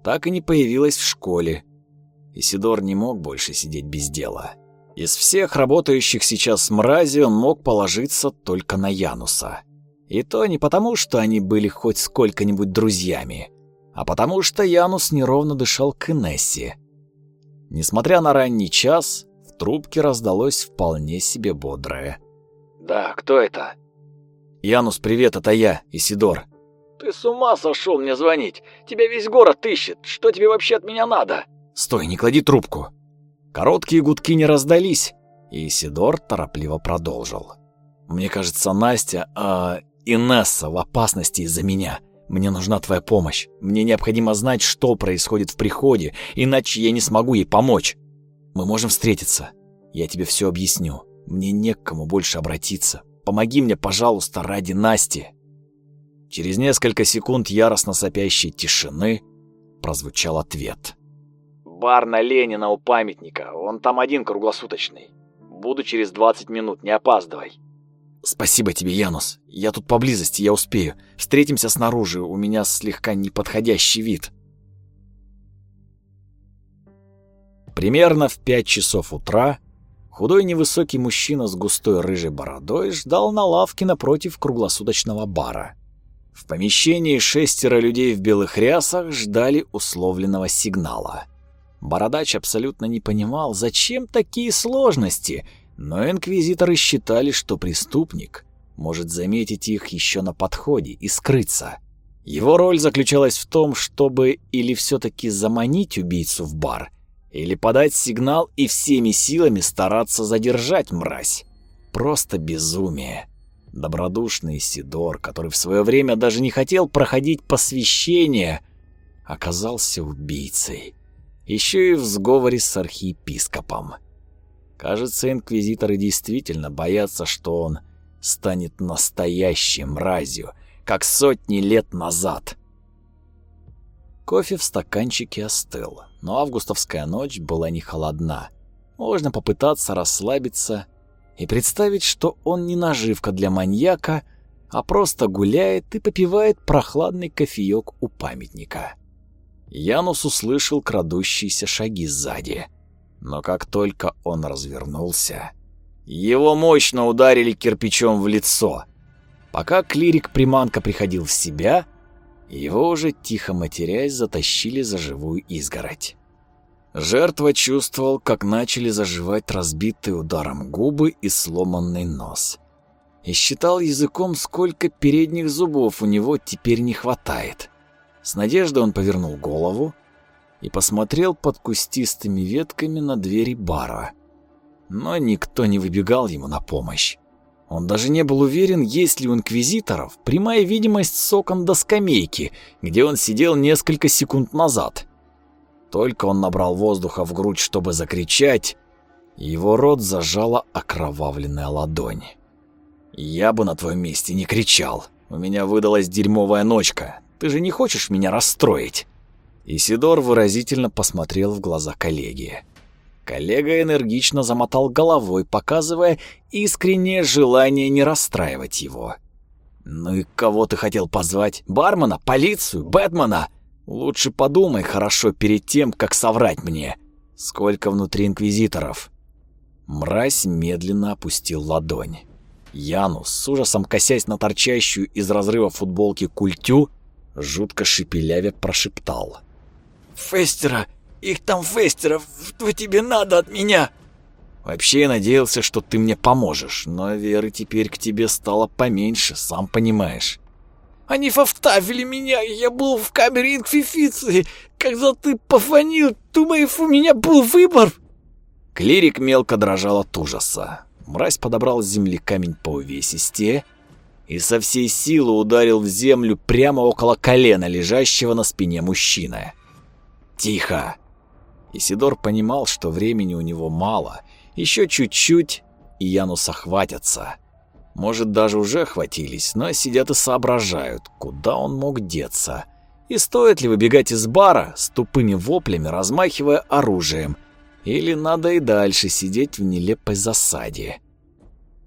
[SPEAKER 1] Так и не появилась в школе. Исидор не мог больше сидеть без дела. Из всех работающих сейчас мрази он мог положиться только на Януса. И то не потому, что они были хоть сколько-нибудь друзьями, а потому что Янус неровно дышал к Инессе. Несмотря на ранний час, в трубке раздалось вполне себе бодрое.
[SPEAKER 2] «Да, кто это?»
[SPEAKER 1] «Янус, привет, это я, Исидор».
[SPEAKER 2] «Ты с ума сошел мне звонить? Тебя весь город ищет. Что тебе вообще от меня надо?»
[SPEAKER 1] «Стой, не клади трубку». Короткие гудки не раздались, и Исидор торопливо продолжил. «Мне кажется, Настя, а Инесса в опасности из-за меня. Мне нужна твоя помощь. Мне необходимо знать, что происходит в приходе, иначе я не смогу ей помочь. Мы можем встретиться. Я тебе все объясню. Мне не к кому больше обратиться. Помоги мне, пожалуйста, ради Насти. Через несколько секунд яростно сопящей тишины прозвучал ответ.
[SPEAKER 3] Бар на Ленина у памятника. Он там один круглосуточный. Буду через 20 минут, не опаздывай.
[SPEAKER 1] Спасибо тебе, Янус. Я тут поблизости, я успею. Встретимся снаружи, у меня слегка неподходящий вид. Примерно в пять часов утра худой невысокий мужчина с густой рыжей бородой ждал на лавке напротив круглосуточного бара. В помещении шестеро людей в белых рясах ждали условленного сигнала. Бородач абсолютно не понимал, зачем такие сложности — но инквизиторы считали, что преступник может заметить их еще на подходе и скрыться. Его роль заключалась в том, чтобы или все-таки заманить убийцу в бар, или подать сигнал и всеми силами стараться задержать мразь. Просто безумие. Добродушный Сидор, который в свое время даже не хотел проходить посвящение, оказался убийцей. Еще и в сговоре с архиепископом. Кажется, инквизиторы действительно боятся, что он станет настоящим мразью, как сотни лет назад. Кофе в стаканчике остыл, но августовская ночь была не холодна. Можно попытаться расслабиться и представить, что он не наживка для маньяка, а просто гуляет и попивает прохладный кофеек у памятника. Янус услышал крадущиеся шаги сзади — но как только он развернулся, его мощно ударили кирпичом в лицо. Пока клирик-приманка приходил в себя, его уже тихо матерясь затащили за живую изгородь. Жертва чувствовал, как начали заживать разбитые ударом губы и сломанный нос. И считал языком, сколько передних зубов у него теперь не хватает. С надеждой он повернул голову и посмотрел под кустистыми ветками на двери бара. Но никто не выбегал ему на помощь. Он даже не был уверен, есть ли у инквизиторов прямая видимость с окон до скамейки, где он сидел несколько секунд назад. Только он набрал воздуха в грудь, чтобы закричать, его рот зажала окровавленная ладонь. «Я бы на твоем месте не кричал. У меня выдалась дерьмовая ночка. Ты же не хочешь меня расстроить?» Исидор выразительно посмотрел в глаза коллеги. Коллега энергично замотал головой, показывая искреннее желание не расстраивать его. «Ну и кого ты хотел позвать? Бармена? Полицию? Бэтмена? Лучше подумай хорошо перед тем, как соврать мне. Сколько внутри инквизиторов?» Мразь медленно опустил ладонь. Янус, с ужасом косясь на торчащую из разрыва футболки культю, жутко шепелявя прошептал —
[SPEAKER 3] Фестера! Их там Фестера! Что тебе надо от меня?»
[SPEAKER 1] «Вообще я надеялся, что ты мне поможешь, но веры теперь к тебе стало поменьше, сам понимаешь».
[SPEAKER 3] «Они вставили меня, я был в камере инквизиции. Когда ты позвонил, думаешь, у меня был выбор?»
[SPEAKER 1] Клирик мелко дрожал от ужаса. Мразь подобрал с земли камень по увесистее и со всей силы ударил в землю прямо около колена лежащего на спине мужчины. Тихо. Исидор понимал, что времени у него мало. Еще чуть-чуть, и Януса хватятся. Может, даже уже хватились, но сидят и соображают, куда он мог деться. И стоит ли выбегать из бара с тупыми воплями, размахивая оружием, или надо и дальше сидеть в нелепой засаде?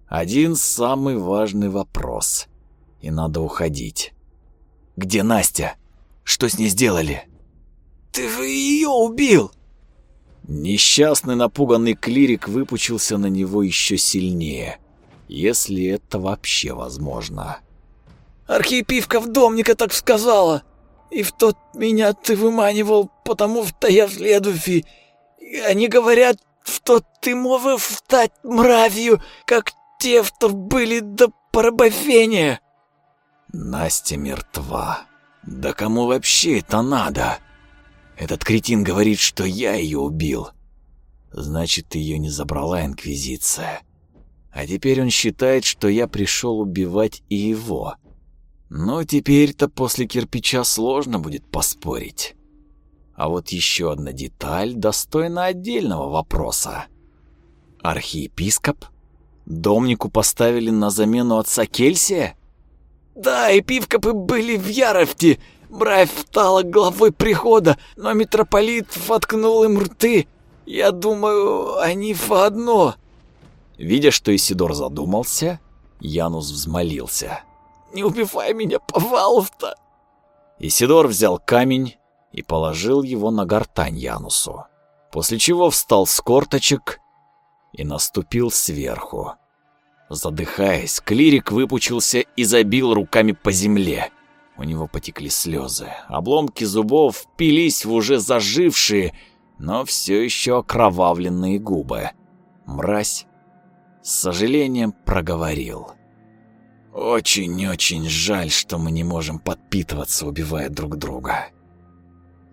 [SPEAKER 1] Один самый важный вопрос. И надо уходить. Где Настя? Что с ней сделали?
[SPEAKER 3] Ты же ее убил!»
[SPEAKER 1] Несчастный напуганный клирик выпучился на него еще сильнее, если это вообще возможно.
[SPEAKER 3] «Архиепивка в домника так сказала, и в тот меня ты выманивал, потому что я следующий. Они говорят, что ты можешь стать мравью, как те, что были до порабощения».
[SPEAKER 1] Настя мертва. Да кому вообще это надо? Этот кретин говорит, что я ее убил. Значит, ее не забрала Инквизиция. А теперь он считает, что я пришел убивать и его. Но теперь-то после кирпича сложно будет поспорить. А вот еще одна деталь достойна отдельного вопроса. Архиепископ? Домнику поставили на замену отца Кельсия?
[SPEAKER 3] Да, епископы были в Яровте. Бравь стала главой прихода, но митрополит воткнул им рты. Я думаю, они в одно.
[SPEAKER 1] Видя, что Исидор задумался, Янус взмолился.
[SPEAKER 3] «Не убивай меня, пожалуйста!»
[SPEAKER 1] Исидор взял камень и положил его на гортань Янусу, после чего встал с корточек и наступил сверху. Задыхаясь, клирик выпучился и забил руками по земле. У него потекли слезы. Обломки зубов впились в уже зажившие, но все еще окровавленные губы. Мразь с сожалением проговорил. «Очень-очень жаль, что мы не можем подпитываться, убивая друг друга».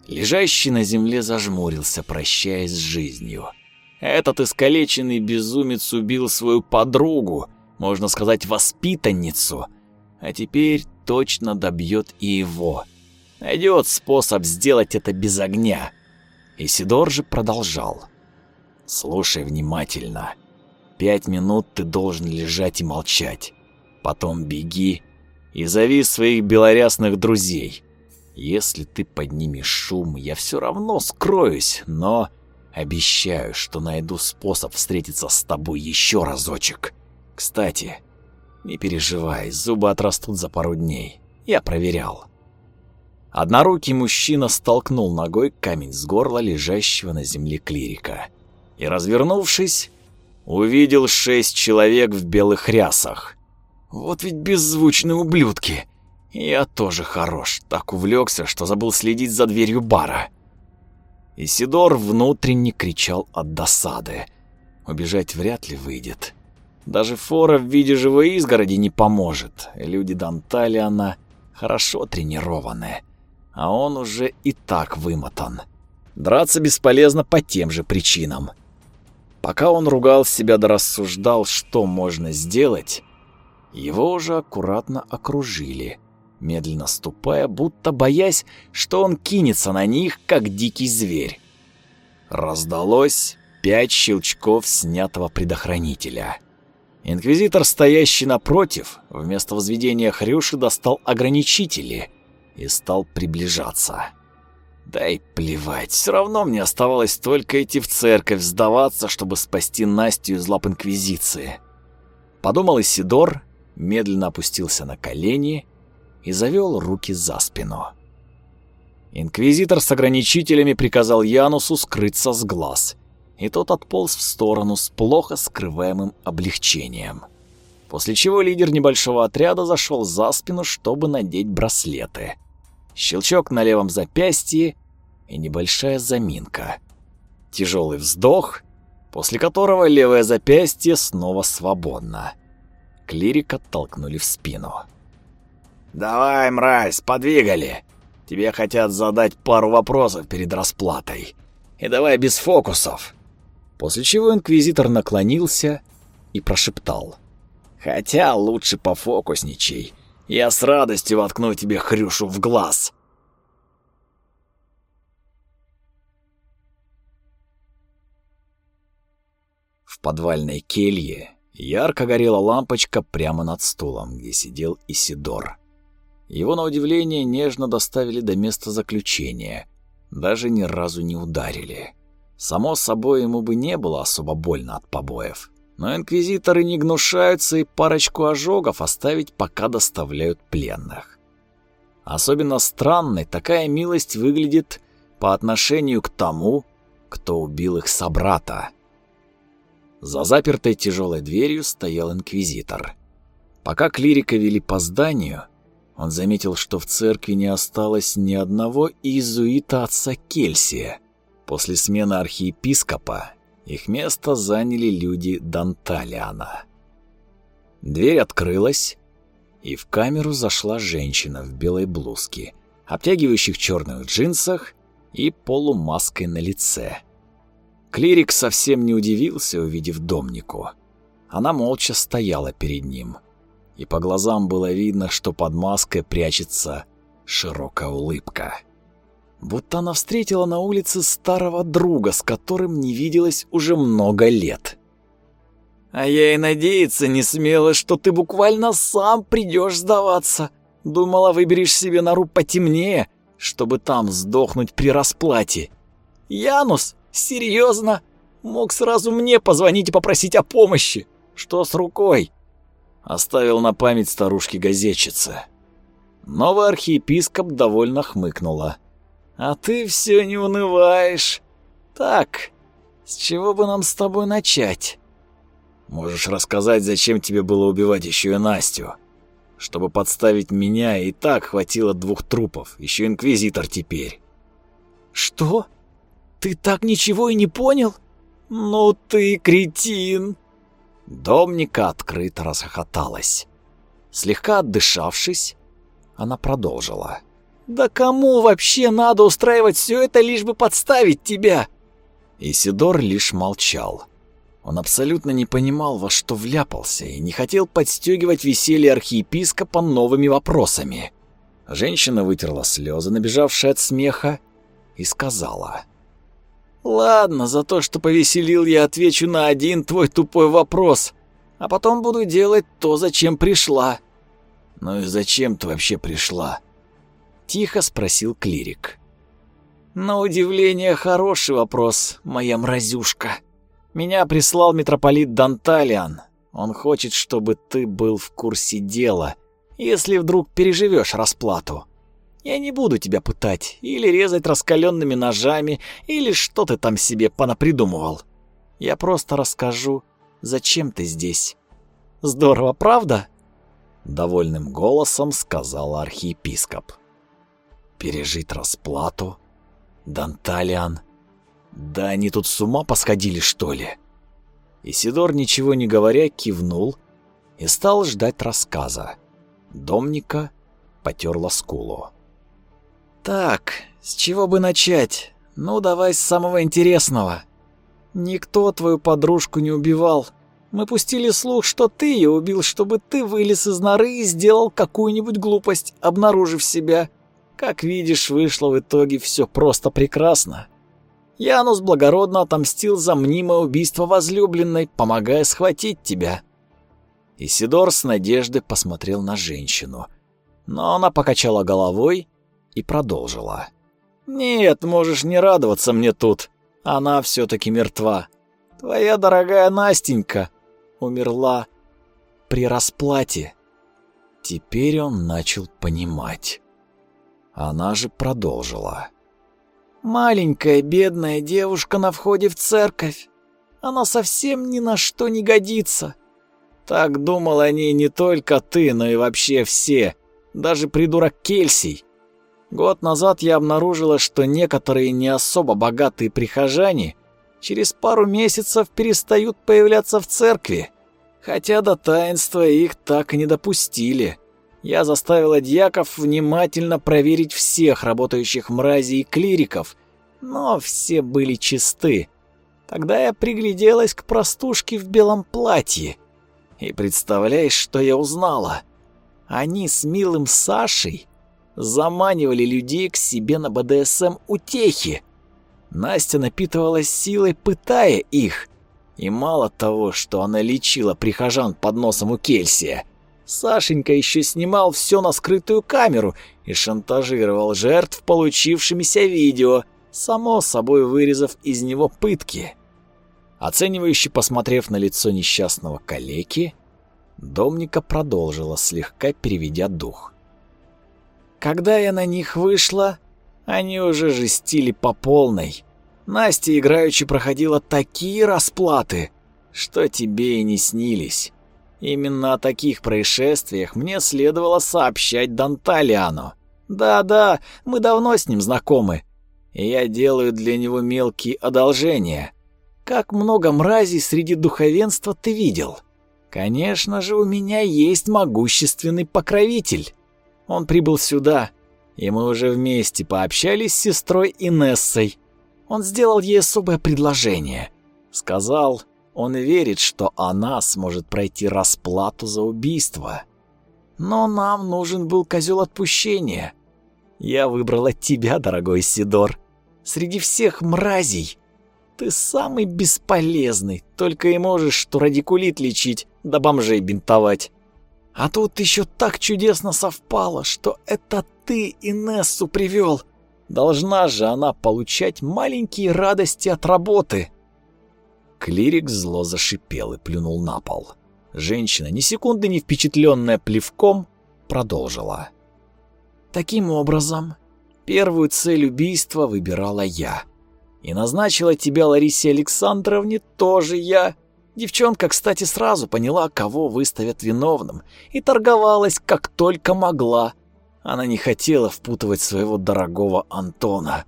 [SPEAKER 1] Лежащий на земле зажмурился, прощаясь с жизнью. Этот искалеченный безумец убил свою подругу, можно сказать, воспитанницу, а теперь точно добьет и его. Найдет способ сделать это без огня. Исидор же продолжал. «Слушай внимательно. Пять минут ты должен лежать и молчать. Потом беги и зови своих белорясных друзей. Если ты поднимешь шум, я все равно скроюсь, но обещаю, что найду способ встретиться с тобой еще разочек. Кстати, не переживай, зубы отрастут за пару дней. Я проверял. Однорукий мужчина столкнул ногой камень с горла лежащего на земле клирика и, развернувшись, увидел шесть человек в белых рясах. Вот ведь беззвучные ублюдки. Я тоже хорош, так увлекся, что забыл следить за дверью бара. Исидор внутренне кричал от досады. Убежать вряд ли выйдет. Даже фора в виде живой изгороди не поможет. Люди Данталиана хорошо тренированы, а он уже и так вымотан. Драться бесполезно по тем же причинам. Пока он ругал себя да рассуждал, что можно сделать, его уже аккуратно окружили, медленно ступая, будто боясь, что он кинется на них, как дикий зверь. Раздалось пять щелчков снятого предохранителя. Инквизитор, стоящий напротив, вместо возведения хрюши достал ограничители и стал приближаться. Дай плевать, все равно мне оставалось только идти в церковь, сдаваться, чтобы спасти Настю из лап Инквизиции. Подумал Исидор медленно опустился на колени и завел руки за спину. Инквизитор с ограничителями приказал Янусу скрыться с глаз, и тот отполз в сторону с плохо скрываемым облегчением. После чего лидер небольшого отряда зашел за спину, чтобы надеть браслеты. Щелчок на левом запястье и небольшая заминка. Тяжелый вздох, после которого левое запястье снова свободно. Клирика толкнули в спину.
[SPEAKER 2] «Давай, мразь, подвигали! Тебе хотят задать пару вопросов перед расплатой. И давай без фокусов!»
[SPEAKER 1] После чего инквизитор наклонился и прошептал.
[SPEAKER 2] «Хотя лучше пофокусничай. Я с радостью воткну тебе хрюшу в глаз!»
[SPEAKER 1] В подвальной келье Ярко горела лампочка прямо над стулом, где сидел Исидор. Его, на удивление, нежно доставили до места заключения. Даже ни разу не ударили. Само собой, ему бы не было особо больно от побоев. Но инквизиторы не гнушаются и парочку ожогов оставить, пока доставляют пленных. Особенно странной такая милость выглядит по отношению к тому, кто убил их собрата. За запертой тяжелой дверью стоял инквизитор. Пока клирика вели по зданию, он заметил, что в церкви не осталось ни одного иезуита отца Кельсия. После смены архиепископа их место заняли люди Данталиана. Дверь открылась, и в камеру зашла женщина в белой блузке, обтягивающих черных джинсах и полумаской на лице. Клирик совсем не удивился, увидев домнику. Она молча стояла перед ним. и по глазам было видно, что под маской прячется широкая улыбка. Будто она встретила на улице старого друга, с которым не виделась уже много лет.
[SPEAKER 3] «А я и надеяться не смела, что ты буквально сам придешь сдаваться. Думала, выберешь себе нору потемнее, чтобы там сдохнуть при расплате. Янус, серьезно? Мог сразу мне позвонить и попросить о помощи. Что с рукой?»
[SPEAKER 1] Оставил на память старушки-газетчицы. Новый архиепископ довольно хмыкнула.
[SPEAKER 3] «А ты все не унываешь. Так, с чего бы нам с тобой начать?»
[SPEAKER 1] «Можешь рассказать, зачем тебе было убивать еще и Настю? Чтобы подставить меня, и так хватило двух трупов, еще инквизитор теперь».
[SPEAKER 3] «Что? Ты так ничего и не понял? Ну ты кретин!»
[SPEAKER 1] Домника открыто расхохоталась. Слегка отдышавшись, она продолжила.
[SPEAKER 3] «Да кому вообще надо устраивать все это, лишь бы подставить тебя?»
[SPEAKER 1] Исидор лишь молчал. Он абсолютно не понимал, во что вляпался, и не хотел подстегивать веселье архиепископа новыми вопросами. Женщина вытерла слезы, набежавшие от смеха, и сказала.
[SPEAKER 3] «Ладно, за то, что повеселил, я отвечу на один твой тупой вопрос, а потом буду делать то, зачем пришла».
[SPEAKER 1] «Ну и зачем ты вообще пришла?» Тихо спросил клирик.
[SPEAKER 3] «На удивление хороший вопрос, моя мразюшка. Меня прислал митрополит Данталиан. Он хочет, чтобы ты был в курсе дела, если вдруг переживешь расплату. Я не буду тебя пытать или резать раскаленными ножами, или что ты там себе понапридумывал. Я просто расскажу, зачем ты здесь. Здорово, правда?»
[SPEAKER 1] Довольным голосом сказал архиепископ. «Пережить расплату? Данталиан? Да они тут с ума посходили, что ли?» Исидор, ничего не говоря, кивнул и стал ждать рассказа. Домника потерла скулу.
[SPEAKER 3] «Так, с чего бы начать? Ну, давай с самого интересного. Никто твою подружку не убивал. Мы пустили слух, что ты ее убил, чтобы ты вылез из норы и сделал какую-нибудь глупость, обнаружив себя. Как видишь, вышло в итоге все просто прекрасно. Янус благородно отомстил за мнимое убийство возлюбленной, помогая схватить тебя».
[SPEAKER 1] Исидор с надеждой посмотрел на женщину, но она покачала головой и продолжила.
[SPEAKER 3] «Нет, можешь не радоваться мне тут. Она все-таки мертва. Твоя дорогая Настенька умерла при расплате».
[SPEAKER 1] Теперь он начал понимать. Она же продолжила.
[SPEAKER 3] «Маленькая бедная девушка на входе в церковь. Она совсем ни на что не годится. Так думал о ней не только ты, но и вообще все, даже придурок Кельсий. Год назад я обнаружила, что некоторые не особо богатые прихожане через пару месяцев перестают появляться в церкви, хотя до таинства их так и не допустили. Я заставила дьяков внимательно проверить всех работающих мразей и клириков, но все были чисты. Тогда я пригляделась к простушке в белом платье. И представляешь, что я узнала? Они с милым Сашей заманивали людей к себе на БДСМ утехи. Настя напитывалась силой, пытая их. И мало того, что она лечила прихожан под носом у Кельсия, Сашенька еще снимал все на скрытую камеру и шантажировал жертв получившимися видео, само собой вырезав из него пытки. Оценивающе посмотрев на лицо несчастного калеки, Домника продолжила, слегка переведя дух. Когда я на них вышла, они уже жестили по полной. Настя играючи проходила такие расплаты, что тебе и не снились. Именно о таких происшествиях мне следовало сообщать Данталиану. Да-да, мы давно с ним знакомы, и я делаю для него мелкие одолжения. Как много мразей среди духовенства ты видел? Конечно же, у меня есть могущественный покровитель. Он прибыл сюда, и мы уже вместе пообщались с сестрой Инессой. Он сделал ей особое предложение. Сказал, он верит, что она сможет пройти расплату за убийство. Но нам нужен был козел отпущения. Я выбрала тебя, дорогой Сидор. Среди всех мразей ты самый бесполезный, только и можешь что радикулит лечить, да бомжей бинтовать. А тут еще так чудесно совпало, что это ты Инессу привел. Должна же она получать маленькие радости от работы. Клирик зло зашипел и плюнул на пол. Женщина, ни секунды не впечатленная плевком, продолжила. Таким образом, первую цель убийства выбирала я. И назначила тебя Ларисе Александровне тоже я. Девчонка, кстати, сразу поняла, кого выставят виновным, и торговалась как только могла. Она не хотела впутывать своего дорогого Антона.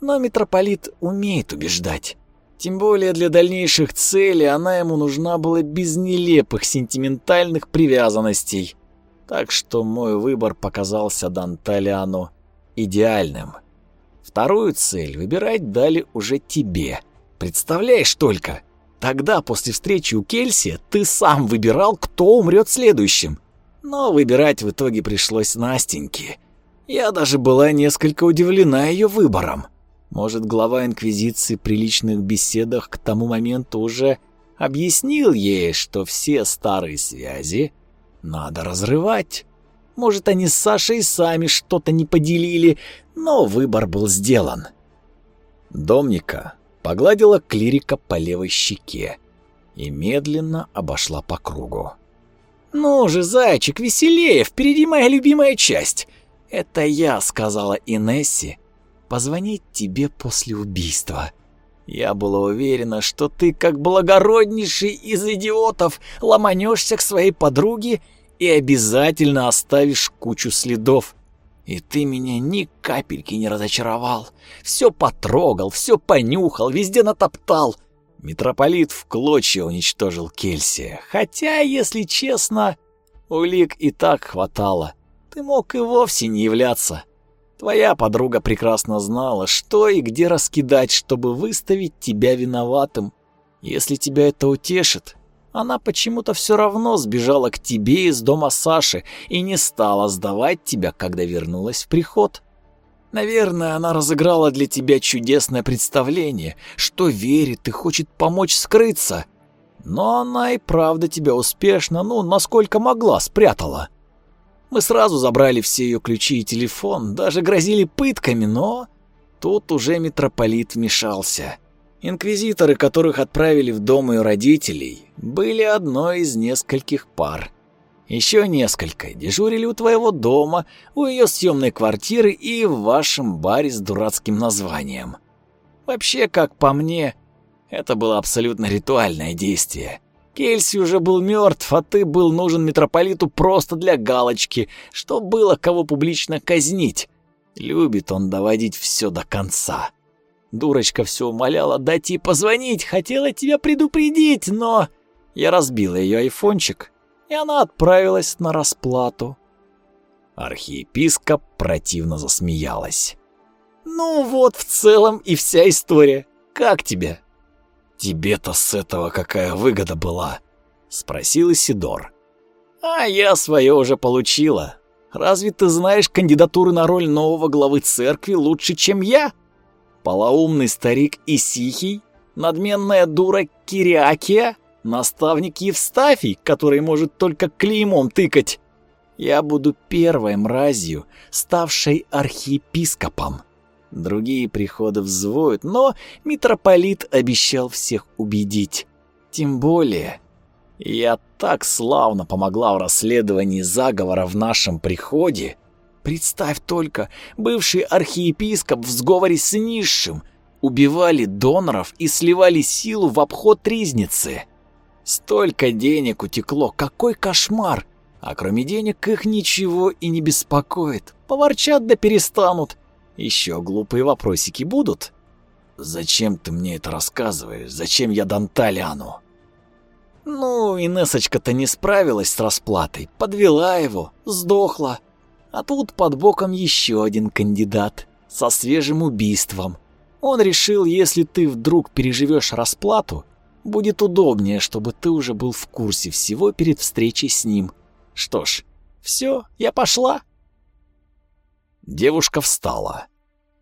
[SPEAKER 3] Но митрополит умеет убеждать. Тем более для дальнейших целей она ему нужна была без нелепых сентиментальных привязанностей. Так что мой выбор показался Данталяну идеальным. Вторую цель выбирать дали уже тебе. Представляешь только, тогда после встречи у Кельси ты сам выбирал, кто умрет следующим. Но выбирать в итоге пришлось Настеньке. Я даже была несколько удивлена ее выбором. Может, глава Инквизиции при личных беседах к тому моменту уже объяснил ей, что все старые связи надо разрывать. Может, они с Сашей сами что-то не поделили, но выбор был сделан. Домника погладила клирика по левой щеке и медленно обошла по кругу. «Ну же, зайчик, веселее, впереди моя любимая часть!» «Это я», — сказала Инессе, позвонить тебе после убийства. Я была уверена, что ты, как благороднейший из идиотов, ломанешься к своей подруге и обязательно оставишь кучу следов. И ты меня ни капельки не разочаровал. Все потрогал, все понюхал, везде натоптал. Митрополит в клочья уничтожил Кельсия. Хотя, если честно, улик и так хватало. Ты мог и вовсе не являться. Твоя подруга прекрасно знала, что и где раскидать, чтобы выставить тебя виноватым. Если тебя это утешит, она почему-то все равно сбежала к тебе из дома Саши и не стала сдавать тебя, когда вернулась в приход. Наверное, она разыграла для тебя чудесное представление, что верит и хочет помочь скрыться. Но она и правда тебя успешно, ну, насколько могла, спрятала. Мы сразу забрали все ее ключи и телефон, даже грозили пытками, но... Тут уже митрополит вмешался. Инквизиторы, которых отправили в дом ее родителей, были одной из нескольких пар. Еще несколько дежурили у твоего дома, у ее съемной квартиры и в вашем баре с дурацким названием. Вообще, как по мне, это было абсолютно ритуальное действие. Кельси уже был мертв, а ты был нужен митрополиту просто для галочки, что было кого публично казнить. Любит он доводить все до конца. Дурочка все умоляла дать ей позвонить, хотела тебя предупредить, но... Я разбила ее айфончик, и она отправилась на расплату. Архиепископ противно засмеялась. «Ну вот в целом и вся история. Как тебе?» «Тебе-то с этого какая выгода была?» — спросил Исидор. «А я свое уже получила. Разве ты знаешь кандидатуры на роль нового главы церкви лучше, чем я? Полоумный старик Исихий, надменная дура Кириакия, наставник Евстафий, который может только клеймом тыкать. Я буду первой мразью, ставшей архиепископом». Другие приходы взвоют, но митрополит обещал всех убедить. Тем более, я так славно помогла в расследовании заговора в нашем приходе. Представь только, бывший архиепископ в сговоре с низшим убивали доноров и сливали силу в обход ризницы. Столько денег утекло, какой кошмар! А кроме денег их ничего и не беспокоит. Поворчат да перестанут. Еще глупые вопросики будут? Зачем ты мне это рассказываешь? Зачем я дам Таляну? Ну, Инессочка-то не справилась с расплатой, подвела его, сдохла. А тут под боком еще один кандидат со свежим убийством. Он решил, если ты вдруг переживешь расплату, будет удобнее, чтобы ты уже был в курсе всего перед встречей с ним. Что ж, Все, я пошла.
[SPEAKER 1] Девушка встала.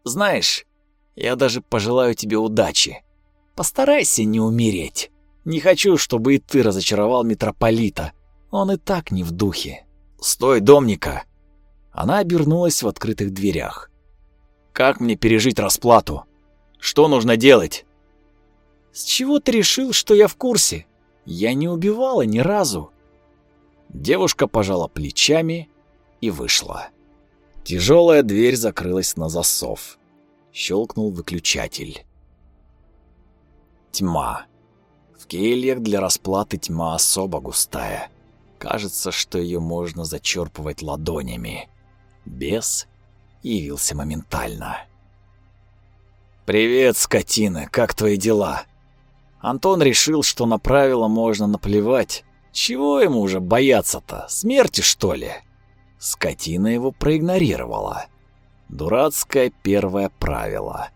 [SPEAKER 1] Знаешь, я даже пожелаю тебе удачи. Постарайся не умереть. Не хочу, чтобы и ты разочаровал митрополита. Он и так не в духе. Стой, домника. Она обернулась в открытых дверях. Как мне пережить расплату? Что нужно делать?
[SPEAKER 3] С чего ты решил, что я в курсе? Я не убивала ни разу.
[SPEAKER 1] Девушка пожала плечами и вышла. Тяжелая дверь закрылась на засов. Щелкнул выключатель. Тьма. В кельях для расплаты тьма особо густая. Кажется, что ее можно зачерпывать ладонями. Бес явился моментально. «Привет, скотина, как твои дела?» Антон решил, что на правила можно наплевать. Чего ему уже бояться-то? Смерти, что ли? Скотина его проигнорировала. Дурацкое первое правило.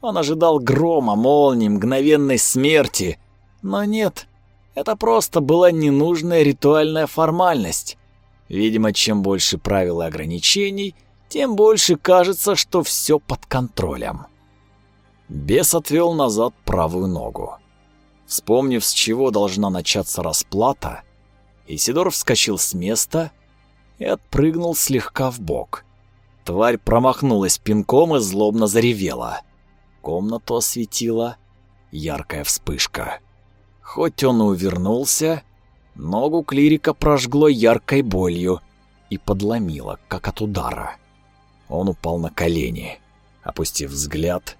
[SPEAKER 1] Он ожидал грома, молнии, мгновенной смерти. Но нет, это просто была ненужная ритуальная формальность. Видимо, чем больше правил и ограничений, тем больше кажется, что все под контролем. Бес отвел назад правую ногу. Вспомнив, с чего должна начаться расплата, Исидор вскочил с места и отпрыгнул слегка в бок. Тварь промахнулась пинком и злобно заревела. Комнату осветила яркая вспышка. Хоть он и увернулся, ногу клирика прожгло яркой болью и подломило, как от удара. Он упал на колени. Опустив взгляд,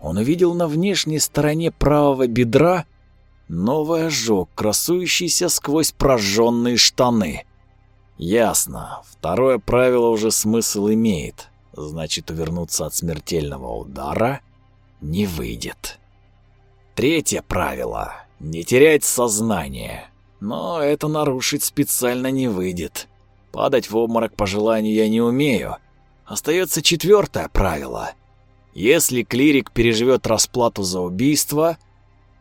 [SPEAKER 1] он увидел на внешней стороне правого бедра Новый ожог, красующийся сквозь прожженные штаны. Ясно, второе правило уже смысл имеет. Значит, увернуться от смертельного удара не выйдет. Третье правило — не терять сознание. Но это нарушить специально не выйдет. Падать в обморок по желанию я не умею. Остается четвертое правило. Если клирик переживет расплату за убийство —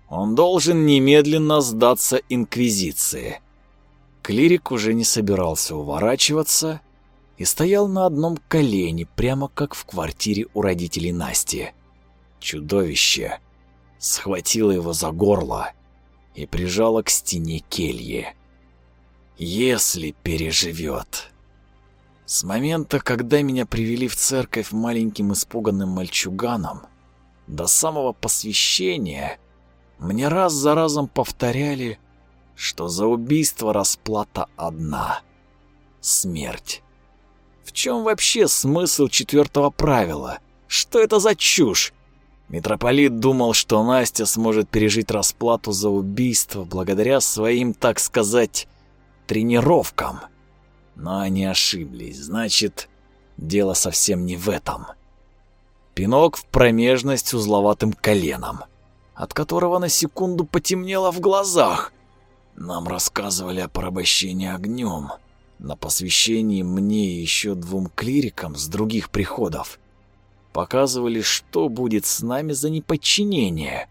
[SPEAKER 1] он должен немедленно сдаться Инквизиции. Клирик уже не собирался уворачиваться и стоял на одном колене, прямо как в квартире у родителей Насти. Чудовище схватило его за горло и прижало к стене кельи. Если переживет. С момента, когда меня привели в церковь маленьким испуганным мальчуганом, до самого посвящения мне раз за разом повторяли, что за убийство расплата одна — смерть. В чем вообще смысл четвертого правила? Что это за чушь? Митрополит думал, что Настя сможет пережить расплату за убийство благодаря своим, так сказать, тренировкам. Но они ошиблись, значит, дело совсем не в этом. Пинок в промежность узловатым коленом — от которого на секунду потемнело в глазах. Нам рассказывали о порабощении огнем. На посвящении мне и еще двум клирикам с других приходов. Показывали, что будет с нами за неподчинение.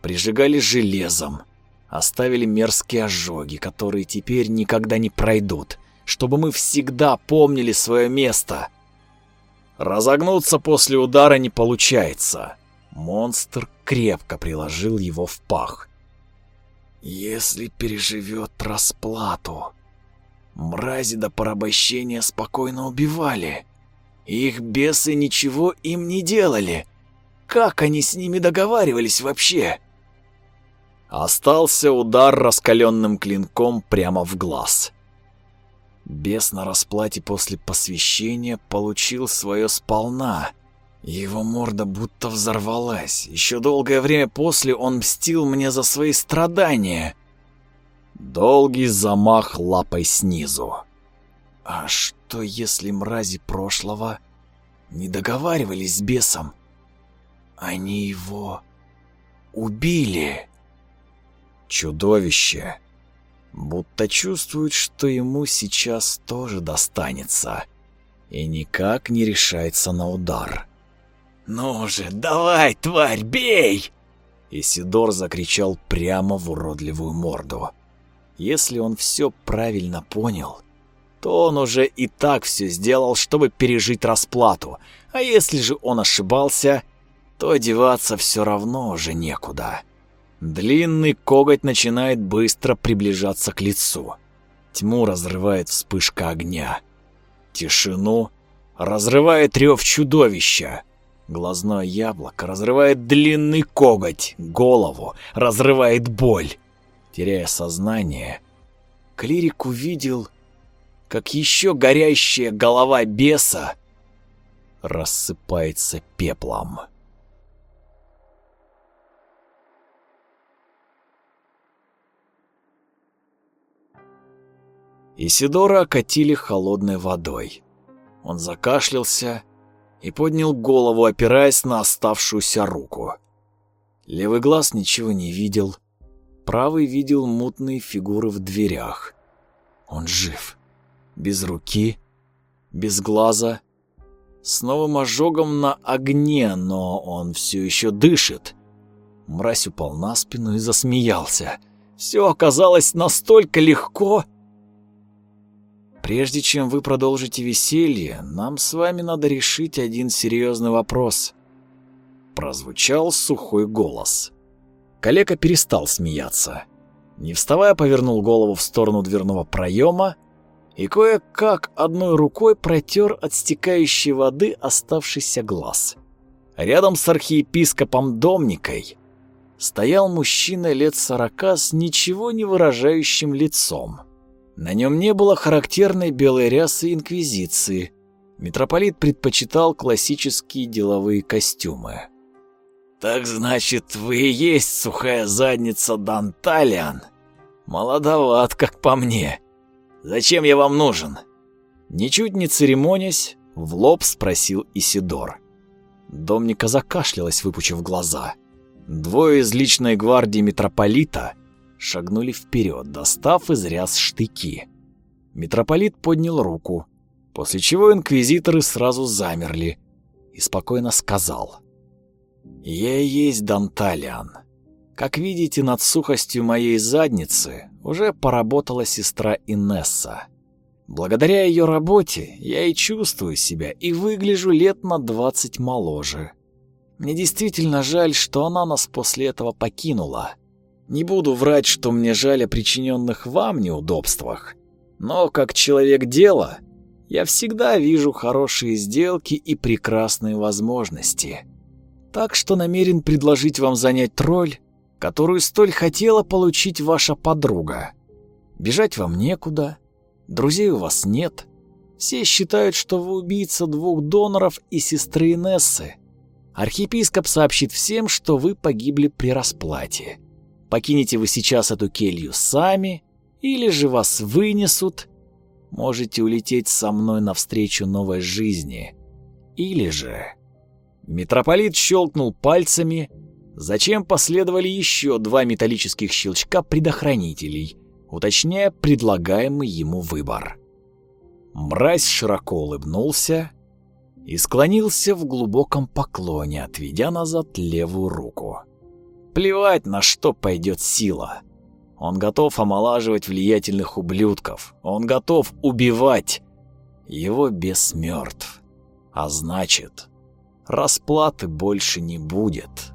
[SPEAKER 1] Прижигали железом. Оставили мерзкие ожоги, которые теперь никогда не пройдут, чтобы мы всегда помнили свое место. Разогнуться после удара не получается. Монстр крепко приложил его в пах. Если переживет расплату, мрази до порабощения спокойно убивали. Их бесы ничего им не делали. Как они с ними договаривались вообще? Остался удар раскаленным клинком прямо в глаз. Бес на расплате после посвящения получил свое сполна — его морда будто взорвалась. Еще долгое время после он мстил мне за свои страдания. Долгий замах лапой снизу. А что если мрази прошлого не договаривались с бесом? Они его убили. Чудовище будто чувствует, что ему сейчас тоже достанется, и никак не решается на удар. «Ну же, давай, тварь, бей!» Исидор закричал прямо в уродливую морду. Если он все правильно понял, то он уже и так все сделал, чтобы пережить расплату, а если же он ошибался, то деваться все равно уже некуда. Длинный коготь начинает быстро приближаться к лицу. Тьму разрывает вспышка огня. Тишину разрывает рев чудовища. Глазное яблоко разрывает длинный коготь, голову разрывает боль. Теряя сознание, клирик увидел, как еще горящая голова беса рассыпается пеплом. Исидора окатили холодной водой. Он закашлялся и поднял голову, опираясь на оставшуюся руку. Левый глаз ничего не видел, правый видел мутные фигуры в дверях. Он жив. Без руки, без глаза, с новым ожогом на огне, но он все еще дышит. Мразь упал на спину и засмеялся. Все оказалось настолько легко. Прежде чем вы продолжите веселье, нам с вами надо решить один серьезный вопрос. Прозвучал сухой голос. Калека перестал смеяться. Не вставая, повернул голову в сторону дверного проема и кое-как одной рукой протер от стекающей воды оставшийся глаз. Рядом с архиепископом Домникой стоял мужчина лет сорока с ничего не выражающим лицом. На нем не было характерной белой рясы инквизиции. Митрополит предпочитал классические деловые костюмы. «Так значит, вы и есть сухая задница Данталиан? Молодоват, как по мне. Зачем я вам нужен?» Ничуть не церемонясь, в лоб спросил Исидор. Домника закашлялась, выпучив глаза. Двое из личной гвардии митрополита шагнули вперед, достав из ряс штыки. Митрополит поднял руку, после чего инквизиторы сразу замерли и спокойно сказал. «Я и есть Данталиан. Как видите, над сухостью моей задницы уже поработала сестра Инесса. Благодаря ее работе я и чувствую себя и выгляжу лет на двадцать моложе. Мне действительно жаль, что она нас после этого покинула. Не буду врать, что мне жаль о причиненных вам неудобствах, но как человек дела, я всегда вижу хорошие сделки и прекрасные возможности. Так что намерен предложить вам занять роль, которую столь хотела получить ваша подруга. Бежать вам некуда, друзей у вас нет. Все считают, что вы убийца двух доноров и сестры Инессы. Архиепископ сообщит всем, что вы погибли при расплате. Покинете вы сейчас эту келью сами, или же вас вынесут. Можете улететь со мной навстречу новой жизни. Или же... Митрополит щелкнул пальцами, зачем последовали еще два металлических щелчка предохранителей, уточняя предлагаемый ему выбор. Мразь широко улыбнулся и склонился в глубоком поклоне, отведя назад левую руку. Плевать, на что пойдет сила. Он готов омолаживать влиятельных ублюдков. Он готов убивать. Его бессмертв. А значит, расплаты больше не будет.